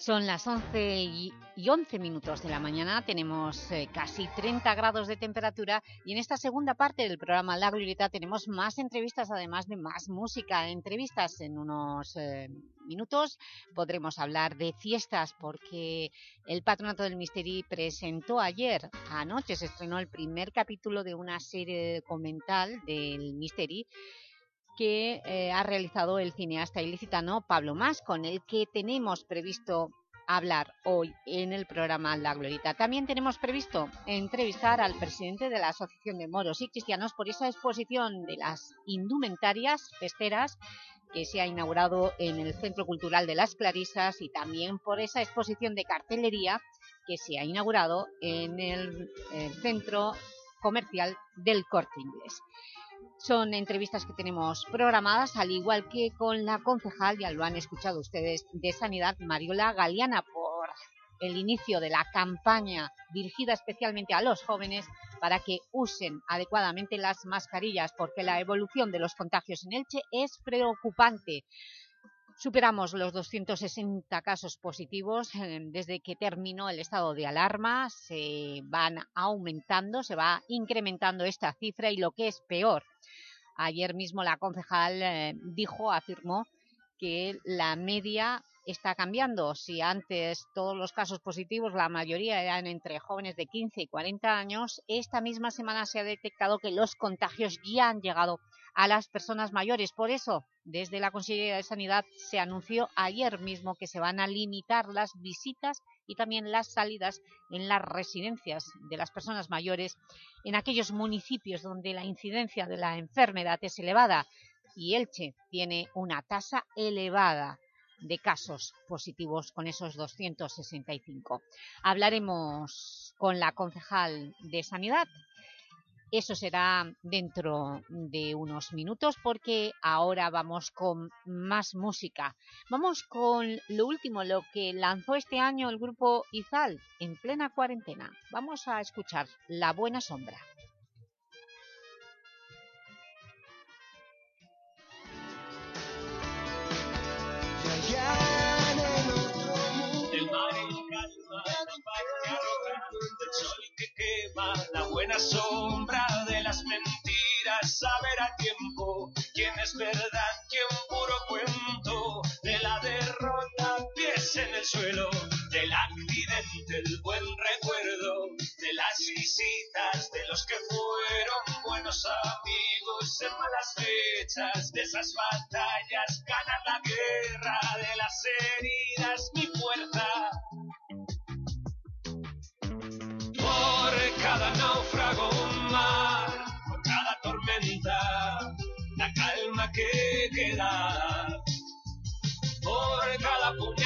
Son las 11 y y 11 minutos de la mañana, tenemos eh, casi 30 grados de temperatura y en esta segunda parte del programa La Glorieta tenemos más entrevistas, además de más música. Entrevistas en unos eh, minutos podremos hablar de fiestas porque el Patronato del Misteri presentó ayer, anoche se estrenó el primer capítulo de una serie documental del Misteri que eh, ha realizado el cineasta ilicitano Pablo Mas, con el que tenemos previsto hablar hoy en el programa La Glorita. También tenemos previsto entrevistar al presidente de la Asociación de Moros y Cristianos por esa exposición de las indumentarias festeras que se ha inaugurado en el Centro Cultural de las Clarisas y también por esa exposición de cartelería que se ha inaugurado en el, el Centro Comercial del Corte Inglés. Son entrevistas que tenemos programadas, al igual que con la concejal, ya lo han escuchado ustedes, de Sanidad, Mariola Galeana, por el inicio de la campaña dirigida especialmente a los jóvenes para que usen adecuadamente las mascarillas, porque la evolución de los contagios en Elche es preocupante. Superamos los 260 casos positivos eh, desde que terminó el estado de alarma, se van aumentando, se va incrementando esta cifra y lo que es peor, Ayer mismo la concejal eh, dijo, afirmó, que la media está cambiando. Si antes todos los casos positivos, la mayoría eran entre jóvenes de 15 y 40 años, esta misma semana se ha detectado que los contagios ya han llegado a las personas mayores. Por eso, desde la Consejería de Sanidad se anunció ayer mismo que se van a limitar las visitas y también las salidas en las residencias de las personas mayores en aquellos municipios donde la incidencia de la enfermedad es elevada y Elche tiene una tasa elevada de casos positivos con esos 265. Hablaremos con la concejal de Sanidad Eso será dentro de unos minutos porque ahora vamos con más música. Vamos con lo último, lo que lanzó este año el grupo Izal en plena cuarentena. Vamos a escuchar La Buena Sombra. Sol que quema, la buena sombra de las mentiras, saber a tiempo quién es verdad, quién puro cuento, de la derrota, pies en el suelo, del accidente, el buen recuerdo, de las visitas, de los que fueron buenos amigos en malas fechas, de esas batallas, ganar la guerra, de las heridas, mi fuerza por cada tormenta, la calma que queda, por cada puñado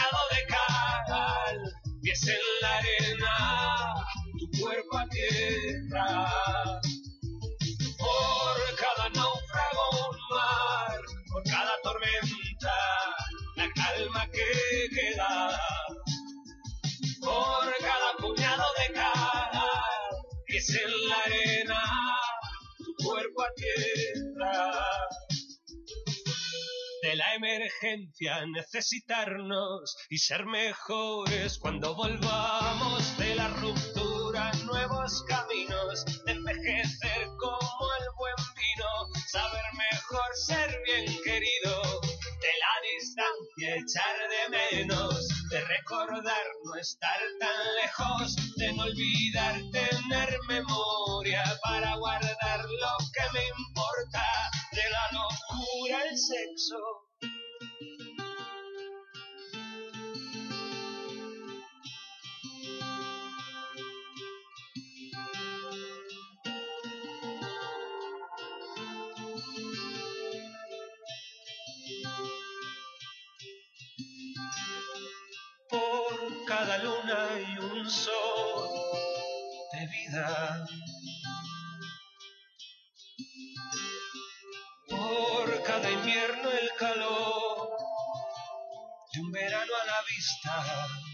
en la arena, tu cuerpo a tierra. De la emergencia necesitarnos y ser mejores cuando volvamos de la ruptura, nuevos caminos, de envejecer como el buen vino, saber mejor ser bien querido, distancia echar de menos, de recordar no estar tan lejos, de no olvidar tener memoria para guardar lo que me importa, de la locura el sexo. Cada luna y un sol de vida. Por cada invierno el calor de un verano a la vista.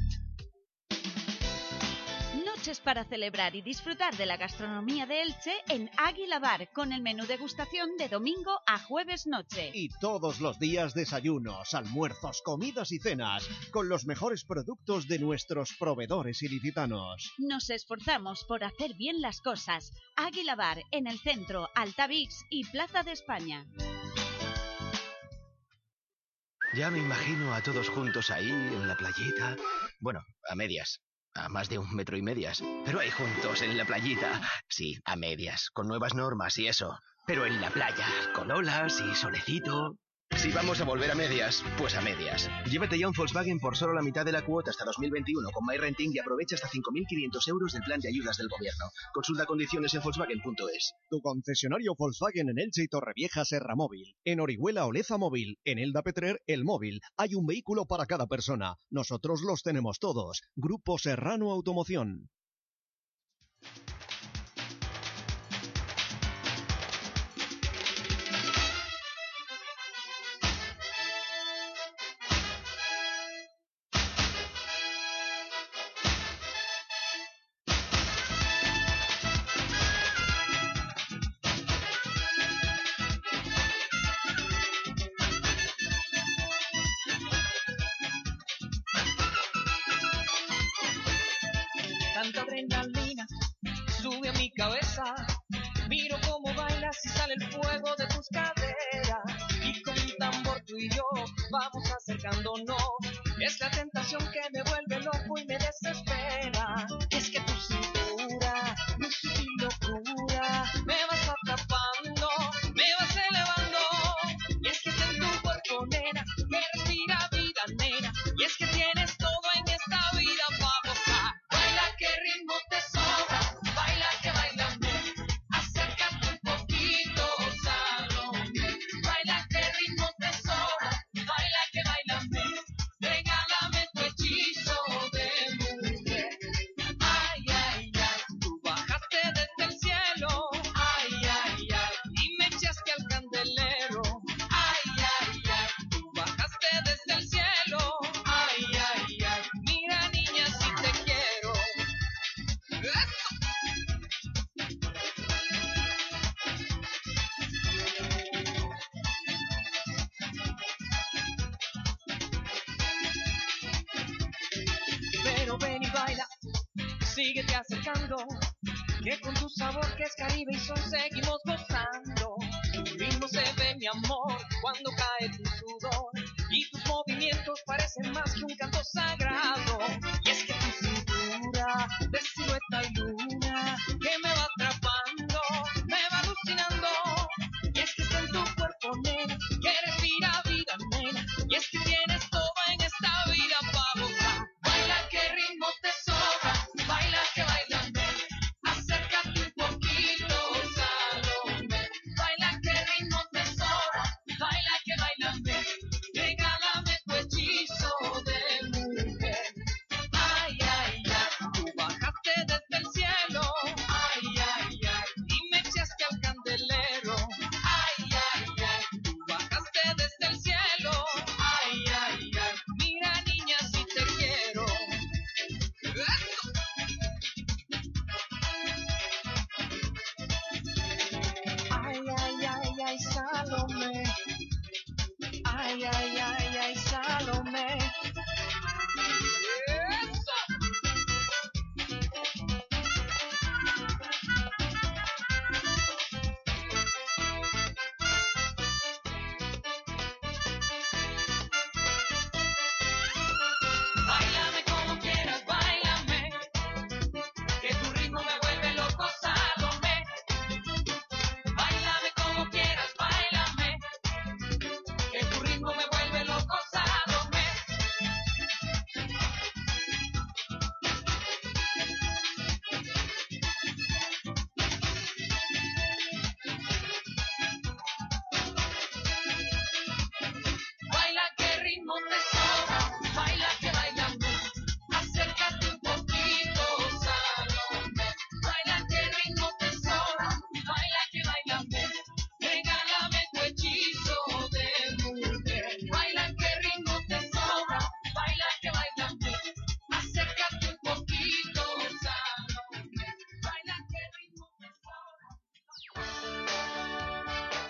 Noches para celebrar y disfrutar de la gastronomía de Elche en Águila Bar con el menú degustación de domingo a jueves noche. Y todos los días desayunos, almuerzos, comidas y cenas con los mejores productos de nuestros proveedores ilicitanos. Nos esforzamos por hacer bien las cosas. Águila Bar en el centro, Altavix y Plaza de España. Ya me imagino a todos juntos ahí, en la playita. Bueno, a medias. A más de un metro y medias. Pero ahí juntos, en la playita. Sí, a medias, con nuevas normas y eso. Pero en la playa, con olas y solecito. Si vamos a volver a medias, pues a medias. Llévate ya un Volkswagen por solo la mitad de la cuota hasta 2021 con MyRenting y aprovecha hasta 5.500 euros del plan de ayudas del gobierno. Consulta condiciones en Volkswagen.es. Tu concesionario Volkswagen en Elche y Torrevieja Serra Móvil. En Orihuela Oleza Móvil. En Elda Petrer El Móvil. Hay un vehículo para cada persona. Nosotros los tenemos todos. Grupo Serrano Automoción.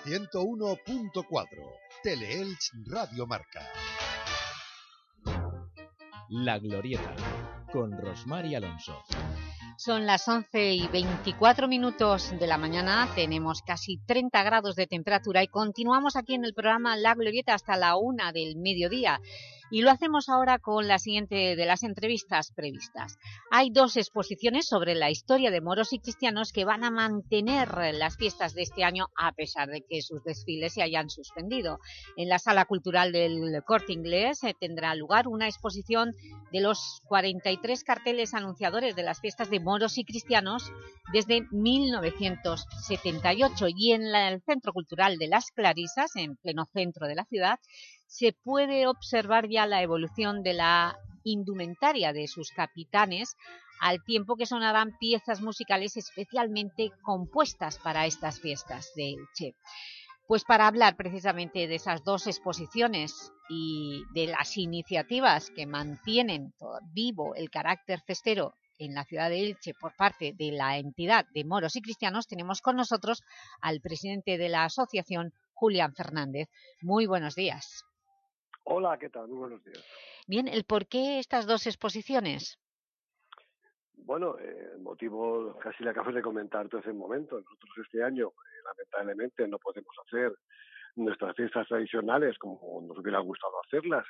101.4 Teleelch Radio Marca. La Glorieta con Rosmar y Alonso. Son las 11 y 24 minutos de la mañana, tenemos casi 30 grados de temperatura y continuamos aquí en el programa La Glorieta hasta la una del mediodía. Y lo hacemos ahora con la siguiente de las entrevistas previstas. Hay dos exposiciones sobre la historia de moros y cristianos que van a mantener las fiestas de este año a pesar de que sus desfiles se hayan suspendido. En la Sala Cultural del Corte Inglés eh, tendrá lugar una exposición de los 43 carteles anunciadores de las fiestas de moros y cristianos desde 1978 y en el Centro Cultural de Las Clarisas, en pleno centro de la ciudad, se puede observar ya la evolución de la indumentaria de sus capitanes al tiempo que sonarán piezas musicales especialmente compuestas para estas fiestas de Elche. Pues para hablar precisamente de esas dos exposiciones y de las iniciativas que mantienen vivo el carácter festero en la ciudad de Elche por parte de la entidad de moros y cristianos, tenemos con nosotros al presidente de la asociación, Julián Fernández. Muy buenos días. Hola, ¿qué tal? Muy buenos días. Bien, ¿el por qué estas dos exposiciones? Bueno, eh, el motivo casi le acabas de comentar hace un momento. Nosotros este año, eh, lamentablemente, no podemos hacer nuestras fiestas tradicionales como nos hubiera gustado hacerlas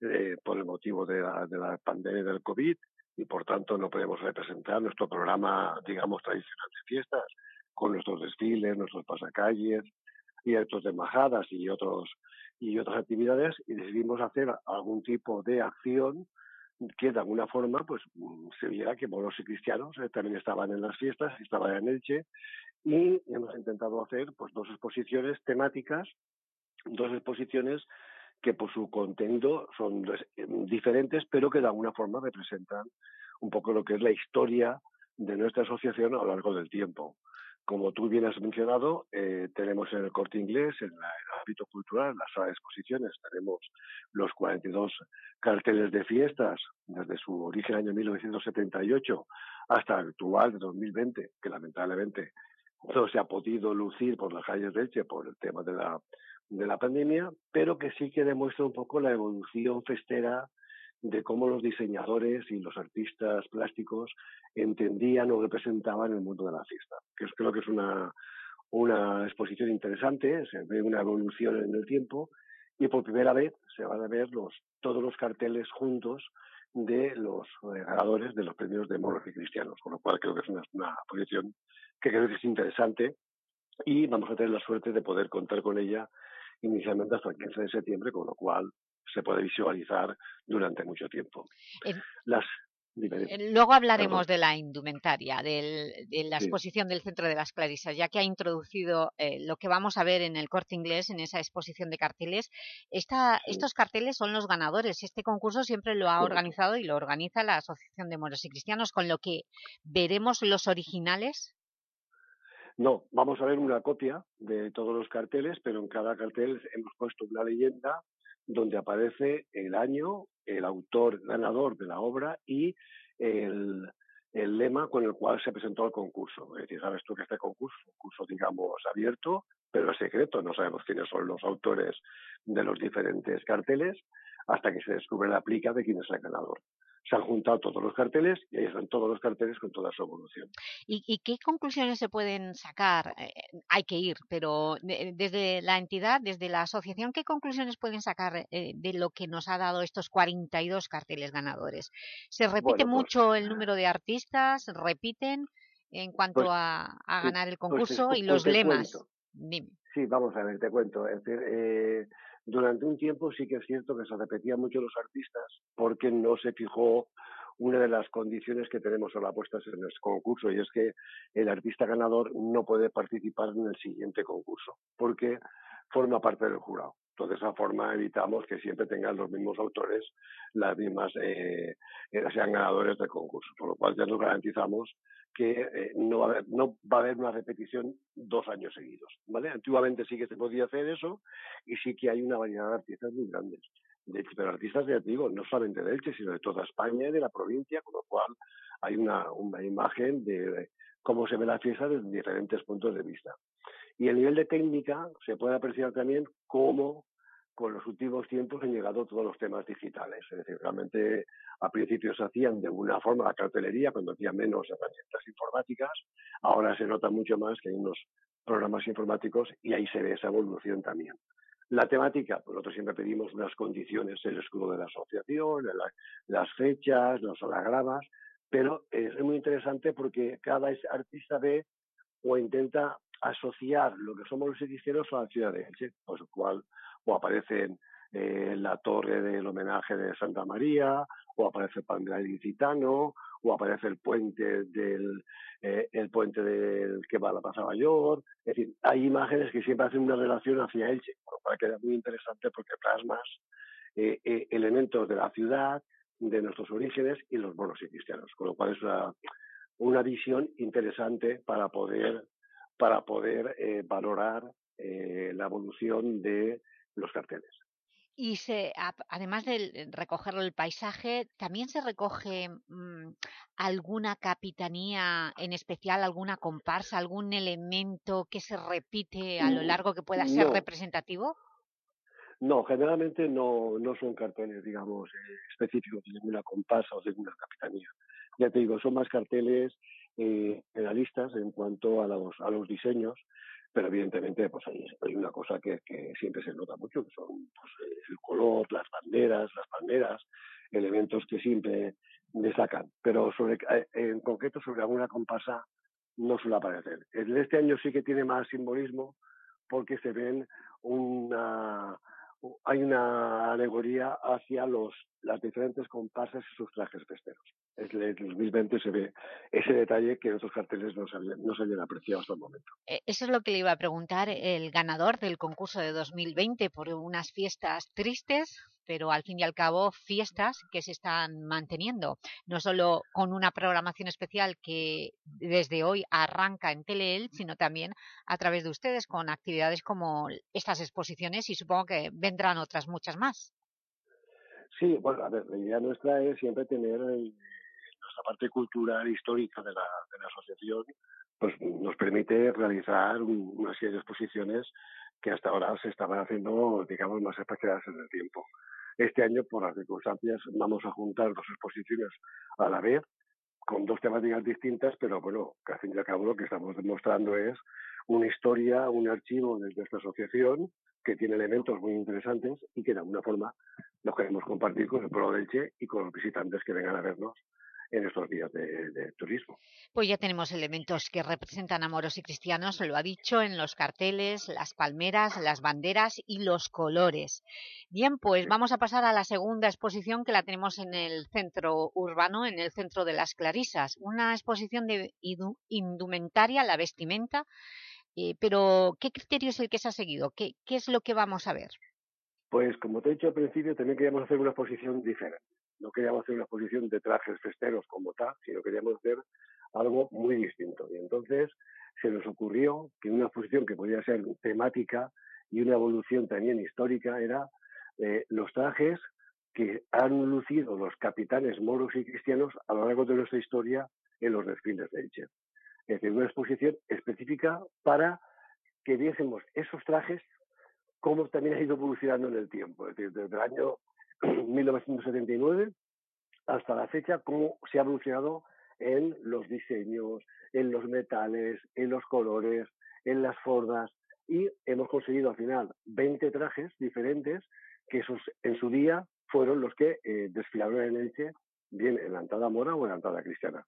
eh, por el motivo de la, de la pandemia del COVID y por tanto no podemos representar nuestro programa, digamos, tradicional de fiestas con nuestros desfiles, nuestros pasacalles y de embajadas y otros y otras actividades y decidimos hacer algún tipo de acción que de alguna forma pues mm, se viera que moros y cristianos eh, también estaban en las fiestas, estaban en Elche y hemos intentado hacer pues dos exposiciones temáticas, dos exposiciones que por su contenido son em, diferentes pero que de alguna forma representan un poco lo que es la historia de nuestra asociación a lo largo del tiempo. Como tú bien has mencionado, eh, tenemos en el corte inglés, en, la, el ámbito cultural, en la sala de exposiciones, tenemos los 42 carteles de fiestas desde su origen año 1978 hasta el actual de 2020, que lamentablemente no se ha podido lucir por las calles de Elche por el tema de la, de la pandemia, pero que sí que demuestra un poco la evolución festera de cómo los diseñadores y los artistas plásticos entendían o representaban el mundo de la fiesta. Que creo que es una, una exposición interesante, se ve una evolución en el tiempo y por primera vez se van a ver los, todos los carteles juntos de los ganadores de los premios de moros y cristianos, con lo cual creo que es una, una que creo que es interesante y vamos a tener la suerte de poder contar con ella inicialmente hasta el 15 de septiembre, con lo cual se puede visualizar durante mucho tiempo. Eh, Las, eh, Luego hablaremos de la indumentaria, del, de la exposición del Centro de las Clarisas, ya que ha introducido eh, lo que vamos a ver en el Corte Inglés, en esa exposición de carteles. Esta, Estos carteles son los ganadores. Este concurso siempre lo ha organizado y lo organiza la Asociación de Moros y Cristianos, con lo que veremos los originales. No, vamos a ver una copia de todos los carteles, pero en cada cartel hemos puesto una leyenda donde aparece el año, el autor ganador de la obra y el, el lema con el cual se presentó al concurso. Es decir, sabes tú que este concurso, un concurso digamos abierto, pero es secreto, no sabemos quiénes son los autores de los diferentes carteles hasta que se descubre la plica de quién es el ganador se han juntado todos los carteles y ahí están todos los carteles con toda su evolución. ¿Y, qué conclusiones se pueden sacar? Eh, hay que ir, pero desde la entidad, desde la asociación, ¿qué conclusiones pueden sacar eh, de lo que nos ha dado estos 42 carteles ganadores? ¿Se repite Bueno, pues, mucho el número de artistas? ¿Repiten en cuanto Pues, a, a ganar el pues, concurso pues, y los lemas? cuento. Dime. Sí, vamos a ver, te cuento. Es decir, eh, durante un tiempo sí que es cierto que se repetían mucho los artistas porque no se fijó una de las condiciones que tenemos ahora puestas en el concurso y es que el artista ganador no puede participar en el siguiente concurso porque forma parte del jurado. Entonces, de esa forma evitamos que siempre tengan los mismos autores las mismas, eh, eh, sean ganadores del concurso, por lo cual ya nos garantizamos que eh, no, va a haber, no va a haber una repetición dos años seguidos. ¿vale? Antiguamente sí que se podía hacer eso y sí que hay una variedad de artistas muy grandes. De pero artistas, ya te digo, no solamente de Elche, sino de toda España y de la provincia, con lo cual hay una, una imagen de cómo se ve la fiesta desde diferentes puntos de vista. Y el nivel de técnica se puede apreciar también cómo con los últimos tiempos han llegado todos los temas digitales. Es decir, realmente a principios se hacían de una forma la cartelería cuando había menos herramientas informáticas. Ahora se nota mucho más que hay unos programas informáticos y ahí se ve esa evolución también. La temática, pues nosotros siempre pedimos unas condiciones, el escudo de la asociación, las fechas, los hologramas, pero es muy interesante porque cada artista ve o intenta asociar lo que somos los cristianos a la ciudad de Elche, pues cual o aparece eh, la torre del homenaje de Santa María, o aparece el Pan Licitano, o aparece el puente del eh, el puente del que va a la Plaza Mayor. Es decir, hay imágenes que siempre hacen una relación hacia Elche, lo cual queda muy interesante porque plasmas eh, elementos de la ciudad, de nuestros orígenes y los bonos y cristianos, con lo cual es una, una visión interesante para poder para poder valorar la evolución de los carteles. Y se, además de recoger el paisaje, ¿también se recoge mm, alguna capitanía en especial, alguna comparsa, algún elemento que se repite a lo Mm, largo que pueda ser No, representativo? no, generalmente no, no son carteles, digamos, eh, específicos de ninguna comparsa o de ninguna capitanía. Ya te digo, son más carteles eh, realistas en cuanto a los, a los diseños, pero evidentemente pues hay, una cosa que, siempre se nota mucho, que son pues, el color, las banderas, las palmeras, elementos que siempre destacan. Pero sobre, eh, en concreto sobre alguna comparsa no suele aparecer. El de este año sí que tiene más simbolismo porque se ven una hay una alegoría hacia los las diferentes comparsas y sus trajes festeros. En el 2020 se ve ese detalle que en otros carteles no se no se habían apreciado hasta el momento. Eh, Eso es lo que le iba a preguntar. El ganador del concurso de 2020 por unas fiestas tristes, pero al fin y al cabo fiestas que se están manteniendo. No solo con una programación especial que desde hoy arranca en Teleel, sino también a través de ustedes con actividades como estas exposiciones y supongo que vendrán otras muchas más. Sí, bueno, a ver, la idea nuestra es siempre tener el- nuestra parte cultural histórica de la, de la asociación, pues nos permite realizar un- una serie de exposiciones que hasta ahora se estaban haciendo, digamos, más espaciadas en el tiempo. Este año, por las circunstancias, vamos a juntar dos exposiciones a la vez, con dos temáticas distintas, pero bueno, que al fin y al cabo lo que estamos demostrando es una historia, un archivo de nuestra asociación que tiene elementos muy interesantes y que de alguna forma los queremos compartir con el pueblo de Elche y con los visitantes que vengan a vernos en estos días de, de turismo. Pues ya tenemos elementos que representan a moros y cristianos, lo ha dicho, en los carteles, las palmeras, las banderas y los colores. Bien, pues vamos a pasar a la segunda exposición que la tenemos en el centro urbano, en el centro de las Clarisas. Una exposición de indumentaria, la vestimenta, eh, pero ¿qué criterio es el que se ha seguido? ¿Qué, ¿Qué es lo que vamos a ver? Pues como te he dicho al principio, también queríamos hacer una exposición diferente. No queríamos hacer una exposición de trajes festeros como tal, sino queríamos hacer algo muy distinto. Y entonces se nos ocurrió que una exposición que podía ser temática y una evolución también histórica era eh, los trajes que han lucido los capitanes moros y cristianos a lo largo de nuestra historia en los desfiles de Elche. Es decir, una exposición específica para que viésemos esos trajes cómo también ha ido evolucionando en el tiempo. Es decir, desde el año 1979 hasta la fecha, cómo se ha evolucionado en los diseños, en los metales, en los colores, en las formas. Y hemos conseguido al final 20 trajes diferentes que esos, en su día fueron los que eh, desfilaron en Elche, bien en la entrada mora o en la entrada cristiana.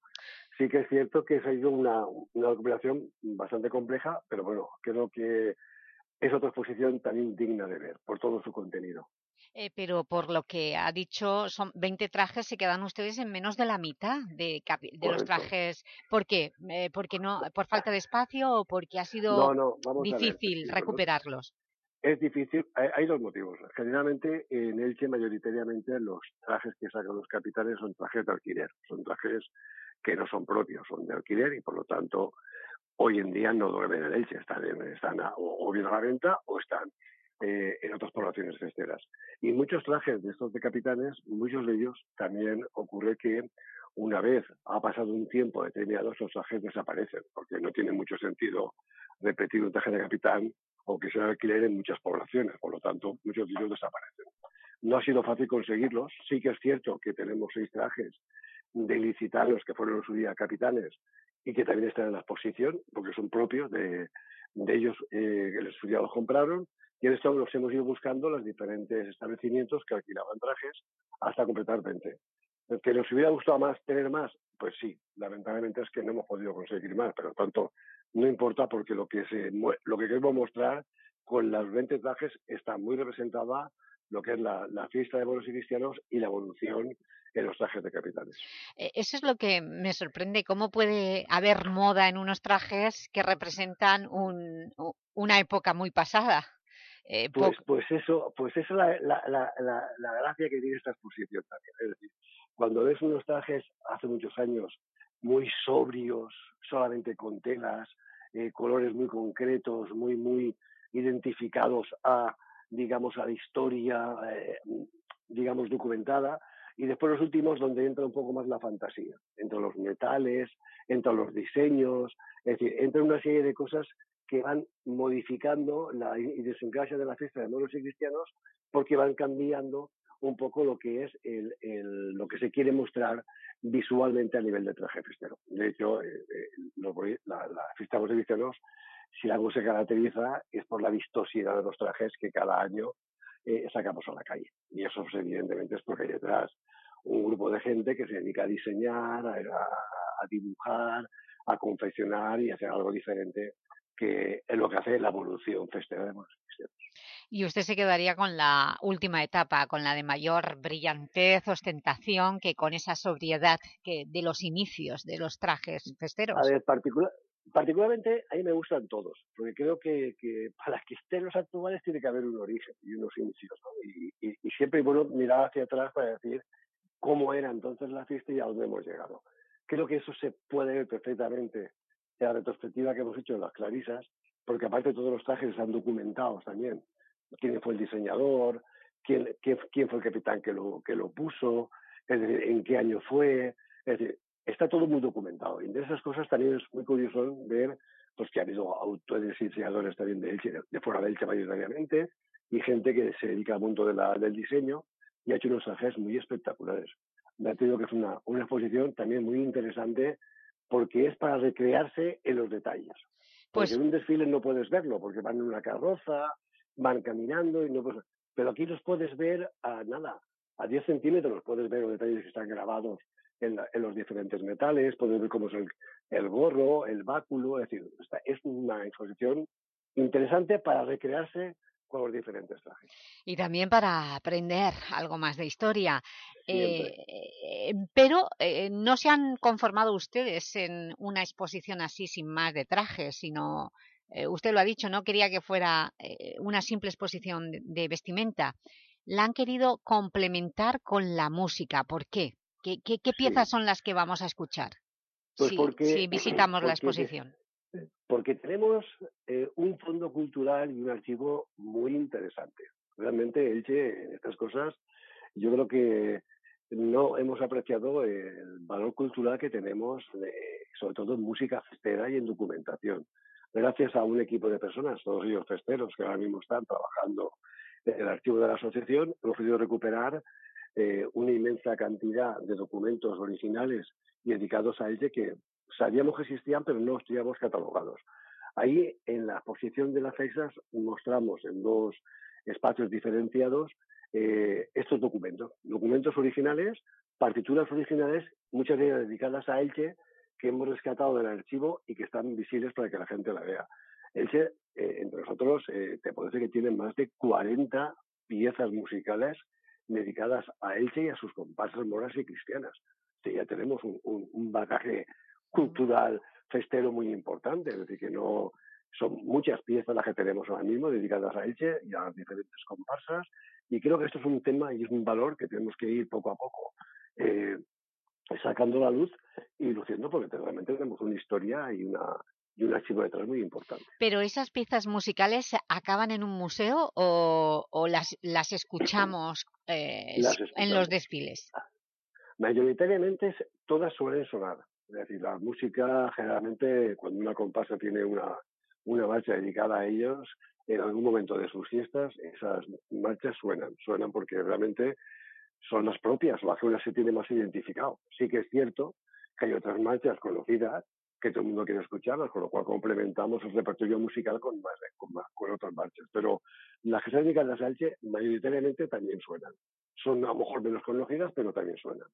Sí que es cierto que ha sido una, una recuperación bastante compleja, pero bueno, creo que es otra exposición también digna de ver por todo su contenido. Eh, pero por lo que ha dicho, son 20 trajes, se quedan ustedes en menos de la mitad de, de los trajes. ¿Por qué? Eh, porque no, ¿Por falta de espacio o porque ha sido no, difícil recuperarlos? Es difícil, hay, hay dos motivos. Generalmente en Elche mayoritariamente los trajes que sacan los capitales son trajes de alquiler, son trajes que no son propios, son de alquiler y por lo tanto hoy en día no duermen en Elche, están, están o, bien a la venta o están eh, en otras poblaciones festeras. Y muchos trajes de estos de capitanes, muchos de ellos también ocurre que una vez ha pasado un tiempo determinado, esos trajes desaparecen, porque no tiene mucho sentido repetir un traje de capitán o que sea alquiler en muchas poblaciones, por lo tanto, muchos de ellos desaparecen. No ha sido fácil conseguirlos, sí que es cierto que tenemos seis trajes de licitanos que fueron en su día capitanes y que también están en la exposición, porque son propios de, de ellos eh, que los estudiados compraron, y en esto los hemos ido buscando los diferentes establecimientos que alquilaban trajes hasta completar 20. ¿Que nos hubiera gustado más tener más? Pues sí, lamentablemente es que no hemos podido conseguir más, pero tanto no importa porque lo que, lo que queremos mostrar con las 20 trajes está muy representada lo que es la, fiesta de bolos y cristianos y la evolución en los trajes de capitanes. Eh, Eso es lo que me sorprende, cómo puede haber moda en unos trajes que representan un, una época muy pasada. Eh, pues, pues eso, pues eso es la, la, la, la, gracia que tiene esta exposición también. Es decir, cuando ves unos trajes hace muchos años muy sobrios, solamente con telas, eh, colores muy concretos, muy, muy identificados a, digamos, a la historia, eh, digamos, documentada, y después los últimos donde entra un poco más la fantasía, entre los metales, entre los diseños, es decir, entra una serie de cosas que van modificando la idiosincrasia de la fiesta de moros y cristianos porque van cambiando un poco lo que es el, lo que se quiere mostrar visualmente a nivel de traje festero. De hecho, eh, eh, la, la, fiesta de moros y cristianos, si algo se caracteriza es por la vistosidad de los trajes que cada año eh, sacamos a la calle. Y eso, pues, evidentemente, es porque hay detrás un grupo de gente que se dedica a diseñar, a, a, dibujar, a confeccionar y hacer algo diferente que es lo que hace la evolución festera de cristianos. Y usted se quedaría con la última etapa, con la de mayor brillantez, ostentación, que con esa sobriedad que de los inicios de los trajes festeros. A ver, particular, particularmente a mí me gustan todos, porque creo que, que para que estén los actuales tiene que haber un origen y unos inicios, ¿no? y, y, y, siempre bueno mirar hacia atrás para decir cómo era entonces la fiesta y a dónde hemos llegado. Creo que eso se puede ver perfectamente en la retrospectiva que hemos hecho en las clarisas, porque aparte todos los trajes están documentados también. Quién fue el diseñador, quién, quién, fue el capitán que lo, que lo puso, en qué año fue, está todo muy documentado. Y de esas cosas también es muy curioso ver pues, que ha habido autores y diseñadores también de, Elche, de fuera de Elche mayoritariamente, y gente que se dedica al mundo de la, del diseño y ha hecho unos trajes muy espectaculares. Me ha tenido que es una, una exposición también muy interesante porque es para recrearse en los detalles. Pues... Porque en un desfile no puedes verlo, porque van en una carroza, van caminando y no puedes... Pero aquí los puedes ver a nada, a 10 centímetros puedes ver los detalles que están grabados en, la, en los diferentes metales, puedes ver cómo es el, el gorro, el báculo, es decir, es una exposición interesante para recrearse con los diferentes trajes. Y también para aprender algo más de historia. Eh, pero eh, no se han conformado ustedes en una exposición así sin más de trajes, sino, eh, usted lo ha dicho, no quería que fuera una simple exposición de, de, vestimenta. La han querido complementar con la música. ¿Por qué? ¿Qué, qué, qué piezas sí. son las que vamos a escuchar pues si, porque, si visitamos porque, la exposición? Porque tenemos eh, un fondo cultural y un archivo muy interesante. Realmente, Elche, en estas cosas, yo creo que no hemos apreciado el valor cultural que tenemos, de, sobre todo en música festera y en documentación. Gracias a un equipo de personas, todos ellos festeros, que ahora mismo están trabajando en el archivo de la asociación, hemos podido recuperar eh, una inmensa cantidad de documentos originales dedicados a ella que sabíamos que existían, pero no estudiamos catalogados. Ahí, en la exposición de las fechas, mostramos en dos espacios diferenciados eh, estos documentos. Documentos originales, partituras originales, muchas de ellas dedicadas a Elche, que hemos rescatado del archivo y que están visibles para que la gente la vea. Elche, eh, entre nosotros, eh, te decir que tiene más de 40 piezas musicales dedicadas a Elche y a sus comparsas moras y cristianas. Sí, ya tenemos un, un, un bagaje cultural festero muy importante, es decir, que no son muchas piezas las que tenemos ahora mismo dedicadas a Elche y a las diferentes comparsas, y creo que esto es un tema y es un valor que tenemos que ir poco a poco eh, sacando la luz y luciendo, porque realmente tenemos una historia y una, y un archivo detrás muy importante. ¿Pero esas piezas musicales acaban en un museo o, o las, las, escuchamos, eh, las escuchamos en los desfiles? Mayoritariamente todas suelen sonar. Es decir, la música generalmente cuando una comparsa tiene una, una marcha dedicada a ellos, en algún momento de sus fiestas, esas marchas suenan, suenan porque realmente son las propias, o que una se tiene más identificado. Sí que es cierto que hay otras marchas conocidas que todo el mundo quiere escucharlas, con lo cual complementamos el repertorio musical con, más, con, más, con otras marchas. Pero las que se dedican a la salche mayoritariamente también suenan. Son a lo mejor menos conocidas, pero también suenan.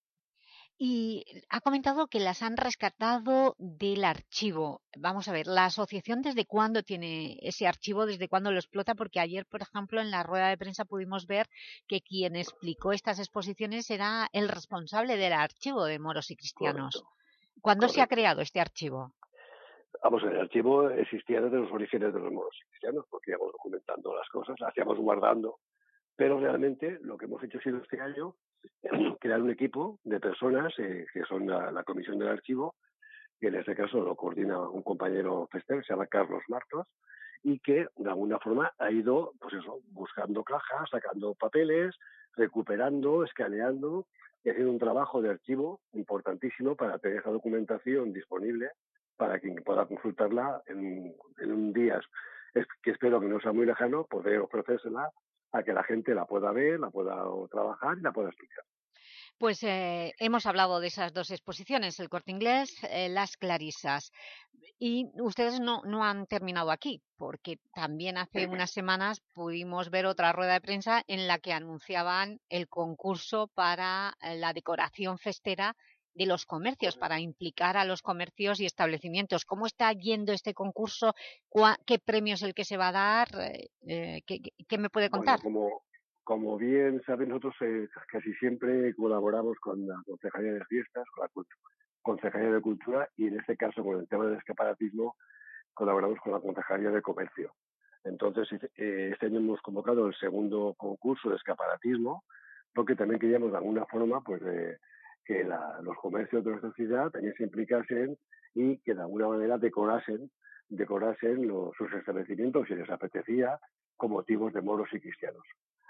Y ha comentado que las han rescatado del archivo. Vamos a ver, ¿la asociación desde cuándo tiene ese archivo? ¿Desde cuándo lo explota? Porque ayer, por ejemplo, en la rueda de prensa pudimos ver que quien explicó estas exposiciones era el responsable del archivo de moros y cristianos. ¿Cuándo se ha creado este archivo? Vamos, el archivo existía desde los orígenes de los moros cristianos, porque íbamos documentando las cosas, las hacíamos guardando, pero realmente lo que hemos hecho ha sido este año crear un equipo de personas eh, que son la, comisión del archivo, que en este caso lo coordina un compañero fester, se llama Carlos Martos, y que de alguna forma ha ido, pues eso, buscando cajas, sacando papeles, recuperando, escaneando y haciendo un trabajo de archivo importantísimo para tener esa documentación disponible para quien pueda consultarla en, un día que espero que no sea muy lejano, poder ofrecérsela a que la gente la pueda ver, la pueda trabajar y la pueda estudiar. Pues eh, hemos hablado de esas dos exposiciones, el Corte Inglés, eh, las Clarisas. Y ustedes no, no han terminado aquí, porque también hace unas semanas pudimos ver otra rueda de prensa en la que anunciaban el concurso para eh, la decoración festera de los comercios, para implicar a los comercios y establecimientos. ¿Cómo está yendo este concurso? ¿Qué premio es el que se va a dar? ¿qué, me puede contar? como bien saben, nosotros eh, casi siempre colaboramos con la Concejalía de Fiestas, con la Concejalía de Cultura y en este caso con el tema del escaparatismo colaboramos con la Concejalía de Comercio. Entonces, eh, este año hemos convocado el segundo concurso de escaparatismo porque también queríamos de alguna forma pues que los comercios de nuestra ciudad también se implicasen y que de alguna manera decorasen decorasen sus establecimientos si les apetecía con motivos de moros y cristianos.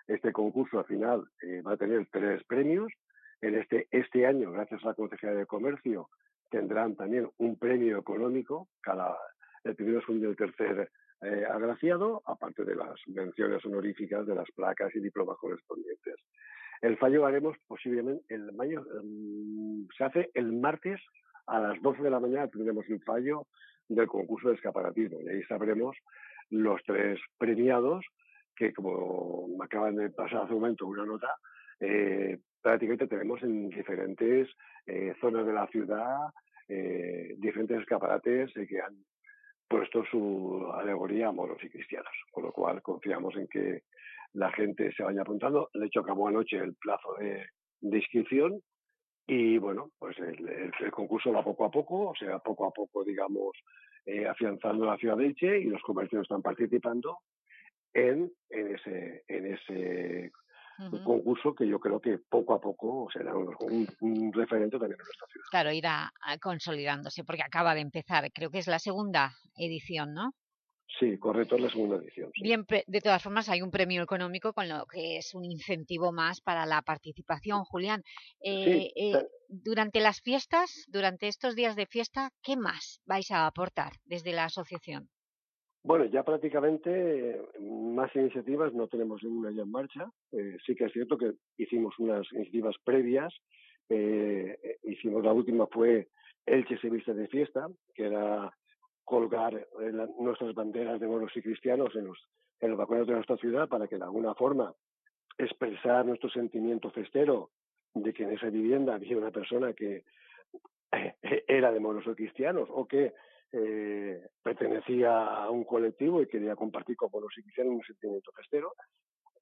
Este concurso al final eh, va a tener tres premios. En este, este año, gracias a la Consejería de Comercio, tendrán también un premio económico, cada, el primero, segundo y el tercer eh, agraciado, aparte de las menciones honoríficas de las placas y diplomas correspondientes. El fallo haremos posiblemente el mayo, se hace el martes a las 12 de la mañana tendremos el fallo del concurso de escaparatismo y ahí sabremos los tres premiados que como me acaban de pasar hace un momento una nota, eh, prácticamente tenemos en diferentes eh, zonas de la ciudad eh, diferentes escaparates que han puesto su alegoría a moros y cristianos, con lo cual confiamos en que la gente se vaya apuntando. De hecho, acabó anoche el plazo de, inscripción y bueno, pues el, concurso va poco a poco, o sea, poco a poco, digamos, afianzando la ciudad de Elche y los comercios están participando en, en ese, en ese concurso que yo creo que poco a poco será un, referente también en nuestra ciudad. Claro, irá consolidándose porque acaba de empezar, creo que es la segunda edición, ¿no? Sí, correcto, es la segunda edición. Bien, de todas formas hay un premio económico con lo que es un incentivo más para la participación, Julián. Eh, eh, durante las fiestas, durante estos días de fiesta, ¿qué más vais a aportar desde la asociación? Bueno, ya prácticamente más iniciativas no tenemos ninguna ya en marcha. Eh, sí que es cierto que hicimos unas iniciativas previas. Eh, hicimos la última fue Elche se viste de fiesta, que era colgar nuestras banderas de moros y cristianos en los, en los balcones de nuestra ciudad para que de alguna forma expresar nuestro sentimiento festero de que en esa vivienda había una persona que eh, era de moros o cristianos o que eh, pertenecía a un colectivo y quería compartir con los cristianos un sentimiento festero.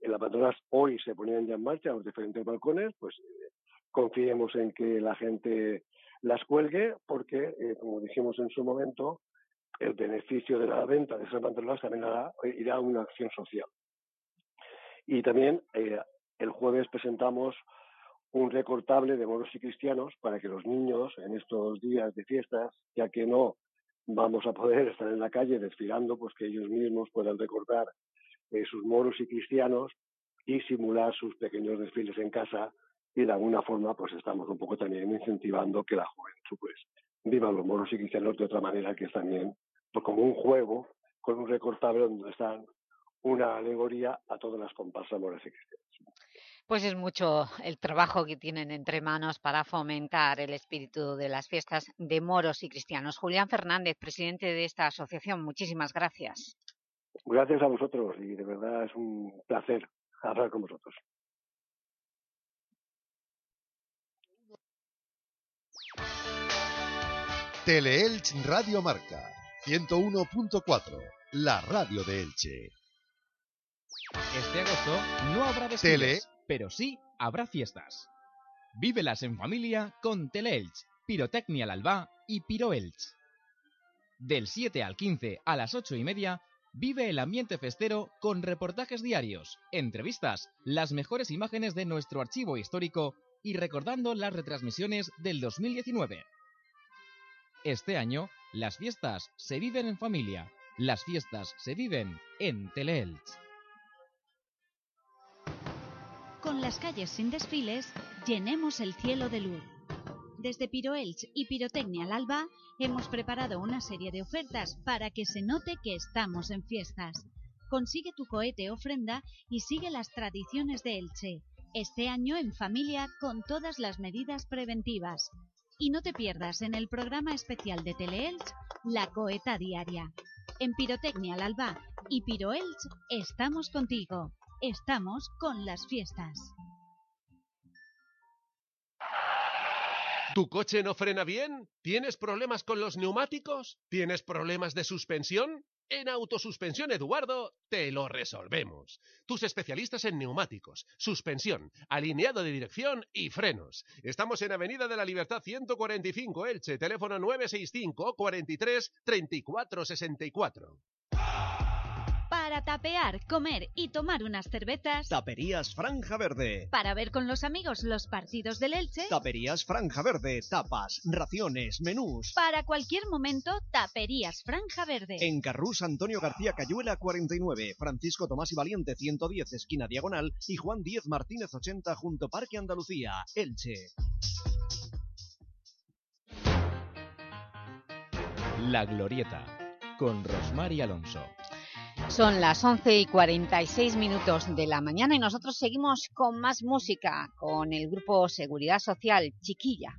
Las banderas hoy se ponían ya en marcha los diferentes balcones, pues eh, confiemos en que la gente las cuelgue porque, eh, como dijimos en su momento, el beneficio de la venta de esas banderas también irá a una acción social. Y también el jueves presentamos un recortable de moros y cristianos para que los niños en estos días de fiestas, ya que no vamos a poder estar en la calle desfilando, pues que ellos mismos puedan recordar eh, sus moros y cristianos y simular sus pequeños desfiles en casa y de alguna forma pues estamos un poco también incentivando que la juventud pues viva los moros y cristianos de otra manera que es también pues, como un juego con un recortable donde están una alegoría a todas las comparsas moras y cristianas. Pues es mucho el trabajo que tienen entre manos para fomentar el espíritu de las fiestas de moros y cristianos. Julián Fernández, presidente de esta asociación, muchísimas gracias. Gracias a vosotros y de verdad es un placer hablar con vosotros. Teleelch Radio Marca 101.4, la radio de Elche. Este agosto no habrá desfiles, pero sí habrá fiestas. Vívelas en familia con Teleelch, Pirotecnia al Alba y Piroelch. Del 7 al 15 a las 8 y media, vive el ambiente festero con reportajes diarios, entrevistas, las mejores imágenes de nuestro archivo histórico y recordando las retransmisiones del 2019. Este año, las fiestas se viven en familia, las fiestas se viven en Teleelch. Con las calles sin desfiles, llenemos el cielo de luz. Desde Piroelch y Pirotecnia al Alba hemos preparado una serie de ofertas para que se note que estamos en fiestas. Consigue tu cohete ofrenda y sigue las tradiciones de Elche. Este año en familia con todas las medidas preventivas. Y no te pierdas en el programa especial de Teleelch La Coeta Diaria. En Pirotecnia al Alba y Piroelch estamos contigo. Estamos con las fiestas. ¿Tu coche no frena bien? ¿Tienes problemas con los neumáticos? ¿Tienes problemas de suspensión? En Autosuspensión Eduardo te lo resolvemos. Tus especialistas en neumáticos, suspensión, alineado de dirección y frenos. Estamos en Avenida de la Libertad 145 Elche, teléfono 965 43 34 64. Para tapear, comer y tomar unas cervezas. Taperías Franja Verde. Para ver con los amigos los partidos del Elche. Taperías Franja Verde. Tapas, raciones, menús. Para cualquier momento, Taperías Franja Verde. En Carrús Antonio García Cayuela 49, Francisco Tomás y Valiente 110 esquina diagonal y Juan 10 Martínez 80 junto Parque Andalucía, Elche. La Glorieta, con Rosmar y Alonso. Son las 11 y 46 minutos de la mañana y nosotros seguimos con más música, con el grupo Seguridad Social Chiquilla.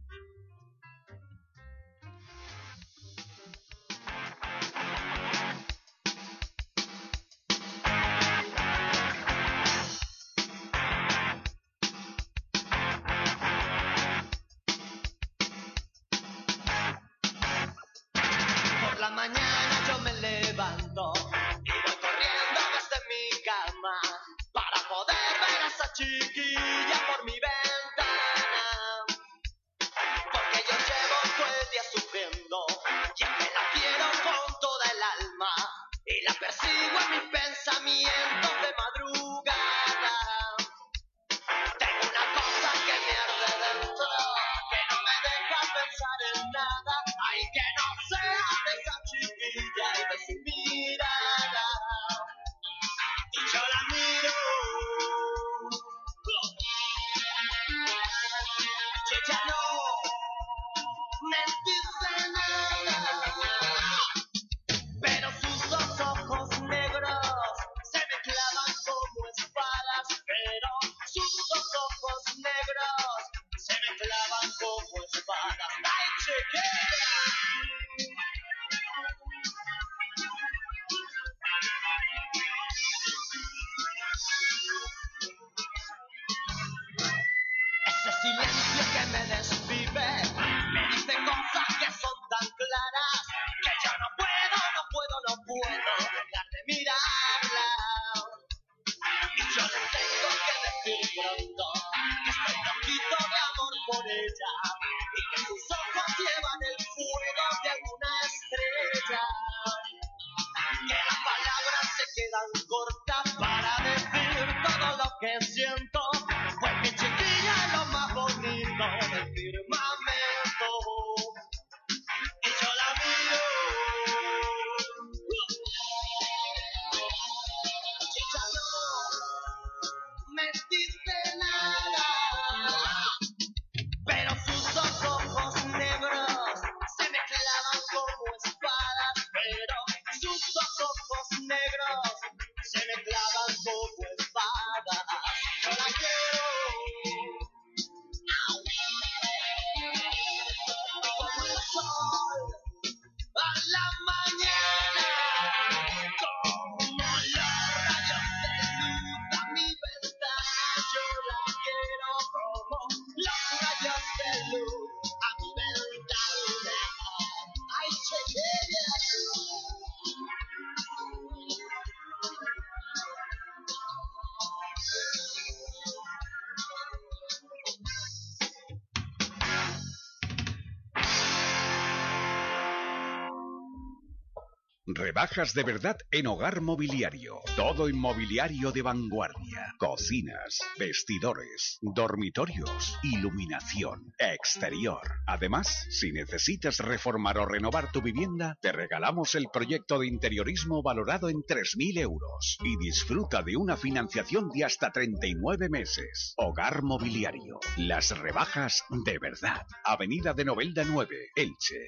Rebajas de verdad en hogar mobiliario. Todo inmobiliario de vanguardia. Cocinas, vestidores, dormitorios, iluminación, exterior. Además, si necesitas reformar o renovar tu vivienda, te regalamos el proyecto de interiorismo valorado en 3.000 euros y disfruta de una financiación de hasta 39 meses. Hogar mobiliario. Las rebajas de verdad. Avenida de Novelda 9, Elche.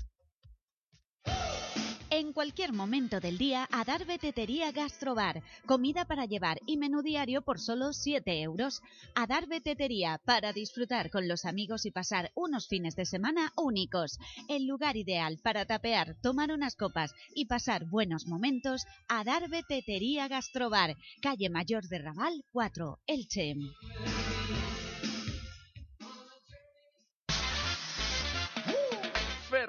En cualquier momento del día, Adarve Tetería Gastrobar. Comida para llevar y menú diario por solo 7 euros. Adarve Tetería, para disfrutar con los amigos y pasar unos fines de semana únicos. El lugar ideal para tapear, tomar unas copas y pasar buenos momentos, Adarve Tetería Gastrobar. Calle Mayor de Raval 4, Elche.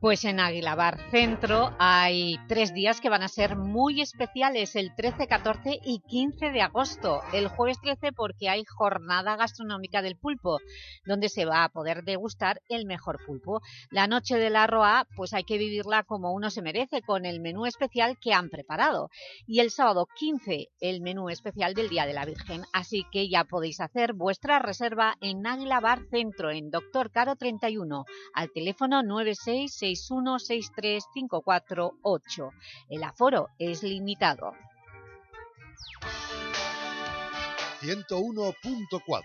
Pues en Águila Bar Centro hay tres días que van a ser muy especiales, el 13, 14 y 15 de agosto. El jueves 13 porque hay jornada gastronómica del pulpo, donde se va a poder degustar el mejor pulpo. La noche de la Roa, pues hay que vivirla como uno se merece, con el menú especial que han preparado. Y el sábado 15, el menú especial del Día de la Virgen. Así que ya podéis hacer vuestra reserva en Águila Bar Centro, en Doctor Caro 31, al teléfono 96 6163548. El aforo es limitado. 101.4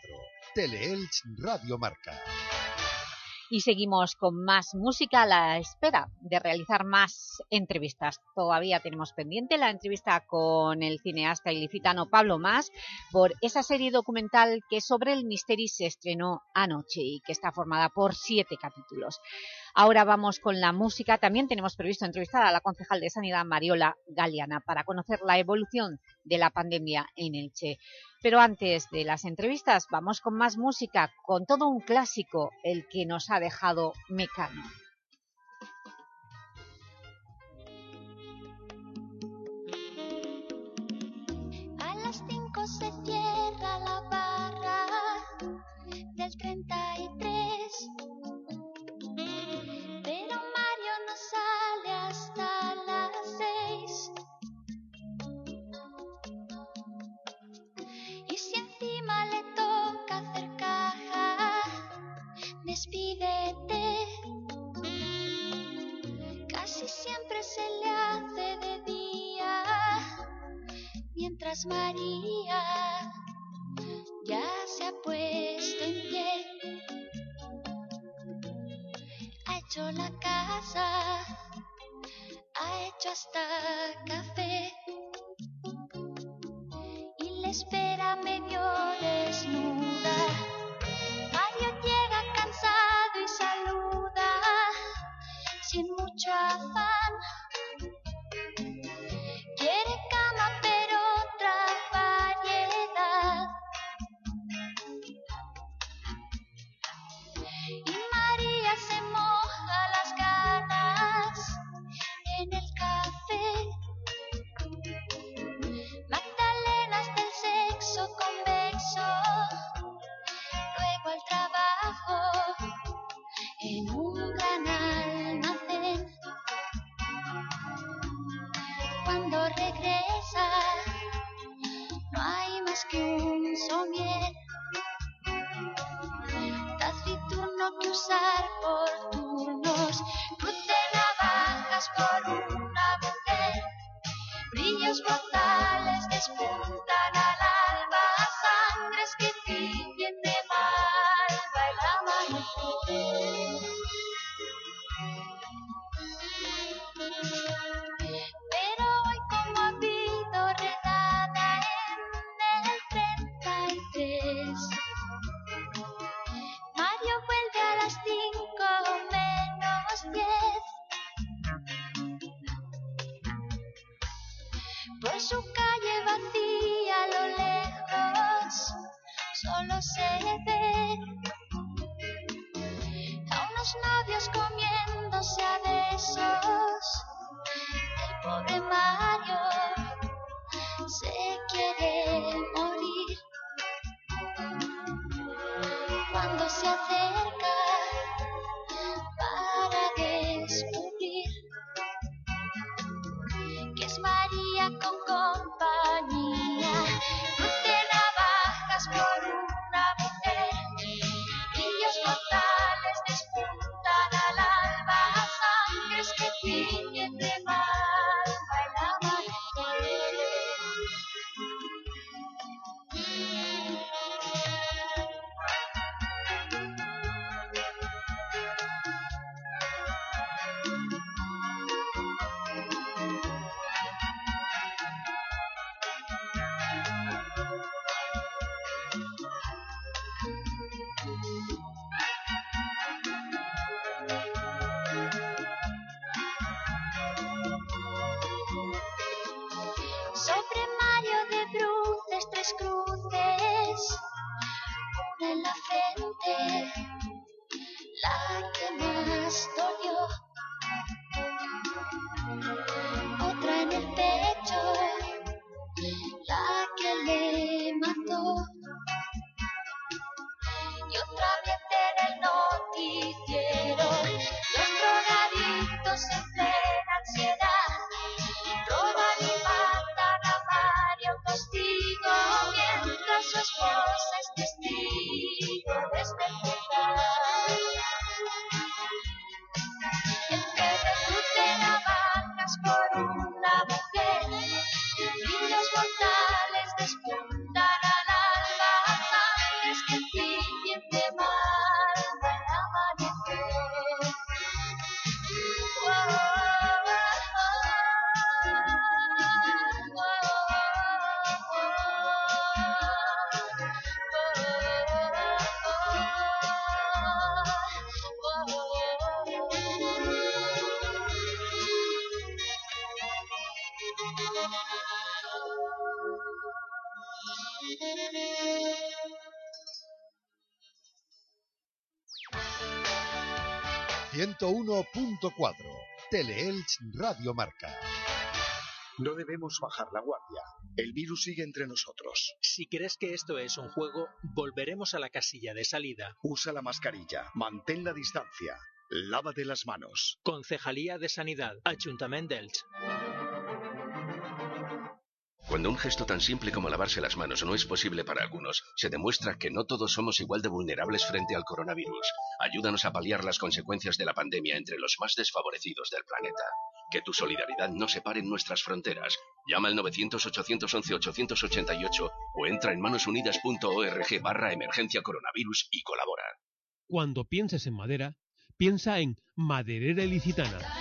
Teleelch Radio Marca. Y seguimos con más música a la espera de realizar más entrevistas. Todavía tenemos pendiente la entrevista con el cineasta ilicitano Pablo Mas por esa serie documental que sobre el misterio se estrenó anoche y que está formada por siete capítulos. Ahora vamos con la música. También tenemos previsto entrevistar a la concejal de Sanidad, Mariola Galeana, para conocer la evolución de la pandemia en Elche. Pero antes de las entrevistas, vamos con más música, con todo un clásico, el que nos ha dejado Mecano. A las 5 se cierra la barra del 33. Se le hace de día, mientras María ya se ha puesto en pie. Ha hecho la casa, ha hecho hasta café y le espera medio desnuda. ...101.4... Teleelch Radio Marca. No debemos bajar la guardia. El virus sigue entre nosotros. Si crees que esto es un juego, volveremos a la casilla de salida. Usa la mascarilla, mantén la distancia, lávate las manos. Concejalía de Sanidad, Ayuntamiento d'Elx. Cuando un gesto tan simple como lavarse las manos no es posible para algunos, se demuestra que no todos somos igual de vulnerables frente al coronavirus. Ayúdanos a paliar las consecuencias de la pandemia entre los más desfavorecidos del planeta. Que tu solidaridad no separe nuestras fronteras. Llama al 900-811-888 o entra en manosunidas.org barra emergencia coronavirus y colabora. Cuando pienses en madera, piensa en Maderera Ilicitana.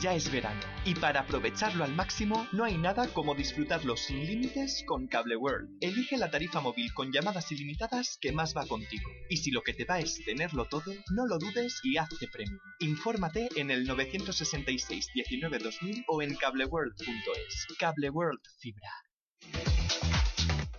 Ya es verano y para aprovecharlo al máximo no hay nada como disfrutarlo sin límites con Cable World. Elige la tarifa móvil con llamadas ilimitadas que más va contigo. Y si lo que te va es tenerlo todo, no lo dudes y hazte premium. Infórmate en el 966 19 2000 o en cableworld.es. Cable World Fibra.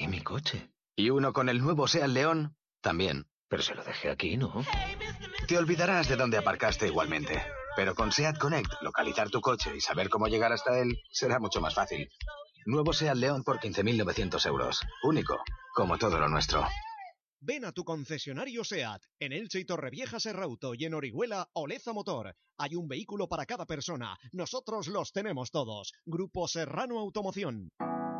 ¿Y mi coche? Y uno con el nuevo Seat León también. Pero se lo dejé aquí, ¿no? Te olvidarás de dónde aparcaste igualmente. Pero con Seat Connect, localizar tu coche y saber cómo llegar hasta él será mucho más fácil. Nuevo Seat León por 15.900 euros. Único, como todo lo nuestro. Ven a tu concesionario SEAT, en Elche y Torrevieja Serrauto y en Orihuela Oleza Motor. Hay un vehículo para cada persona. Nosotros los tenemos todos. Grupo Serrano Automoción.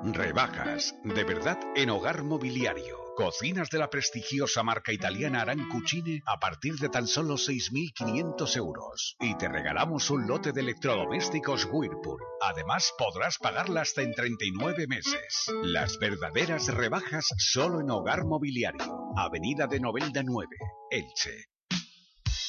Rebajas, de verdad en hogar mobiliario. Cocinas de la prestigiosa marca italiana Arancucine a partir de tan solo 6.500 euros. Y te regalamos un lote de electrodomésticos Whirlpool. Además, podrás pagarla hasta en 39 meses. Las verdaderas rebajas solo en hogar mobiliario. Avenida de Novelda 9, Elche.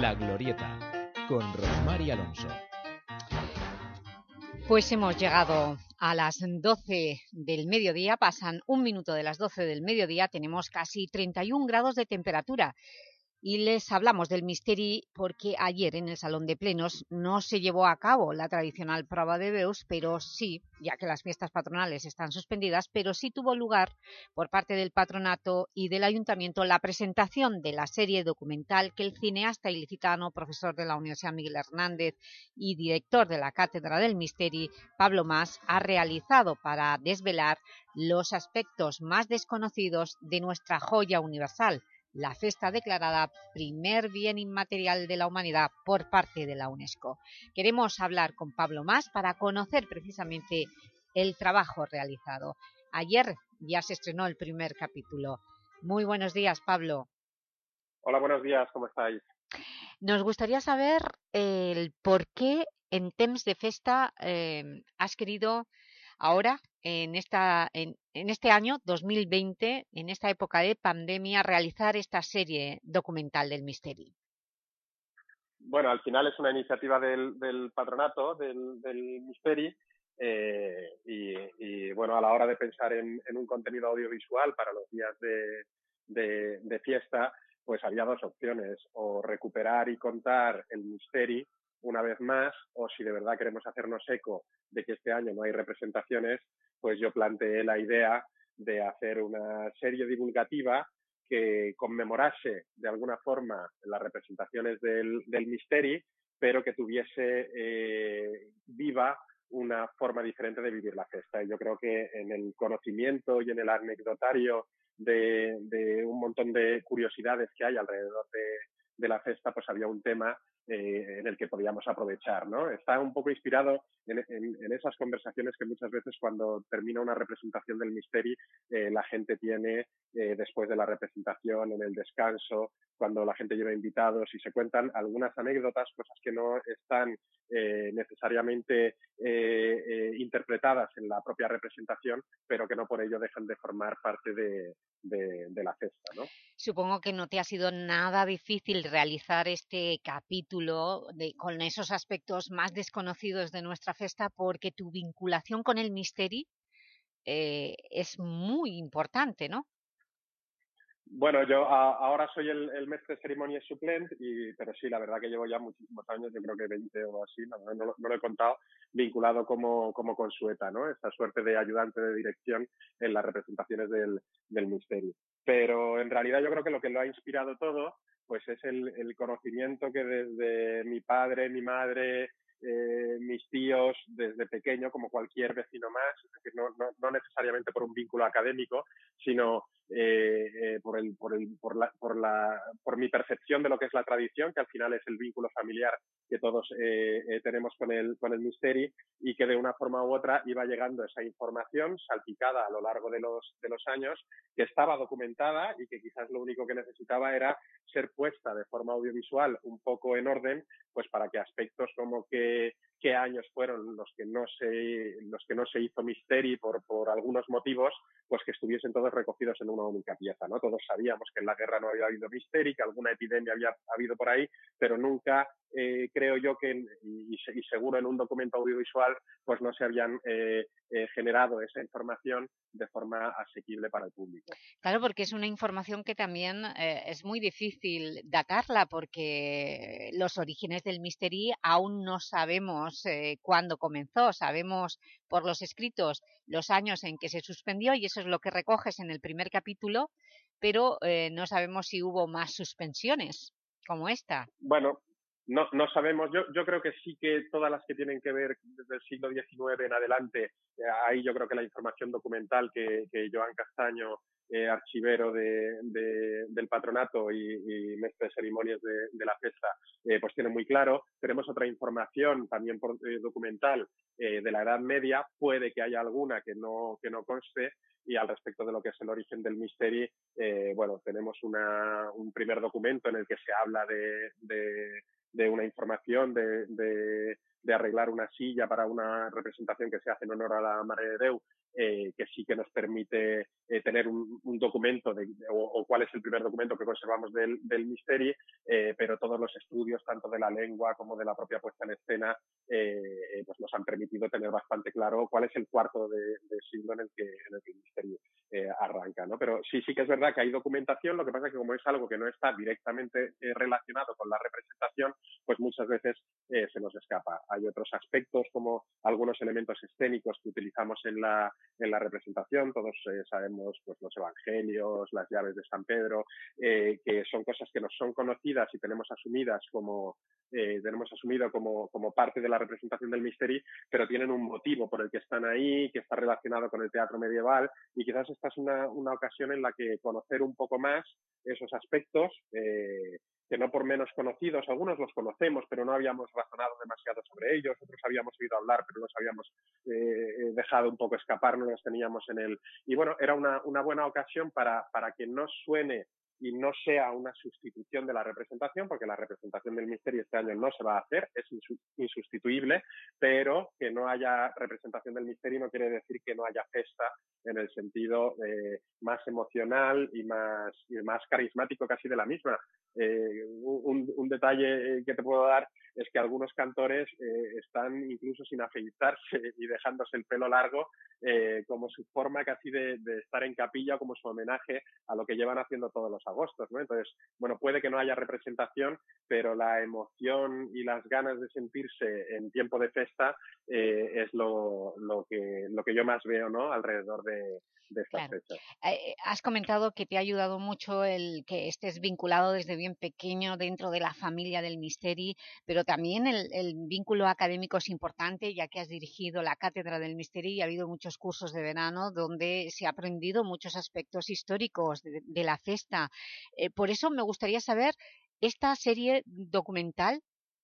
La Glorieta, con Rosmar y Alonso. Pues hemos llegado a las 12 del mediodía, pasan un minuto de las 12 del mediodía, tenemos casi 31 grados de temperatura y les hablamos del Misteri porque ayer en el Salón de Plenos no se llevó a cabo la tradicional prueba de Beus, pero sí, ya que las fiestas patronales están suspendidas, pero sí tuvo lugar por parte del patronato y del ayuntamiento la presentación de la serie documental que el cineasta ilicitano, profesor de la Universidad Miguel Hernández y director de la Cátedra del Misteri, Pablo Mas, ha realizado para desvelar los aspectos más desconocidos de nuestra joya universal, la festa declarada primer bien inmaterial de la humanidad por parte de la UNESCO. Queremos hablar con Pablo Más para conocer precisamente el trabajo realizado. Ayer ya se estrenó el primer capítulo. Muy buenos días, Pablo. Hola, buenos días, ¿cómo estáis? Nos gustaría saber el por qué en temps de festa eh, has querido ahora, en, esta, en, en, este año 2020, en esta época de pandemia, realizar esta serie documental del Misteri? Bueno, al final es una iniciativa del, patronato del, del Misteri eh, y, bueno, a la hora de pensar en, en un contenido audiovisual para los días de, de, de, fiesta, pues había dos opciones, o recuperar y contar el Misteri una vez más, o si de verdad queremos hacernos eco de que este año no hay representaciones, pues yo planteé la idea de hacer una serie divulgativa que conmemorase de alguna forma las representaciones del, del Misteri, pero que tuviese eh, viva una forma diferente de vivir la fiesta. Y yo creo que en el conocimiento y en el anecdotario de, de un montón de curiosidades que hay alrededor de, de la fiesta, pues había un tema eh, en el que podíamos aprovechar, ¿no? Está un poco inspirado en, en, en, esas conversaciones que muchas veces cuando termina una representación del Misteri eh, la gente tiene eh, después de la representación, en el descanso, cuando la gente lleva invitados y se cuentan algunas anécdotas, cosas que no están eh, necesariamente eh, interpretadas en la propia representación, pero que no por ello dejan de formar parte de, de, de la fiesta, ¿no? Supongo que no te ha sido nada difícil realizar este capítulo con esos aspectos más desconocidos de nuestra fiesta porque tu vinculación con el Misteri eh, es muy importante, ¿no? Bueno, yo a, ahora soy el, el mestre de ceremonias suplente, y, pero sí, la verdad que llevo ya muchísimos años, yo creo que 20 o así, no, no, no, lo he contado, vinculado como, como consueta, ¿no? Esta suerte de ayudante de dirección en las representaciones del misterio. Pero en realidad yo creo que lo que lo ha inspirado todo, pues es el, el conocimiento que desde mi padre, mi madre, eh, mis tíos desde pequeño, como cualquier vecino más, es decir, no, no, no necesariamente por un vínculo académico, sino eh, eh, por, el, por, el, por, la, por, la, por mi percepción de lo que es la tradición, que al final es el vínculo familiar que todos eh, eh, tenemos con el, con el Misteri y que de una forma u otra iba llegando esa información salpicada a lo largo de los, de los años, que estaba documentada y que quizás lo único que necesitaba era ser puesta de forma audiovisual un poco en orden, pues para que aspectos como que qué años fueron los que no se los que no se hizo Misteri por, por algunos motivos, pues que estuviesen todos recogidos en una única pieza, ¿no? Todos sabíamos que en la guerra no había habido Misteri, que alguna epidemia había habido por ahí, pero nunca eh, creo yo que, y, y, seguro en un documento audiovisual, pues no se habían eh, eh, generado esa información de forma asequible para el público. Claro, porque es una información que también es muy difícil datarla, porque los orígenes del Misteri aún no sabemos eh, cuándo comenzó, sabemos por los escritos los años en que se suspendió y eso es lo que recoges en el primer capítulo, pero eh, no sabemos si hubo más suspensiones como esta. Bueno, no, no sabemos, yo, yo creo que sí que todas las que tienen que ver desde el siglo XIX en adelante, eh, ahí yo creo que la información documental que, que Joan Castaño, eh, archivero de, de, del patronato y, y mestre de ceremonias de, la fiesta, eh, pues tiene muy claro. Tenemos otra información también por, eh, documental de la Edad Media, puede que haya alguna que no, que no conste, y al respecto de lo que es el origen del misterio, bueno, tenemos una, un primer documento en el que se habla de, de una información, de, de, de, arreglar una silla para una representación que se hace en honor a la Madre de Deu, eh, que sí que nos permite eh, tener un, un documento de, o, o, cuál es el primer documento que conservamos del, del misterio, eh, pero todos los estudios, tanto de la lengua como de la propia puesta en escena, eh, pues nos han permitido tener bastante claro cuál es el cuarto de, de siglo en el que, en el, que el misterio eh, arranca. ¿no? Pero sí, sí que es verdad que hay documentación, lo que pasa es que como es algo que no está directamente eh, relacionado con la representación, pues muchas veces eh, se nos escapa. Hay otros aspectos como algunos elementos escénicos que utilizamos en la, en la representación, todos eh, sabemos pues los evangelios, las llaves de San Pedro, eh, que son cosas que nos son conocidas y tenemos asumidas como, eh, tenemos asumido como, como parte de la representación del misterio, pero tienen un motivo por el que están ahí, que está relacionado con el teatro medieval y quizás esta es una, una ocasión en la que conocer un poco más esos aspectos eh, que no por menos conocidos, algunos los conocemos, pero no habíamos razonado demasiado sobre ellos, otros habíamos oído hablar, pero los habíamos eh, dejado un poco escapar, no los teníamos en el... Y bueno, era una, una buena ocasión para, para que no suene y no sea una sustitución de la representación, porque la representación del misterio este año no se va a hacer, es insustituible, pero que no haya representación del misterio no quiere decir que no haya festa en el sentido eh, más emocional y más, y más carismático casi de la misma. Eh, un, un, detalle que te puedo dar es que algunos cantores eh, están incluso sin afeitarse y dejándose el pelo largo eh, como su forma casi de, de, estar en capilla, como su homenaje a lo que llevan haciendo todos los agostos, ¿no? Entonces, bueno, puede que no haya representación, pero la emoción y las ganas de sentirse en tiempo de festa eh, es lo, lo, que, lo que yo más veo, ¿no? Alrededor de, de estas claro. fechas. Eh, has comentado que te ha ayudado mucho el que estés vinculado desde bien pequeño dentro de la familia del Misteri, pero también el, el, vínculo académico es importante, ya que has dirigido la cátedra del Misteri y ha habido muchos cursos de verano donde se ha aprendido muchos aspectos históricos de, de la festa. Eh, por eso me gustaría saber, esta serie documental,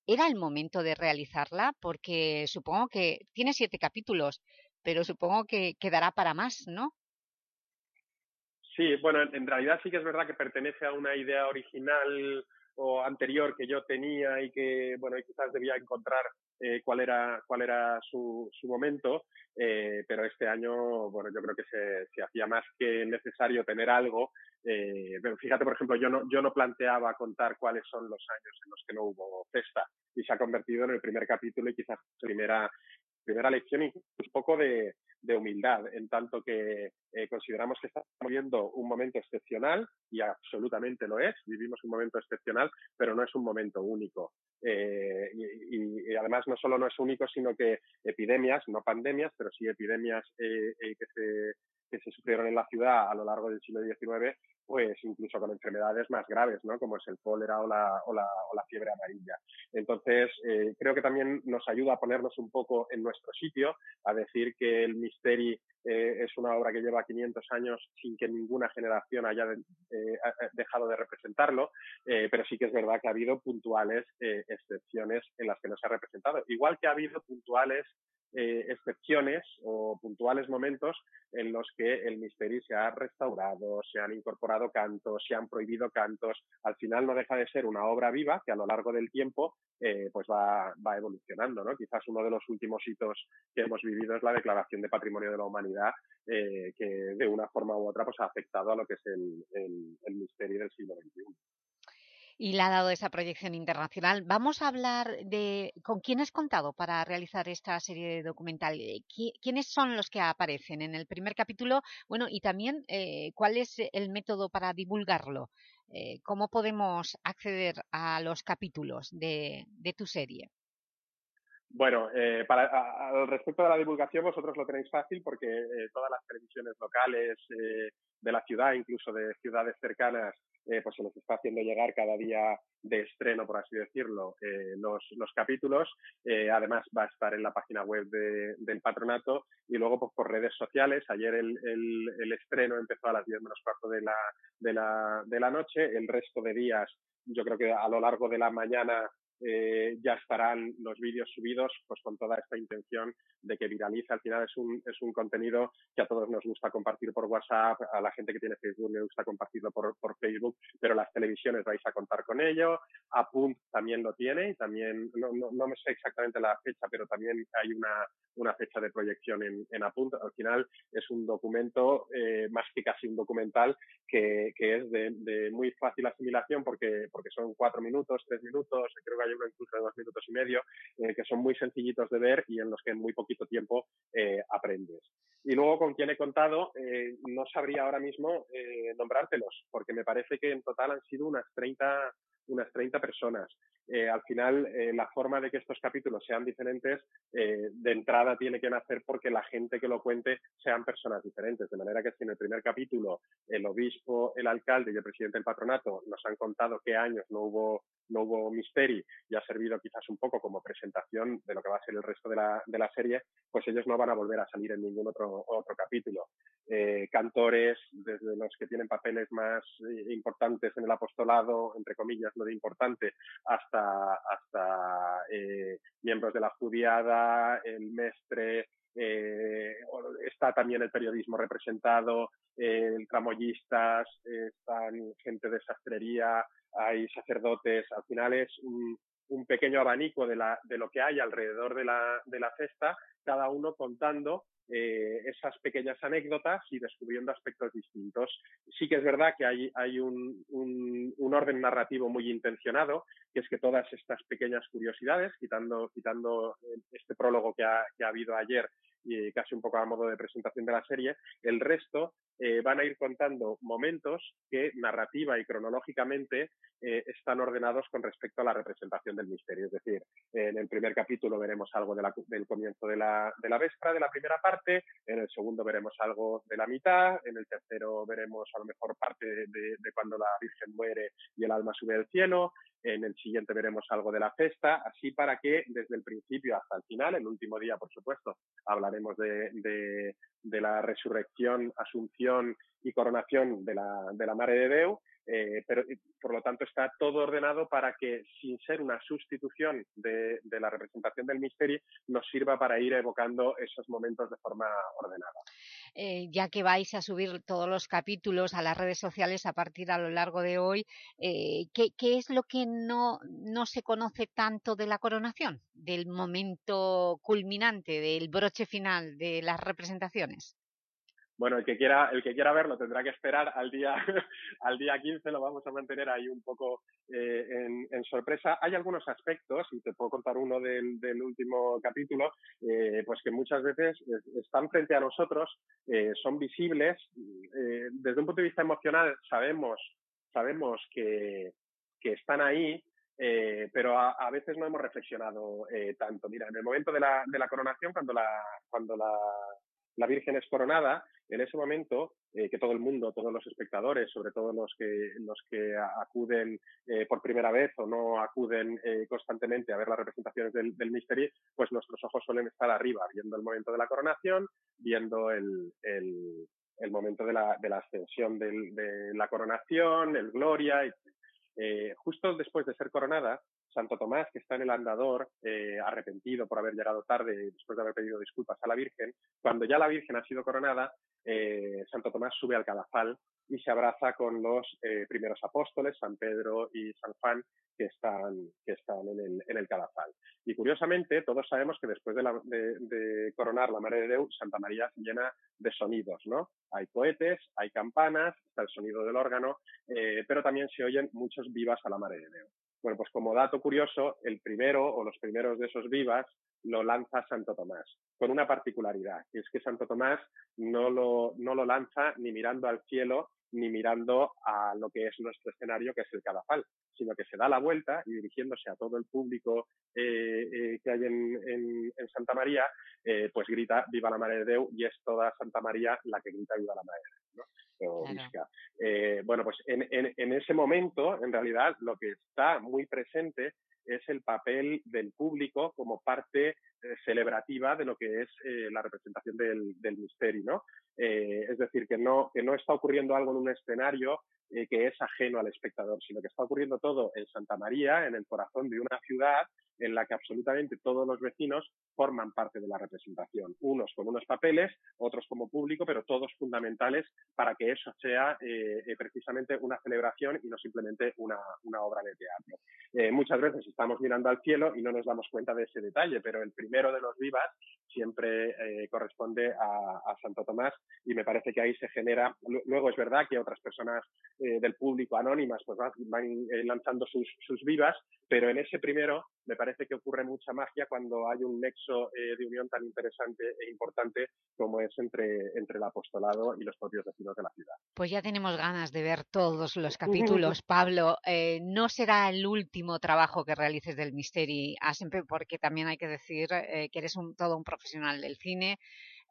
¿era el momento de realizarla? Porque supongo que tiene siete capítulos, pero supongo que quedará para más, ¿no? Sí, bueno, en realidad sí que es verdad que pertenece a una idea original o anterior que yo tenía y que, bueno, quizás debía encontrar eh, cuál era cuál era su, su momento, eh, pero este año, bueno, yo creo que se, se hacía más que necesario tener algo. Eh, pero fíjate, por ejemplo, yo no, yo no planteaba contar cuáles son los años en los que no hubo festa y se ha convertido en el primer capítulo y quizás primera primera lección un poco de, de humildad, en tanto que eh, consideramos que estamos viviendo un momento excepcional, y absolutamente lo es, vivimos un momento excepcional, pero no es un momento único. Eh, y, y, además no solo no es único, sino que epidemias, no pandemias, pero sí epidemias eh, que, se, que se sufrieron en la ciudad a lo largo del siglo XIX, pues incluso con enfermedades más graves, ¿no? Como es el cólera o la, o la, o la fiebre amarilla. Entonces, eh, creo que también nos ayuda a ponernos un poco en nuestro sitio, a decir que el Misteri eh, es una obra que lleva 500 años sin que ninguna generación haya eh, dejado de representarlo, pero sí que es verdad que ha habido puntuales excepciones en las que no se ha representado. Igual que ha habido puntuales eh, excepciones o puntuales momentos en los que el misterio se ha restaurado, se han incorporado cantos, se han prohibido cantos. Al final no deja de ser una obra viva que a lo largo del tiempo eh, pues va, evolucionando. ¿no? Quizás uno de los últimos hitos que hemos vivido es la Declaración de Patrimonio de la Humanidad, eh, que de una forma u otra pues, ha afectado a lo que es el, el, del siglo XXI y le ha dado esa proyección internacional. Vamos a hablar de con quién has contado para realizar esta serie documental. Eh, ¿Quiénes son los que aparecen en el primer capítulo? Bueno, y también eh, cuál es el método para divulgarlo. Eh, ¿Cómo podemos acceder a los capítulos de, de tu serie? Bueno, eh, para, al respecto de la divulgación, vosotros lo tenéis fácil porque eh, todas las televisiones locales eh, de la ciudad, incluso de ciudades cercanas, eh, pues se nos está haciendo llegar cada día de estreno, por así decirlo, eh, los, los capítulos. Eh, además, va a estar en la página web de, del patronato y luego pues, por redes sociales. Ayer el, el, el estreno empezó a las 10 menos cuarto de la, de, la, de la noche. El resto de días, yo creo que a lo largo de la mañana eh, ya estarán los vídeos subidos pues con toda esta intención de que viralice. Al final es un, es un contenido que a todos nos gusta compartir por WhatsApp, a la gente que tiene Facebook le gusta compartirlo por, por Facebook, pero las televisiones vais a contar con ello. Apunt también lo tiene y también, no, no, no me sé exactamente la fecha, pero también hay una, una fecha de proyección en, en Apunt. Al final es un documento, eh, más que casi un documental, que, que es de, de, muy fácil asimilación porque, porque son cuatro minutos, tres minutos, creo que hay uno incluso de dos minutos y medio, eh, que son muy sencillitos de ver y en los que en muy poquito tiempo eh, aprendes. Y luego con quien he contado, eh, no sabría ahora mismo nombrártelos, porque me parece que en total han sido unas 30 unas 30 personas. Eh, al final, eh, la forma de que estos capítulos sean diferentes, eh, de entrada tiene que nacer porque la gente que lo cuente sean personas diferentes. De manera que si en el primer capítulo el obispo, el alcalde y el presidente del patronato nos han contado qué años no hubo, no hubo misteri y ha servido quizás un poco como presentación de lo que va a ser el resto de la, de la serie, pues ellos no van a volver a salir en ningún otro, otro capítulo. Eh, cantores, desde los que tienen papeles más eh, importantes en el apostolado, entre comillas, no de importante, hasta, hasta eh, miembros de la judiada, el mestre, eh, está también el periodismo representado, eh, tramoyistas, están gente de sastrería, hay sacerdotes, al final es un, un pequeño abanico de, la, de lo que hay alrededor de la, de la cesta, cada uno contando eh, esas pequeñas anécdotas y descubriendo aspectos distintos. Sí que es verdad que hay, hay un, un, orden narrativo muy intencionado, que es que todas estas pequeñas curiosidades, quitando, quitando este prólogo que ha, que ha habido ayer y casi un poco a modo de presentación de la serie, el resto eh, van a ir contando momentos que narrativa y cronológicamente eh, están ordenados con respecto a la representación del misterio. Es decir, en el primer capítulo veremos algo del comienzo de la, de la véspera, de la primera parte, en el segundo veremos algo de la mitad, en el tercero veremos a lo mejor parte de, de, cuando la Virgen muere y el alma sube al cielo, en el siguiente veremos algo de la festa, así para que desde el principio hasta el final, el último día, por supuesto, de, de, la resurrección, asunción y coronación de la, de la Mare de Deu, eh, pero por lo tanto está todo ordenado para que, sin ser una sustitución de, la representación del misterio, nos sirva para ir evocando esos momentos de forma ordenada. Eh, ya que vais a subir todos los capítulos a las redes sociales a partir a lo largo de hoy, eh, ¿qué, ¿qué, es lo que no, no se conoce tanto de la coronación, del momento culminante, del broche final de las representaciones? Bueno, el que quiera, el que quiera verlo tendrá que esperar al día, al día 15, lo vamos a mantener ahí un poco eh, en, sorpresa. Hay algunos aspectos, y te puedo contar uno del, del último capítulo, eh, pues que muchas veces están frente a nosotros, eh, son visibles. Desde un punto de vista emocional sabemos, sabemos que, que están ahí, pero a, veces no hemos reflexionado tanto. Mira, en el momento de la, de la coronación, cuando la, cuando la la Virgen es coronada, en ese momento eh, que todo el mundo, todos los espectadores, sobre todo los que, los que acuden eh, por primera vez o no acuden eh, constantemente a ver las representaciones del, del Mystery, pues nuestros ojos suelen estar arriba, viendo el momento de la coronación, viendo el, el, el momento de la, de la ascensión del, de la coronación, el Gloria. Y, justo después de ser coronada, Santo Tomás, que está en el andador, eh, arrepentido por haber llegado tarde después de haber pedido disculpas a la Virgen, cuando ya la Virgen ha sido coronada, eh, Santo Tomás sube al cadafal y se abraza con los eh, primeros apóstoles, San Pedro y San Juan, que están, que están en, el, en el. Y curiosamente, todos sabemos que después de, coronar la Madre de Dios, Santa María se llena de sonidos, ¿no? Hay cohetes, hay campanas, está el sonido del órgano, pero también se oyen muchos vivas a la Madre de Dios. Bueno, pues como dato curioso, el primero o los primeros de esos vivas lo lanza Santo Tomás, con una particularidad, que es que Santo Tomás no lo, no lo lanza ni mirando al cielo ni mirando a lo que es nuestro escenario, que es el cadafal, sino que se da la vuelta y dirigiéndose a todo el público eh, eh, que hay en, en, Santa María, eh, pues grita Viva la Madre de Déu y es toda Santa María la que grita Viva la Madre Eh, bueno, pues en, en, en, ese momento, en realidad, lo que está muy presente es el papel del público como parte eh, celebrativa de lo que es eh, la representación del, del misterio, ¿no? Es decir, que no, que no está ocurriendo algo en un escenario eh, que es ajeno al espectador, sino que está ocurriendo todo en Santa María, en el corazón de una ciudad en la que absolutamente todos los vecinos forman parte de la representación, unos con unos papeles, otros como público, pero todos fundamentales para que eso sea eh, eh, precisamente una celebración y no simplemente una, una obra de teatro. Eh, muchas veces estamos mirando al cielo y no nos damos cuenta de ese detalle, pero el primero de los vivas siempre eh, corresponde a, a, Santo Tomás y me parece que ahí se genera, luego es verdad que otras personas eh, del público anónimas pues van, van eh, lanzando sus, sus vivas, pero en ese primero me parece que ocurre mucha magia cuando hay un nexo eh, de unión tan interesante e importante como es entre, entre el apostolado y los propios vecinos de la ciudad. Pues ya tenemos ganas de ver todos los capítulos, Pablo. Eh, no será el último trabajo que realices del Misteri, porque también hay que decir eh, que eres un, todo un profesional del cine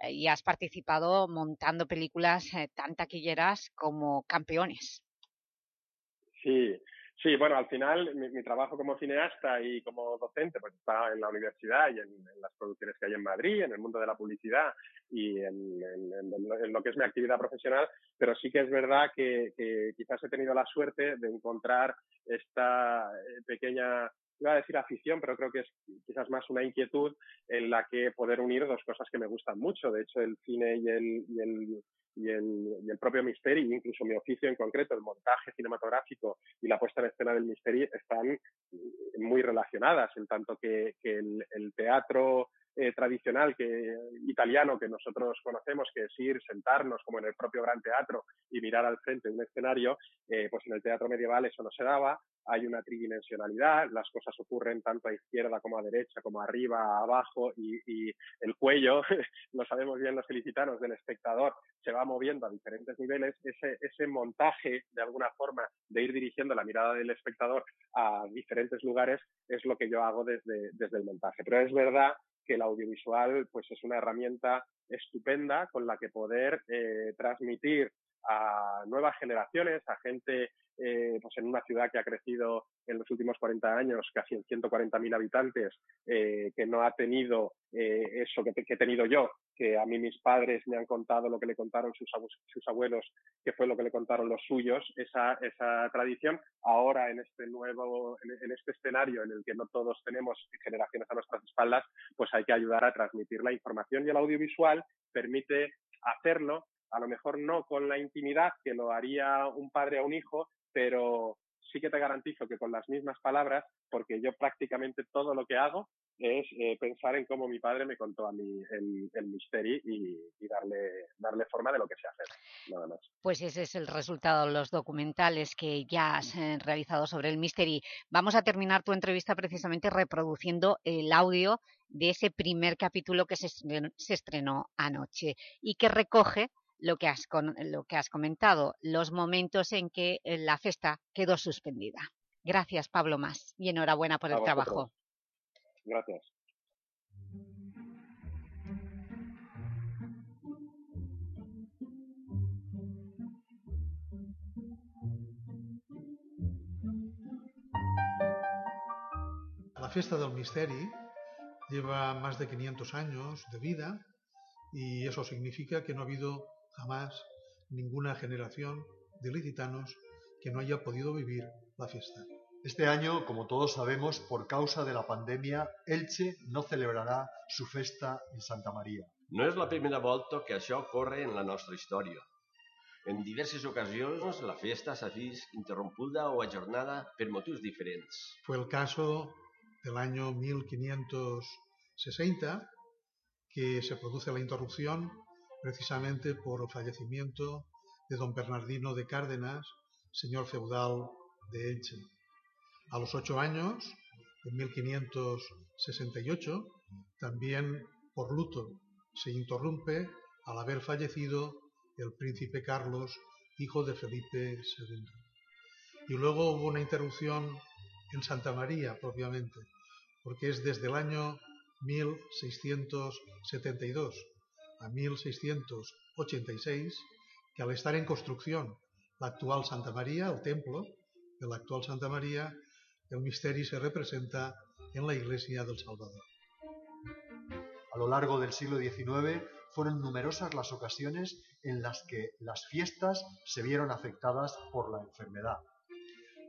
y has participado montando películas eh, tan taquilleras como campeones. Sí, Sí, bueno, al final mi, mi, trabajo como cineasta y como docente pues está en la universidad y en, en, las producciones que hay en Madrid, en el mundo de la publicidad y en, en, lo que es mi actividad profesional, pero sí que es verdad que, que quizás he tenido la suerte de encontrar esta eh, pequeña iba a decir afición, pero creo que es quizás más una inquietud en la que poder unir dos cosas que me gustan mucho. De hecho, el cine y el, y el, y el, y el propio misterio, incluso mi oficio en concreto, el montaje cinematográfico y la puesta en escena del misterio, están muy relacionadas, en tanto que, el teatro eh, tradicional que, italiano que nosotros conocemos, que es ir, sentarnos como en el propio gran teatro y mirar al frente un escenario, eh, pues en el teatro medieval eso no se daba, hay una tridimensionalidad, las cosas ocurren tanto a izquierda como a derecha, como arriba, abajo y, y el cuello, lo sabemos bien los felicitanos del espectador, se va moviendo a diferentes niveles, ese, ese montaje de alguna forma de ir dirigiendo la mirada del espectador a diferentes lugares es lo que yo hago desde, desde el montaje. Pero es verdad que el audiovisual pues es una herramienta estupenda con la que poder eh, transmitir a nuevas generaciones, a gente eh, pues en una ciudad que ha crecido en los últimos 40 años casi en 140.000 habitantes, eh, que no ha tenido eh, eso que, he tenido yo, que a mí mis padres me han contado lo que le contaron sus, sus abuelos, que fue lo que le contaron los suyos, esa, esa tradición, ahora en este nuevo, en este escenario en el que no todos tenemos generaciones a nuestras espaldas, pues hay que ayudar a transmitir la información y el audiovisual permite hacerlo a lo mejor no con la intimidad que lo haría un padre a un hijo, pero sí que te garantizo que con las mismas palabras, porque yo prácticamente todo lo que hago es eh, pensar en cómo mi padre me contó a mí el, misterio y, darle, darle forma de lo que sé hacer, nada más. Pues ese es el resultado de los documentales que ya has eh, realizado sobre el misterio. Vamos a terminar tu entrevista precisamente reproduciendo el audio de ese primer capítulo que se se estrenó anoche y que recoge lo que, has, lo que has comentado, los momentos en que eh, la festa quedó suspendida. Gracias, Pablo Más, y enhorabuena por el trabajo. Gracias. La fiesta del misteri lleva más de 500 años de vida y eso significa que no ha habido jamás ninguna generación de licitanos que no haya podido vivir la fiesta. Este año, como todos sabemos, por causa de la pandemia, Elche no celebrará su festa en Santa María. No és la primera volta que això ocorre en la nostra història. En diverses ocasions la festa s'ha vist interrompuda o ajornada per motius diferents. Fue el caso del año 1560 que se produce la interrupción precisamente por fallecimiento de don Bernardino de Cárdenas, señor feudal de Elche. A los ocho años, en 1568, también por luto se interrumpe al haber fallecido el príncipe Carlos, hijo de Felipe II. Y luego hubo una interrupción en Santa María propiamente, porque es desde el año 1672 a 1686 que al estar en construcción la actual Santa María, el templo de la actual Santa María, el misterio se representa en la iglesia del Salvador. A lo largo del siglo XIX fueron numerosas las ocasiones en las que las fiestas se vieron afectadas por la enfermedad.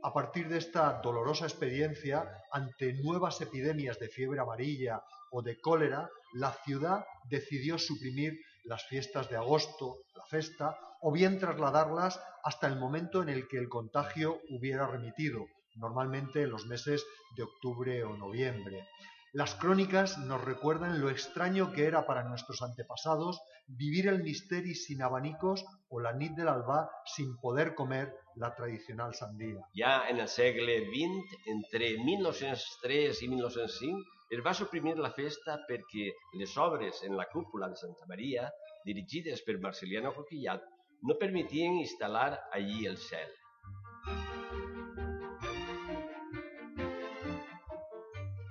A partir de esta dolorosa experiencia, ante nuevas epidemias de fiebre amarilla o de cólera, la ciudad decidió suprimir las fiestas de agosto, la festa, o bien trasladarlas hasta el momento en el que el contagio hubiera remitido, normalmente en los meses de octubre o noviembre. Las crónicas nos recuerdan lo extraño que era para nuestros antepasados vivir el misteri sin abanicos o la nit del alba sin poder comer la tradicional sandía. Ja en el segle XX, entre 1903 i 1905, es va suprimir la festa perquè les obres en la cúpula de Santa Maria, dirigides per Marceliano Coquillat, no permetien instal·lar allí el cel.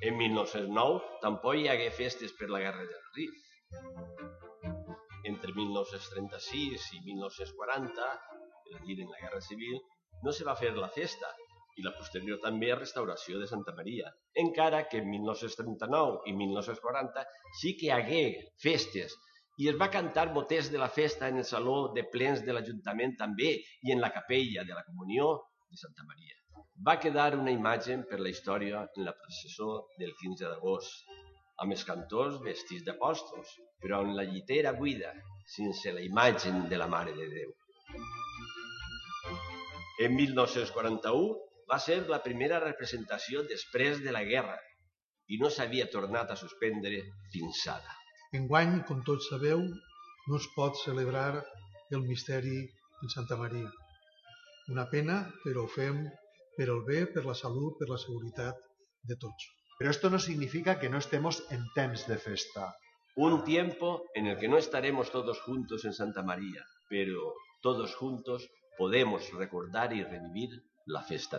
En 1909 tampoc hi hagué festes per la Guerra del Rif. Entre 1936 i 1940, és a dir, en la Guerra Civil, no se va fer la festa i la posterior també restauració de Santa Maria. Encara que en 1939 i 1940 sí que hagué festes i es va cantar motets de la festa en el saló de plens de l'Ajuntament també i en la capella de la Comunió de Santa Maria. Va quedar una imatge per la història en la processó del 15 d'agost, amb els cantors vestits d'apòstols, però en la llitera buida, sense la imatge de la Mare de Déu. En 1941 va ser la primera representació després de la guerra i no s'havia tornat a suspendre fins ara. Enguany, com tots sabeu, no es pot celebrar el misteri en Santa Maria. Una pena, però ho fem per el bé, per la salut, per la seguretat de tots. Pero esto no significa que no estemos en temps de festa. Un tiempo en el que no estaremos todos juntos en Santa María, pero todos juntos podemos recordar y revivir la festa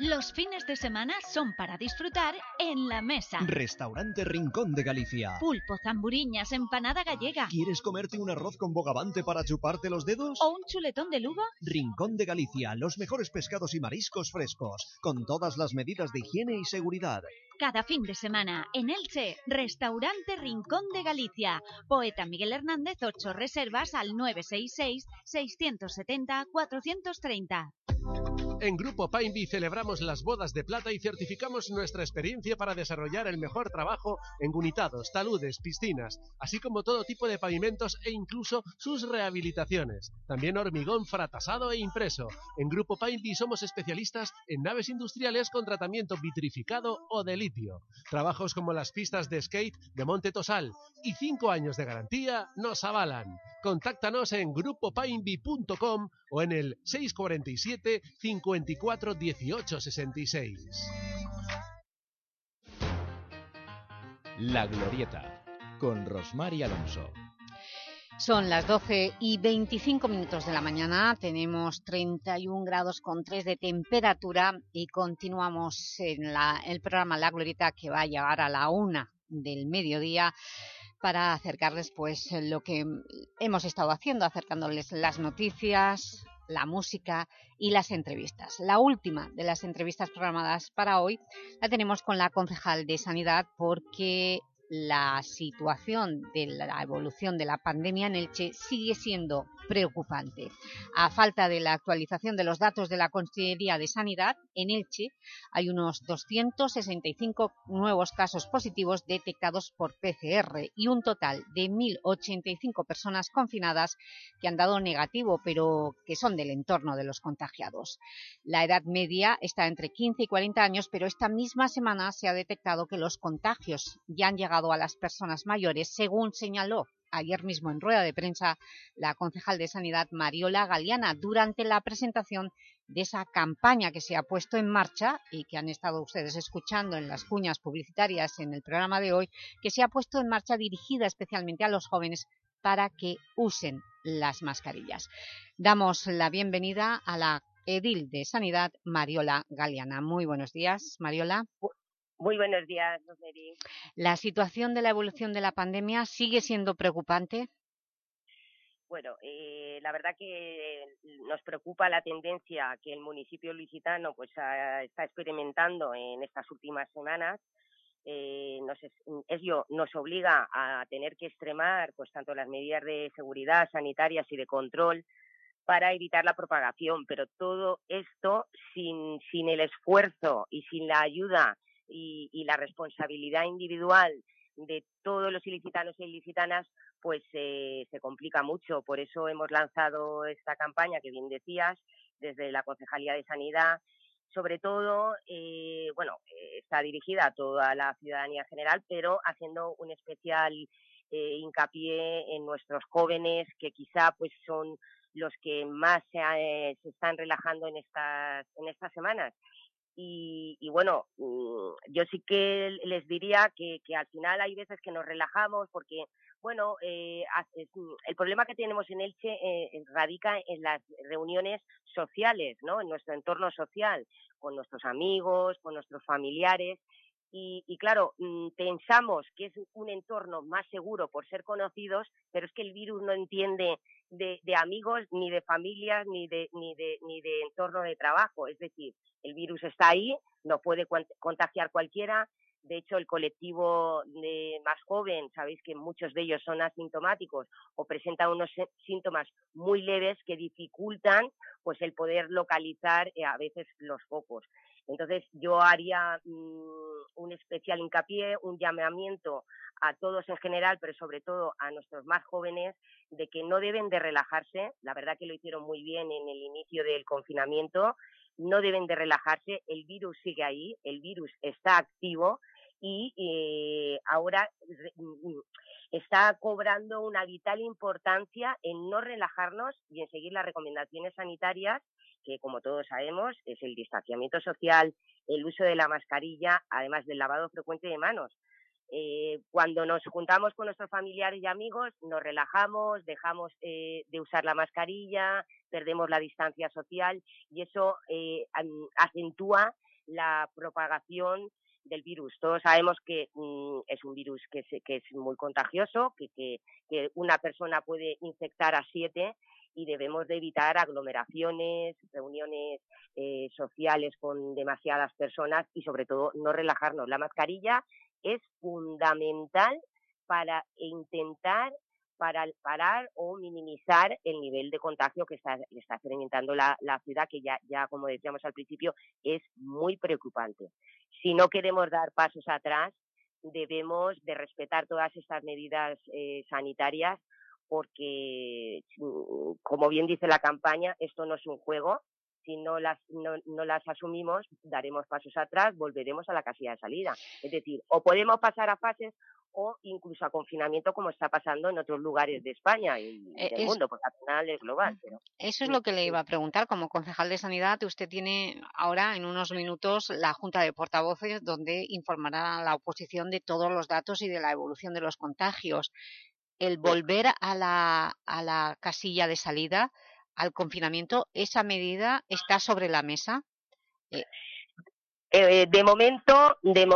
Los fines de semana son para disfrutar en la mesa. Restaurante Rincón de Galicia. Pulpo, zamburiñas, empanada gallega. ¿Quieres comerte un arroz con bogavante para chuparte los dedos? ¿O un chuletón de lugo? Rincón de Galicia, los mejores pescados y mariscos frescos, con todas las medidas de higiene y seguridad. Cada fin de semana, en Elche, Restaurante Rincón de Galicia. Poeta Miguel Hernández, 8 reservas al 966-670-430. En Grupo Painby celebramos las bodas de plata y certificamos nuestra experiencia para desarrollar el mejor trabajo en unitados, taludes, piscinas, así como todo tipo de pavimentos e incluso sus rehabilitaciones. También hormigón fratasado e impreso. En Grupo Painby somos especialistas en naves industriales con tratamiento vitrificado o de Trabajos como las pistas de skate de Monte Tosal y 5 años de garantía nos avalan. Contáctanos en grupopainby.com o en el 647 54 18 66. La Glorieta, con Rosmar y Alonso. Son las 12 y 25 minutos de la mañana, tenemos 31 grados con 3 de temperatura y continuamos en la- el programa La Glorieta que va a llegar a la una del mediodía para acercarles pues lo que hemos estado haciendo, acercándoles las noticias, la música y las entrevistas. La última de las entrevistas programadas para hoy la tenemos con la concejal de Sanidad porque la situación de la evolución de la pandemia en Elche sigue siendo preocupante. A falta de la actualización de los datos de la Consejería de Sanidad, en Elche hay unos 265 nuevos casos positivos detectados por PCR y un total de 1.085 personas confinadas que han dado negativo, pero que son del entorno de los contagiados. La edad media está entre 15 y 40 años, pero esta misma semana se ha detectado que los contagios ya han llegado a las personas mayores, según señaló ayer mismo en rueda de prensa la concejal de Sanidad Mariola Galeana durante la presentación de esa campaña que se ha puesto en marcha y que han estado ustedes escuchando en las cuñas publicitarias en el programa de hoy, que se ha puesto en marcha dirigida especialmente a los jóvenes para que usen las mascarillas. Damos la bienvenida a la edil de Sanidad, Mariola Galeana. Muy buenos días, Mariola. Muy buenos días, Rosemary. ¿La situación de la evolución de la pandemia sigue siendo preocupante? Bueno, eh, la verdad que nos preocupa la tendencia que el municipio lusitano pues, ha- está experimentando en estas últimas semanas. Eh, nos es- ello nos obliga a tener que extremar pues, tanto las medidas de seguridad sanitarias y de control para evitar la propagación, pero todo esto sin, sin el esfuerzo y sin la ayuda y, y la responsabilidad individual de todos los ilicitanos e ilicitanas, pues eh, se complica mucho. Por eso hemos lanzado esta campaña que bien decías desde la Concejalía de Sanidad. Sobre todo, eh, bueno, eh, está dirigida a toda la ciudadanía general, pero haciendo un especial eh, hincapié en nuestros jóvenes que quizá pues son los que más se, eh, se están relajando en estas, en estas semanas. Y, y bueno, mm, yo sí que les diría que, que al final hay veces que nos relajamos porque, bueno, eh, mm, el problema que tenemos en Elche eh, radica en las reuniones sociales, ¿no? En nuestro entorno social, con nuestros amigos, con nuestros familiares. Y, y claro, mm, pensamos que es un entorno más seguro por ser conocidos, pero es que el virus no entiende de, de amigos, ni de familias, ni de, ni, de, ni de entorno de trabajo. Es decir, el virus está ahí, no puede contagiar cualquiera. De hecho, el colectivo de más joven, sabéis que muchos de ellos son asintomáticos o presentan unos síntomas muy leves que dificultan pues el poder localizar eh, a veces los focos. Entonces, yo haría mm, un especial hincapié, un llamamiento a todos en general, pero sobre todo a nuestros más jóvenes, de que no deben de relajarse. La verdad que lo hicieron muy bien en el inicio del confinamiento. No deben de relajarse. El virus sigue ahí, el virus está activo y eh, ahora re- mm, está cobrando una vital importancia en no relajarnos y en seguir las recomendaciones sanitarias que como todos sabemos es el distanciamiento social, el uso de la mascarilla, además del lavado frecuente de manos. Eh, cuando nos juntamos con nuestros familiares y amigos, nos relajamos, dejamos eh, de usar la mascarilla, perdemos la distancia social y eso eh, acentúa la propagación del virus. Todos sabemos que mm, es un virus que, que es muy contagioso, que, una persona puede infectar a siete y debemos de evitar aglomeraciones, reuniones eh, sociales con demasiadas personas y sobre todo no relajarnos. La mascarilla es fundamental para intentar para parar o minimizar el nivel de contagio que está, está experimentando la, la, ciudad, que ya, ya, como decíamos al principio, es muy preocupante. Si no queremos dar pasos atrás, debemos de respetar todas estas medidas eh, sanitarias porque, como bien dice la campaña, esto no es un juego. Si no las, no, no las asumimos, daremos pasos atrás, volveremos a la casilla de salida. Es decir, o podemos pasar a fases o incluso a confinamiento como está pasando en otros lugares de España y Eh, del es- mundo, porque al final es global. Pero, Eso es lo que le iba a preguntar. Como concejal de Sanidad, usted tiene ahora, en unos minutos, la Junta de Portavoces, donde informará a la oposición de todos los datos y de la evolución de los contagios. El volver a la, a la casilla de salida, al confinamiento, ¿esa medida está sobre la mesa? Eh, Eh, de momento, de,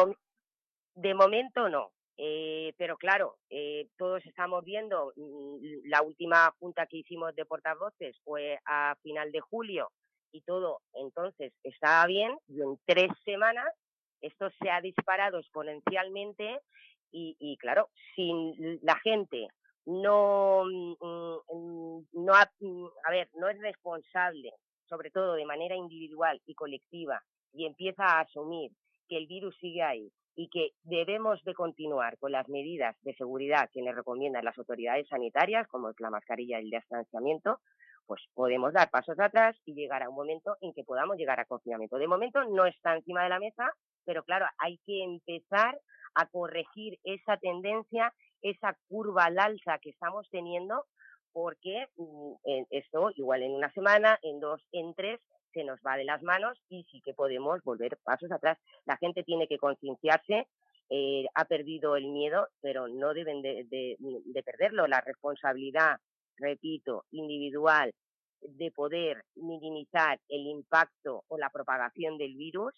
de momento no. Eh, pero claro, eh, todos estamos viendo, mm, la última junta que hicimos de portavoces fue a final de julio y todo entonces estaba bien y en tres semanas esto se ha disparado exponencialmente y, y claro, si la gente no, mm, mm, no mm, a ver, no es responsable, sobre todo de manera individual y colectiva, y empieza a asumir que el virus sigue ahí y que debemos de continuar con las medidas de seguridad que nos recomiendan las autoridades sanitarias, como es la mascarilla y el distanciamiento, pues podemos dar pasos atrás y llegar a un momento en que podamos llegar a confinamiento. De momento no está encima de la mesa, pero claro, hay que empezar a corregir esa tendencia, esa curva al alza que estamos teniendo, porque mm, esto igual en una semana, en dos, en tres, se nos va de las manos y sí que podemos volver pasos atrás. La gente tiene que concienciarse, eh, ha perdido el miedo, pero no deben de, de- de perderlo. La responsabilidad, repito, individual de poder minimizar el impacto o la propagación del virus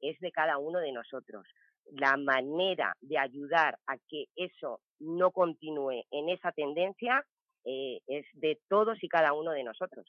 es de cada uno de nosotros. La manera de ayudar a que eso no continúe en esa tendencia eh, es de todos y cada uno de nosotros.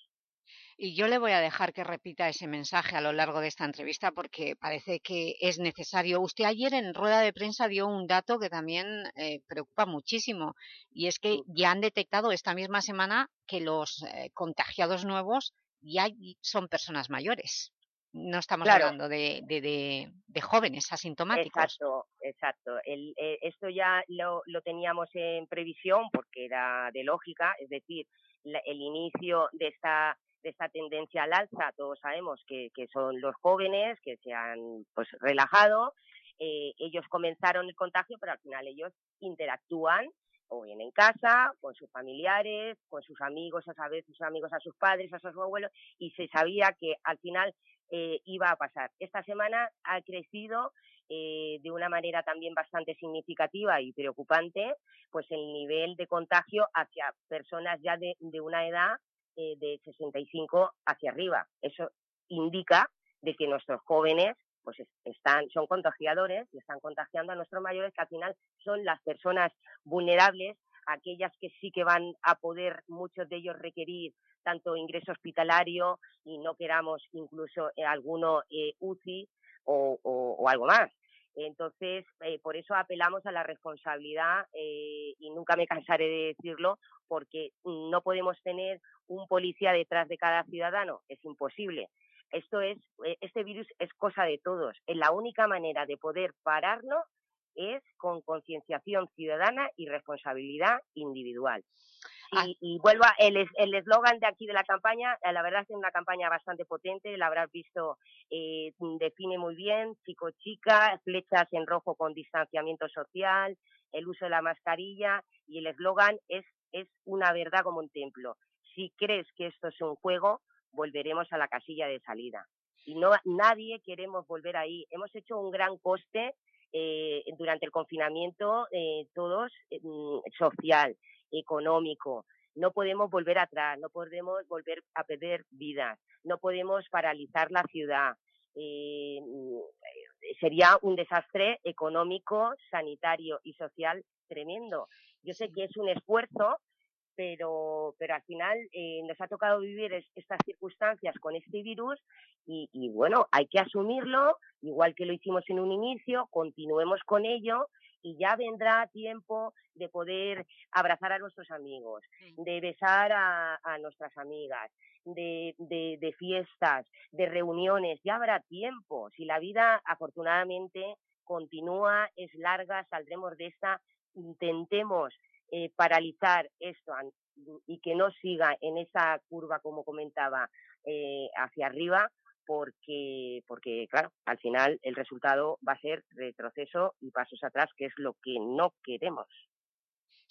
Y yo le voy a dejar que repita ese mensaje a lo largo de esta entrevista porque parece que es necesario. Usted ayer en rueda de prensa dio un dato que también eh, preocupa muchísimo y es que ya han detectado esta misma semana que los eh, contagiados nuevos ya son personas mayores. No estamos Claro. hablando de, de- de- de jóvenes asintomáticos. Exacto, exacto. El, eh, esto ya lo, lo teníamos en previsión porque era de lógica, es decir, la- el inicio de esta de esta tendencia al alza, todos sabemos que, que son los jóvenes que se han pues relajado, eh, ellos comenzaron el contagio, pero al final ellos interactúan o bien en casa, con sus familiares, con sus amigos, a veces sus amigos a sus padres, a sus abuelos, y se sabía que al final eh, iba a pasar. Esta semana ha crecido eh, de una manera también bastante significativa y preocupante, pues el nivel de contagio hacia personas ya de, de una edad eh, de 65 hacia arriba. Eso indica de que nuestros jóvenes pues es- están, son contagiadores y están contagiando a nuestros mayores, que al final son las personas vulnerables, aquellas que sí que van a poder, muchos de ellos, requerir tanto ingreso hospitalario y no queramos incluso eh, alguno eh, UCI o, o- o algo más. Entonces, eh, por eso apelamos a la responsabilidad eh, y nunca me cansaré de decirlo, porque no podemos tener un policía detrás de cada ciudadano, es imposible. Esto es, eh, este virus es cosa de todos. Eh, La única manera de poder pararlo es con concienciación ciudadana y responsabilidad individual. Y, y vuelvo a el es- el eslogan de aquí de la campaña, eh, la verdad es que es una campaña bastante potente, la habrás visto, eh, define muy bien, chico-chica, flechas en rojo con distanciamiento social, el uso de la mascarilla y el eslogan es, es una verdad como un templo. Si crees que esto es un juego, volveremos a la casilla de salida. Y no nadie queremos volver ahí. Hemos hecho un gran coste eh, durante el confinamiento, eh, todos, eh, mm, social, económico. No podemos volver atrás, no podemos volver a perder vidas, no podemos paralizar la ciudad. eh, sería un desastre económico, sanitario y social tremendo. Yo sé que es un esfuerzo, pero, pero al final eh, nos ha tocado vivir estas circunstancias con este virus y, y, bueno, hay que asumirlo, igual que lo hicimos en un inicio, continuemos con ello y ya vendrá tiempo de poder abrazar a nuestros amigos, de besar a, nuestras amigas, de, de, fiestas, de reuniones, ya habrá tiempo. Si la vida afortunadamente continúa, es larga, saldremos de esta, intentemos eh, paralizar esto y que no siga en esa curva, como comentaba, eh, hacia arriba, porque, porque, claro, al final el resultado va a ser retroceso y pasos atrás, que es lo que no queremos.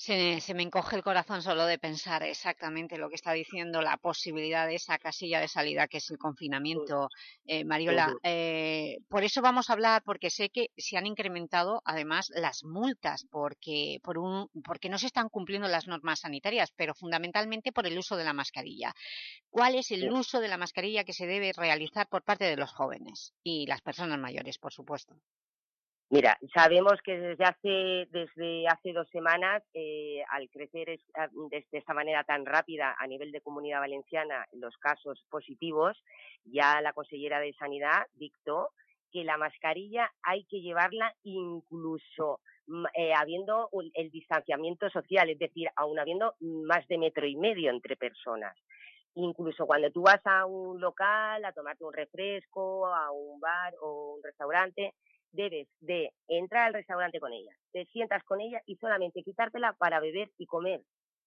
Se, se, me encoge el corazón solo de pensar exactamente lo que está diciendo, la posibilidad de esa casilla de salida que es el confinamiento, eh, Mariola. Eh, por eso vamos a hablar, porque sé que se han incrementado además las multas, porque, por un, porque no se están cumpliendo las normas sanitarias, pero fundamentalmente por el uso de la mascarilla. ¿Cuál es el uso de la mascarilla que se debe realizar por parte de los jóvenes y las personas mayores, por supuesto? Mira, sabemos que desde hace, desde hace dos semanas, eh, al crecer de esta manera tan rápida a nivel de comunidad valenciana los casos positivos, ya la consellera de Sanidad dictó que la mascarilla hay que llevarla incluso mm, eh, habiendo el distanciamiento social, es decir, aún habiendo más de metro y medio entre personas. Incluso cuando tú vas a un local a tomarte un refresco, a un bar o un restaurante, debes de entrar al restaurante con ella, te sientas con ella y solamente quitártela para beber y comer.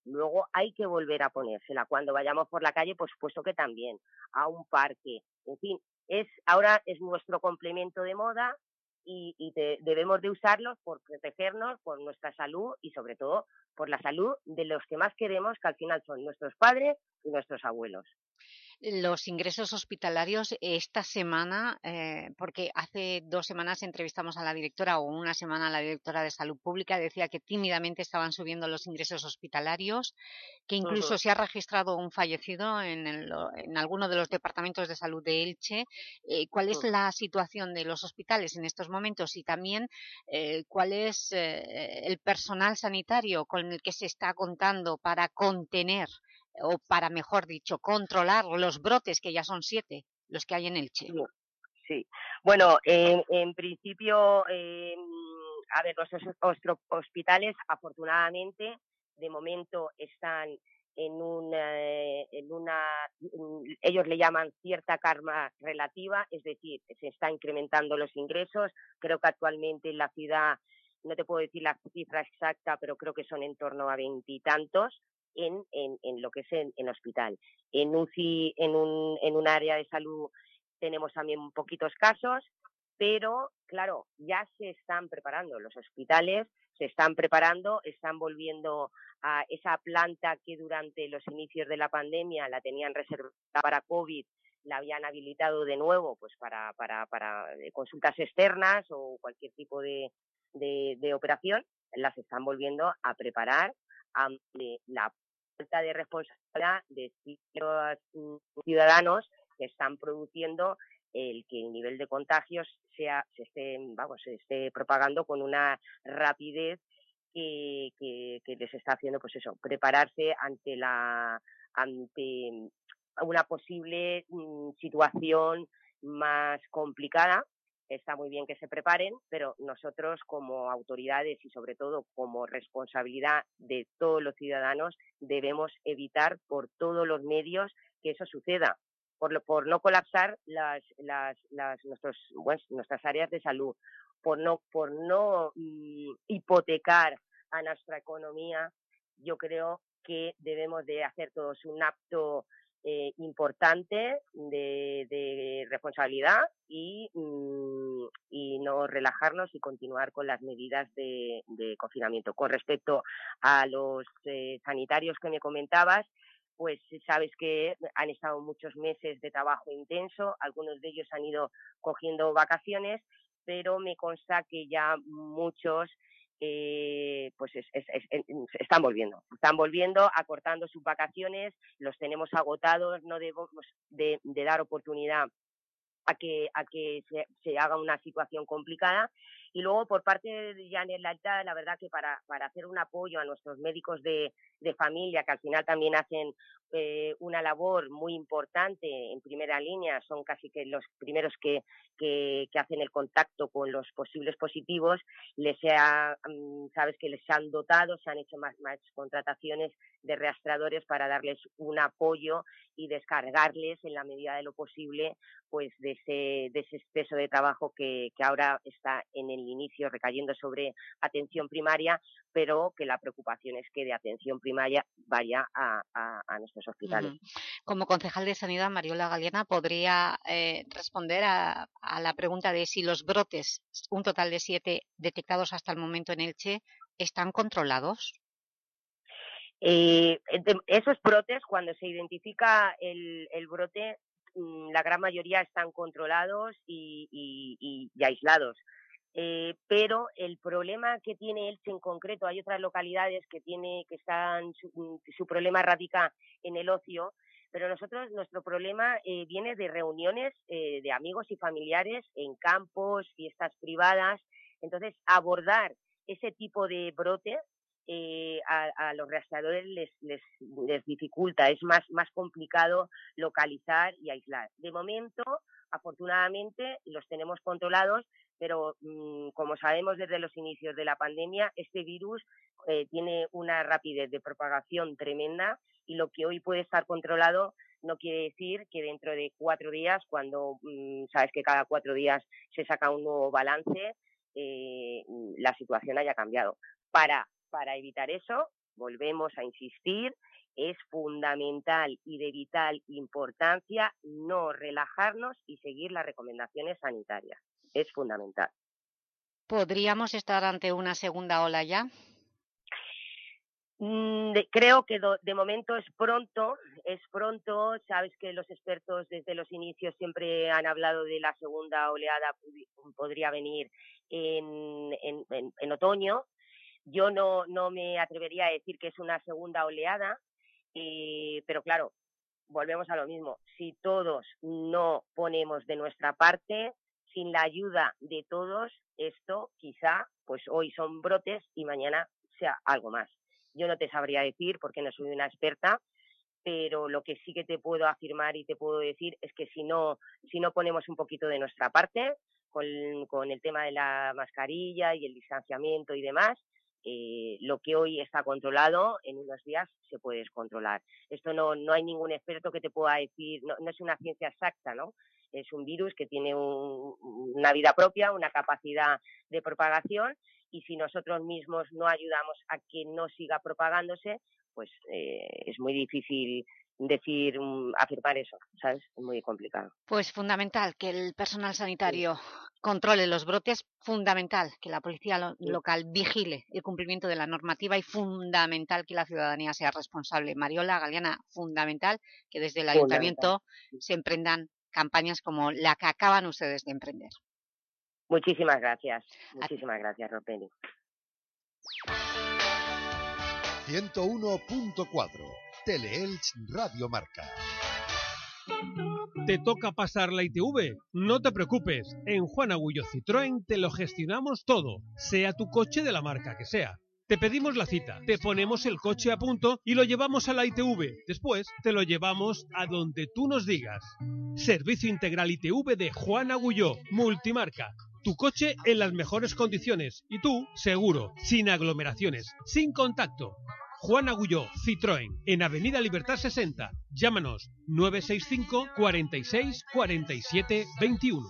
Luego hay que volver a ponérsela. Cuando vayamos por la calle, por supuesto que también, a un parque. En fin, es ahora es nuestro complemento de moda y, y debemos de usarlos por protegernos, por nuestra salud y sobre todo por la salud de los que más queremos, que al final son nuestros padres y nuestros abuelos los ingresos hospitalarios esta semana, eh, porque hace dos semanas entrevistamos a la directora o una semana a la directora de Salud Pública, decía que tímidamente estaban subiendo los ingresos hospitalarios, que incluso se ha registrado un fallecido en, en, alguno de los departamentos de salud de Elche. Eh, ¿Cuál es la situación de los hospitales en estos momentos y también eh, cuál es el personal sanitario con el que se está contando para contener o para, mejor dicho, controlar los brotes, que ya son siete los que hay en Elche. Sí, bueno, en principio, eh, a ver, los hospitales, afortunadamente, de momento están en una, en una, ellos le llaman cierta karma relativa, es decir, se está incrementando los ingresos. Creo que actualmente en la ciudad, no te puedo decir la cifra exacta, pero creo que son en torno a veintitantos en, en, en, lo que es en, hospital. En un, en, un, en un área de salud tenemos también poquitos casos, pero claro, ya se están preparando los hospitales, se están preparando, están volviendo a esa planta que durante los inicios de la pandemia la tenían reservada para COVID, la habían habilitado de nuevo pues para, para, para eh, consultas externas o cualquier tipo de, de, operación, las están volviendo a preparar ante la falta de responsabilidad de ciertos ciudadanos que están produciendo el que el nivel de contagios sea, se esté, vamos, se esté propagando con una rapidez que, que, que, les está haciendo, pues eso, prepararse ante la, ante una posible mm, situación más complicada está muy bien que se preparen, pero nosotros como autoridades y sobre todo como responsabilidad de todos los ciudadanos debemos evitar por todos los medios que eso suceda, por, por no colapsar las, las, las nuestros, nuestras áreas de salud, por no, por no mm, hipotecar a nuestra economía. Yo creo que debemos de hacer todos un acto eh, importante de, responsabilidad y, mm, y, no relajarnos y continuar con las medidas de, confinamiento. Con respecto a los eh, sanitarios que me comentabas, pues sabes que han estado muchos meses de trabajo intenso, algunos de ellos han ido cogiendo vacaciones, pero me consta que ya muchos eh, pues están volviendo, están volviendo, acortando sus vacaciones, los tenemos agotados, no debemos de, dar oportunidad a que, a que se, haga una situación complicada. Y luego, por parte de Janet Lalta, la verdad que para, para hacer un apoyo a nuestros médicos de, de familia, que al final también hacen eh, una labor muy importante en primera línea, son casi que los primeros que, que, hacen el contacto con los posibles positivos, les ha, mm, sabes que les han dotado, se han hecho más, más contrataciones de rastreadores para darles un apoyo y descargarles en la medida de lo posible pues de ese, de ese exceso de trabajo que, que ahora está en el inicio recayendo sobre atención primaria, pero que la preocupación es que de atención primaria vaya a, a, a nuestros hospitales. Como concejal de Sanidad, Mariola Galeana, ¿podría eh, responder a, a la pregunta de si los brotes, un total de siete detectados hasta el momento en Elche, están controlados? Eh, esos brotes, cuando se identifica el, el brote, mm, la gran mayoría están controlados y, y- y- y aislados. Eh, pero el problema que tiene Elche en concreto, hay otras localidades que tiene que están su, mm, su problema radica en el ocio, pero nosotros nuestro problema eh, viene de reuniones eh, de amigos y familiares en campos, fiestas privadas. Entonces, abordar ese tipo de brotes eh, a, a los rastreadores les, les, les dificulta, es más, más complicado localizar y aislar. De momento, afortunadamente, los tenemos controlados, pero mm, como sabemos desde los inicios de la pandemia, este virus eh, tiene una rapidez de propagación tremenda y lo que hoy puede estar controlado no quiere decir que dentro de cuatro días, cuando mm, sabes que cada cuatro días se saca un nuevo balance, eh, la situación haya cambiado. Para, para evitar eso, volvemos a insistir, es fundamental y de vital importancia no relajarnos y seguir las recomendaciones sanitarias. Es fundamental. ¿Podríamos estar ante una segunda ola ya? Mm, creo que de momento es pronto, es pronto. Sabes que los expertos desde los inicios siempre han hablado de la segunda oleada podría venir en, en, en- en otoño. Yo no, no me atrevería a decir que es una segunda oleada, eh, pero claro, volvemos a lo mismo. Si todos no ponemos de nuestra parte, sin la ayuda de todos, esto quizá, pues hoy son brotes y mañana sea algo más. Yo no te sabría decir porque no soy una experta, pero lo que sí que te puedo afirmar y te puedo decir es que si no, si no ponemos un poquito de nuestra parte con, con el tema de la mascarilla y el distanciamiento y demás, eh, lo que hoy está controlado en unos días se puede descontrolar. Esto no, no hay ningún experto que te pueda decir, no, no es una ciencia exacta, ¿no? Es un virus que tiene un- una vida propia, una capacidad de propagación y si nosotros mismos no ayudamos a que no siga propagándose, pues eh, es muy difícil decir, mm, afirmar eso, ¿sabes? Es muy complicado. Pues fundamental que el personal sanitario controle los brotes, fundamental que la policía lo- Sí. local vigile el cumplimiento de la normativa y fundamental que la ciudadanía sea responsable. Mariola, Galeana, fundamental que desde el ayuntamiento se emprendan campañas como la que acaban ustedes de emprender. Muchísimas gracias. Muchísimas gracias, Ropeni. 101.4 Teleelch Radio Marca. ¿Te toca pasar la ITV? No te preocupes, en Juan Agullo Citroën te lo gestionamos todo, sea tu coche de la marca que sea. Te pedimos la cita, te ponemos el coche a punto y lo llevamos a la ITV. Después te lo llevamos a donde tú nos digas. Servicio integral ITV de Juan Agulló, multimarca. Tu coche en las mejores condiciones y tú, seguro, sin aglomeraciones, sin contacto. Juan Agulló, Citroën, en Avenida Libertad 60. Llámanos 965 46 47 21.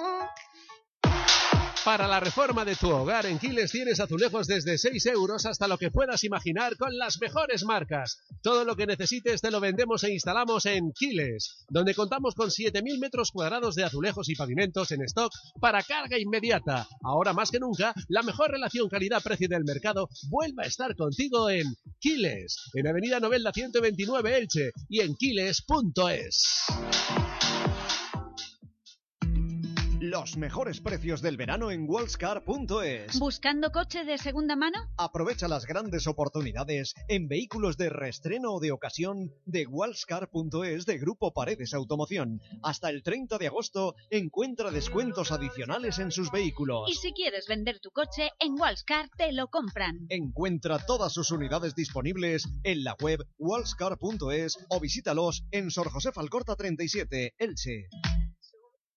Para la reforma de tu hogar en Quiles tienes azulejos desde 6 euros hasta lo que puedas imaginar con las mejores marcas. Todo lo que necesites te lo vendemos e instalamos en Quiles, donde contamos con 7.000 metros cuadrados de azulejos y pavimentos en stock para carga inmediata. Ahora más que nunca, la mejor relación calidad-precio del mercado vuelve a estar contigo en Quiles, en Avenida Novelda 129 Elche y en quiles.es. Los mejores precios del verano en wallscar.es. ¿Buscando coche de segunda mano? Aprovecha las grandes oportunidades en vehículos de reestreno o de ocasión de wallscar.es de Grupo Paredes Automoción. Hasta el 30 de agosto encuentra descuentos adicionales en sus vehículos. Y si quieres vender tu coche, en Wallscar te lo compran. Encuentra todas sus unidades disponibles en la web wallscar.es o visítalos en Sor José Falcorta 37, Elche.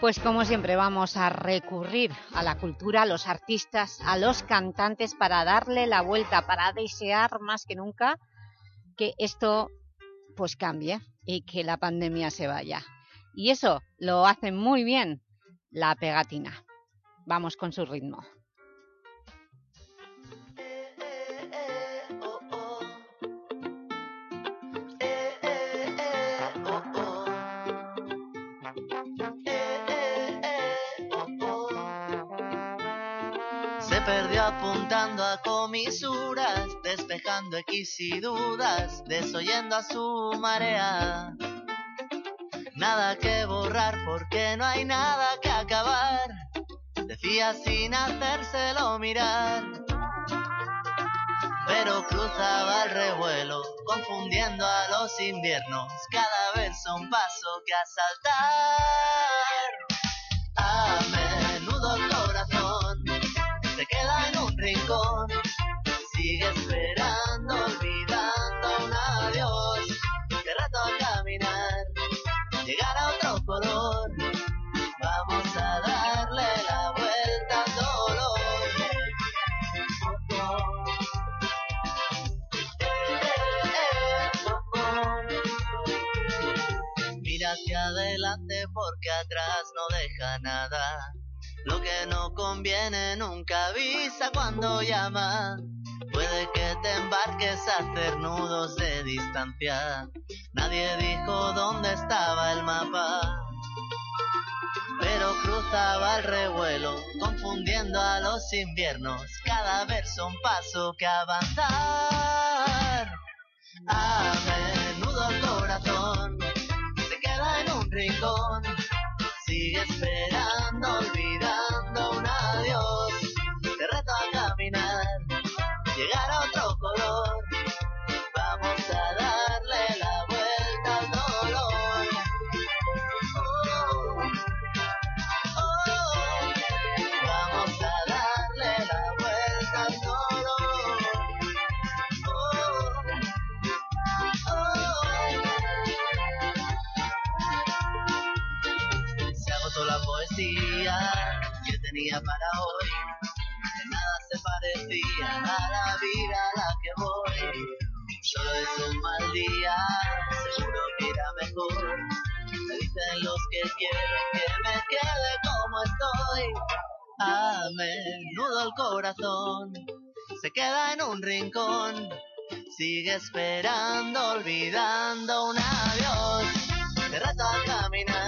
Pues como siempre vamos a recurrir a la cultura, a los artistas, a los cantantes para darle la vuelta, para desear más que nunca que esto pues cambie y que la pandemia se vaya. Y eso lo hace muy bien la pegatina. Vamos con su ritmo. Apuntando a comisuras, despejando X y dudas, desoyendo a su marea. Nada que borrar porque no hay nada que acabar, decía sin hacérselo mirar. Pero cruzaba el revuelo, confundiendo a los inviernos, cada vez un paso que asaltar. A sigue esperando, olvidando un adiós. Que rato a caminar, llegar a otro color. Vamos a darle la vuelta al dolor. Mira hacia adelante porque atrás no deja nada. Lo que no conviene nunca avisa cuando llama. Puede que te embarques a hacer nudos de distancia. Nadie dijo dónde estaba el mapa. Pero cruzaba el revuelo, confundiendo a los inviernos. Cada verso un paso que avanzar. A menudo el corazón se queda en un rincón. Sigue esperando, olvidando los que me quede como estoy. A menudo el corazón se queda en un rincón. Sigue esperando, olvidando un adiós. Te reto a caminar,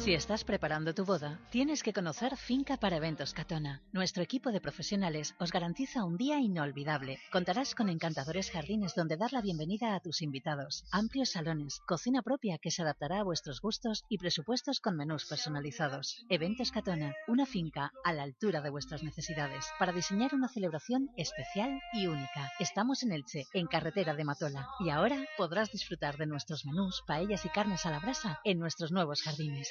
Si estás preparando tu boda, tienes que conocer Finca para Eventos Catona. Nuestro equipo de profesionales os garantiza un día inolvidable. Contarás con encantadores jardines donde dar la bienvenida a tus invitados, amplios salones, cocina propia que se adaptará a vuestros gustos y presupuestos con menús personalizados. Eventos Catona, una finca a la altura de vuestras necesidades para diseñar una celebración especial y única. Estamos en Elche, en carretera de Matola, y ahora podrás disfrutar de nuestros menús, paellas y carnes a la brasa en nuestros nuevos jardines.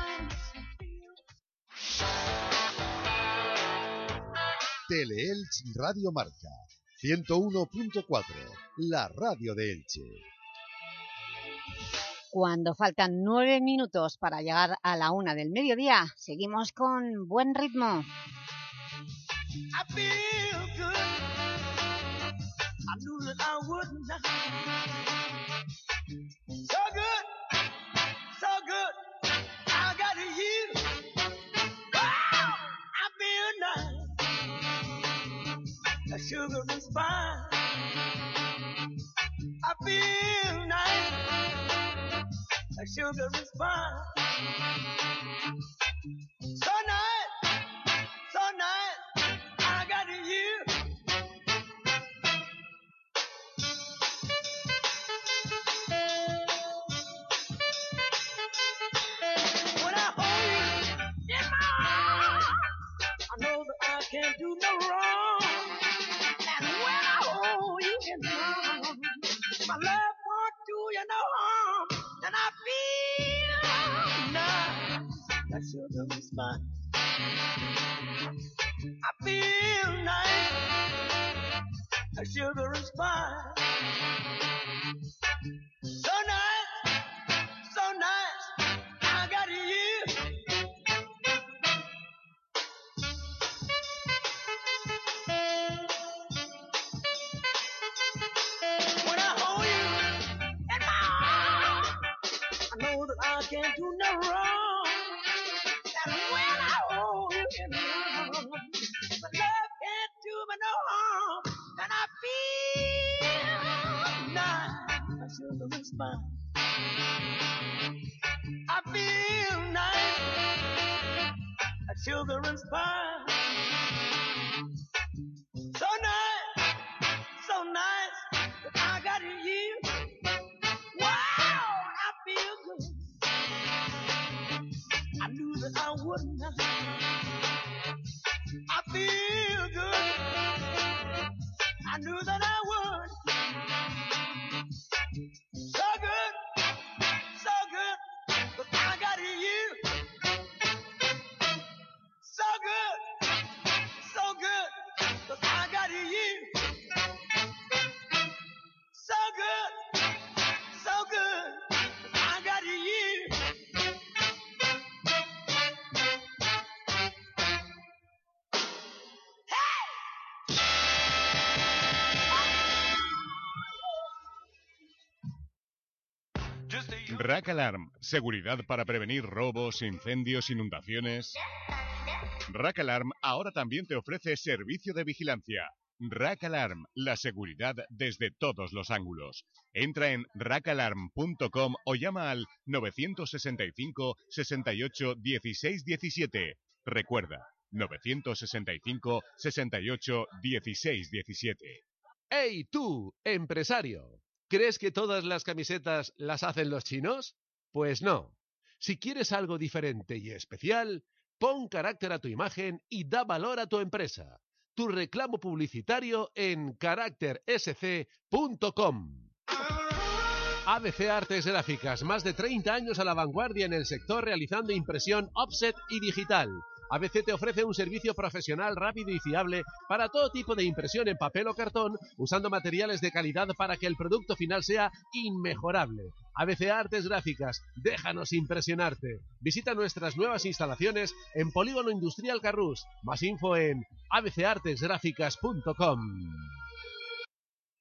Teleelch Radio Marca 101.4, la radio de Elche. Cuando faltan nueve minutos para llegar a la una del mediodía, seguimos con buen ritmo. I sugar is fine. I feel nice. Sugar is fine. So nice, so nice. I got you. When I hold you in my arms, I know that I can't do can't do no wrong. My sugar Alarm, seguridad para prevenir robos, incendios, inundaciones. Rack Alarm ahora también te ofrece servicio de vigilancia. Rack Alarm, la seguridad desde todos los ángulos. Entra en rackalarm.com o llama al 965 68 16 17. Recuerda, 965 68 16 17. ¡Hey tú, empresario! ¿Crees que todas las camisetas las hacen los chinos? Pues no. Si quieres algo diferente y especial, pon carácter a tu imagen y da valor a tu empresa. Tu reclamo publicitario en caráctersc.com. ABC Artes Gráficas, más de 30 años a la vanguardia en el sector realizando impresión offset y digital ABC te ofrece un servicio profesional rápido y fiable para todo tipo de impresión en papel o cartón, usando materiales de calidad para que el producto final sea inmejorable. ABC Artes Gráficas, déjanos impresionarte. Visita nuestras nuevas instalaciones en Polígono Industrial Carrús. Más info en abcartesgráficas.com.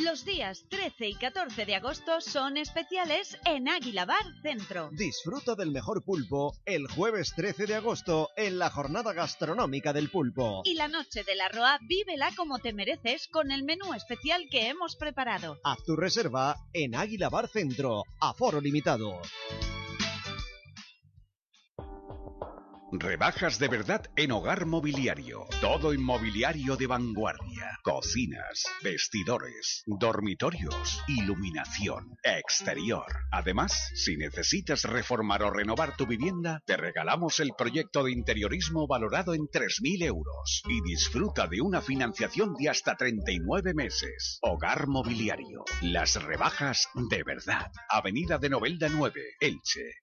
Los días 13 y 14 de agosto son especiales en Águila Bar Centro. Disfruta del mejor pulpo el jueves 13 de agosto en la jornada gastronómica del pulpo. Y la noche de la Roa, vívela como te mereces con el menú especial que hemos preparado. Haz tu reserva en Águila Bar Centro, aforo limitado. Rebajas de verdad en hogar mobiliario. Todo inmobiliario de vanguardia. Cocinas, vestidores, dormitorios, iluminación, exterior. Además, si necesitas reformar o renovar tu vivienda, te regalamos el proyecto de interiorismo valorado en 3.000 euros y disfruta de una financiación de hasta 39 meses. Hogar mobiliario. Las rebajas de verdad. Avenida de Novelda 9, Elche.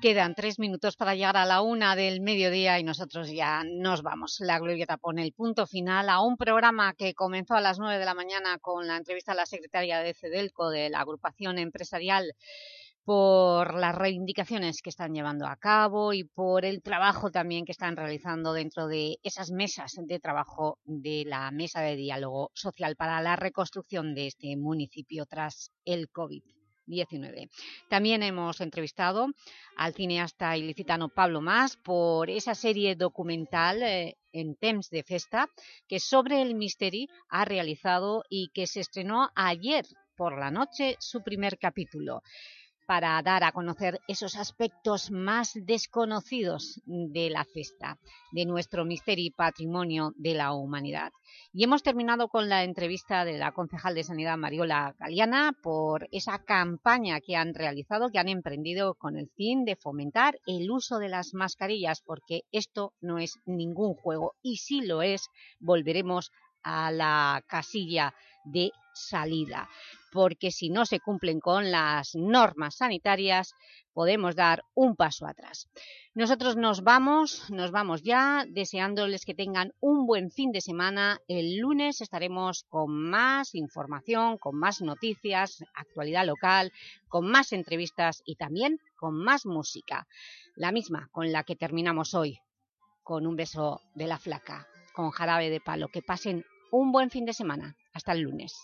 Quedan tres minutos para llegar a la una del mediodía y nosotros ya nos vamos. La Glorieta pone el punto final a un programa que comenzó a las nueve de la mañana con la entrevista a la secretaria de CEDELCO de la agrupación empresarial por las reivindicaciones que están llevando a cabo y por el trabajo también que están realizando dentro de esas mesas de trabajo de la Mesa de Diálogo Social para la reconstrucción de este municipio tras el COVID. 19. También hemos entrevistado al cineasta ilicitano Pablo Mas por esa serie documental eh, en Temps de Festa que sobre el Misteri ha realizado y que se estrenó ayer por la noche su primer capítulo para dar a conocer esos aspectos más desconocidos de la festa, de nuestro misterio y patrimonio de la humanidad. Y hemos terminado con la entrevista de la concejal de Sanidad Mariola Galiana por esa campaña que han realizado, que han emprendido con el fin de fomentar el uso de las mascarillas, porque esto no es ningún juego y si lo es, volveremos a la casilla de salida, porque si no se cumplen con las normas sanitarias podemos dar un paso atrás. Nosotros nos vamos, nos vamos ya, deseándoles que tengan un buen fin de semana. El lunes estaremos con más información, con más noticias, actualidad local, con más entrevistas y también con más música. La misma con la que terminamos hoy, con un beso de la flaca, con jarabe de palo. Que pasen un buen fin de semana. Hasta el lunes.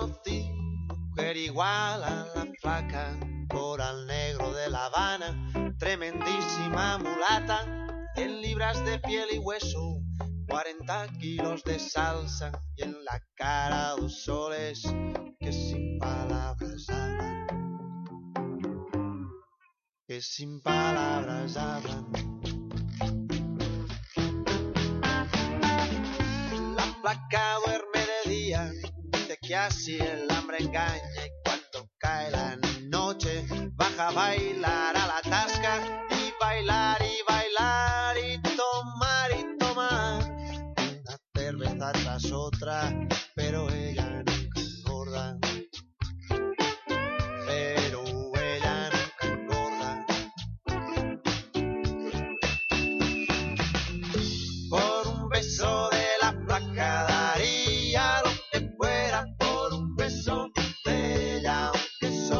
Conocí mujer igual a la flaca, por al negro de la Habana, tremendísima mulata, 100 libras de piel y hueso, 40 kilos de salsa y en la cara dos soles que sin palabras hablan, que sin palabras hablan. La placa que así el hambre engaña y cuando cae la noche baja a bailar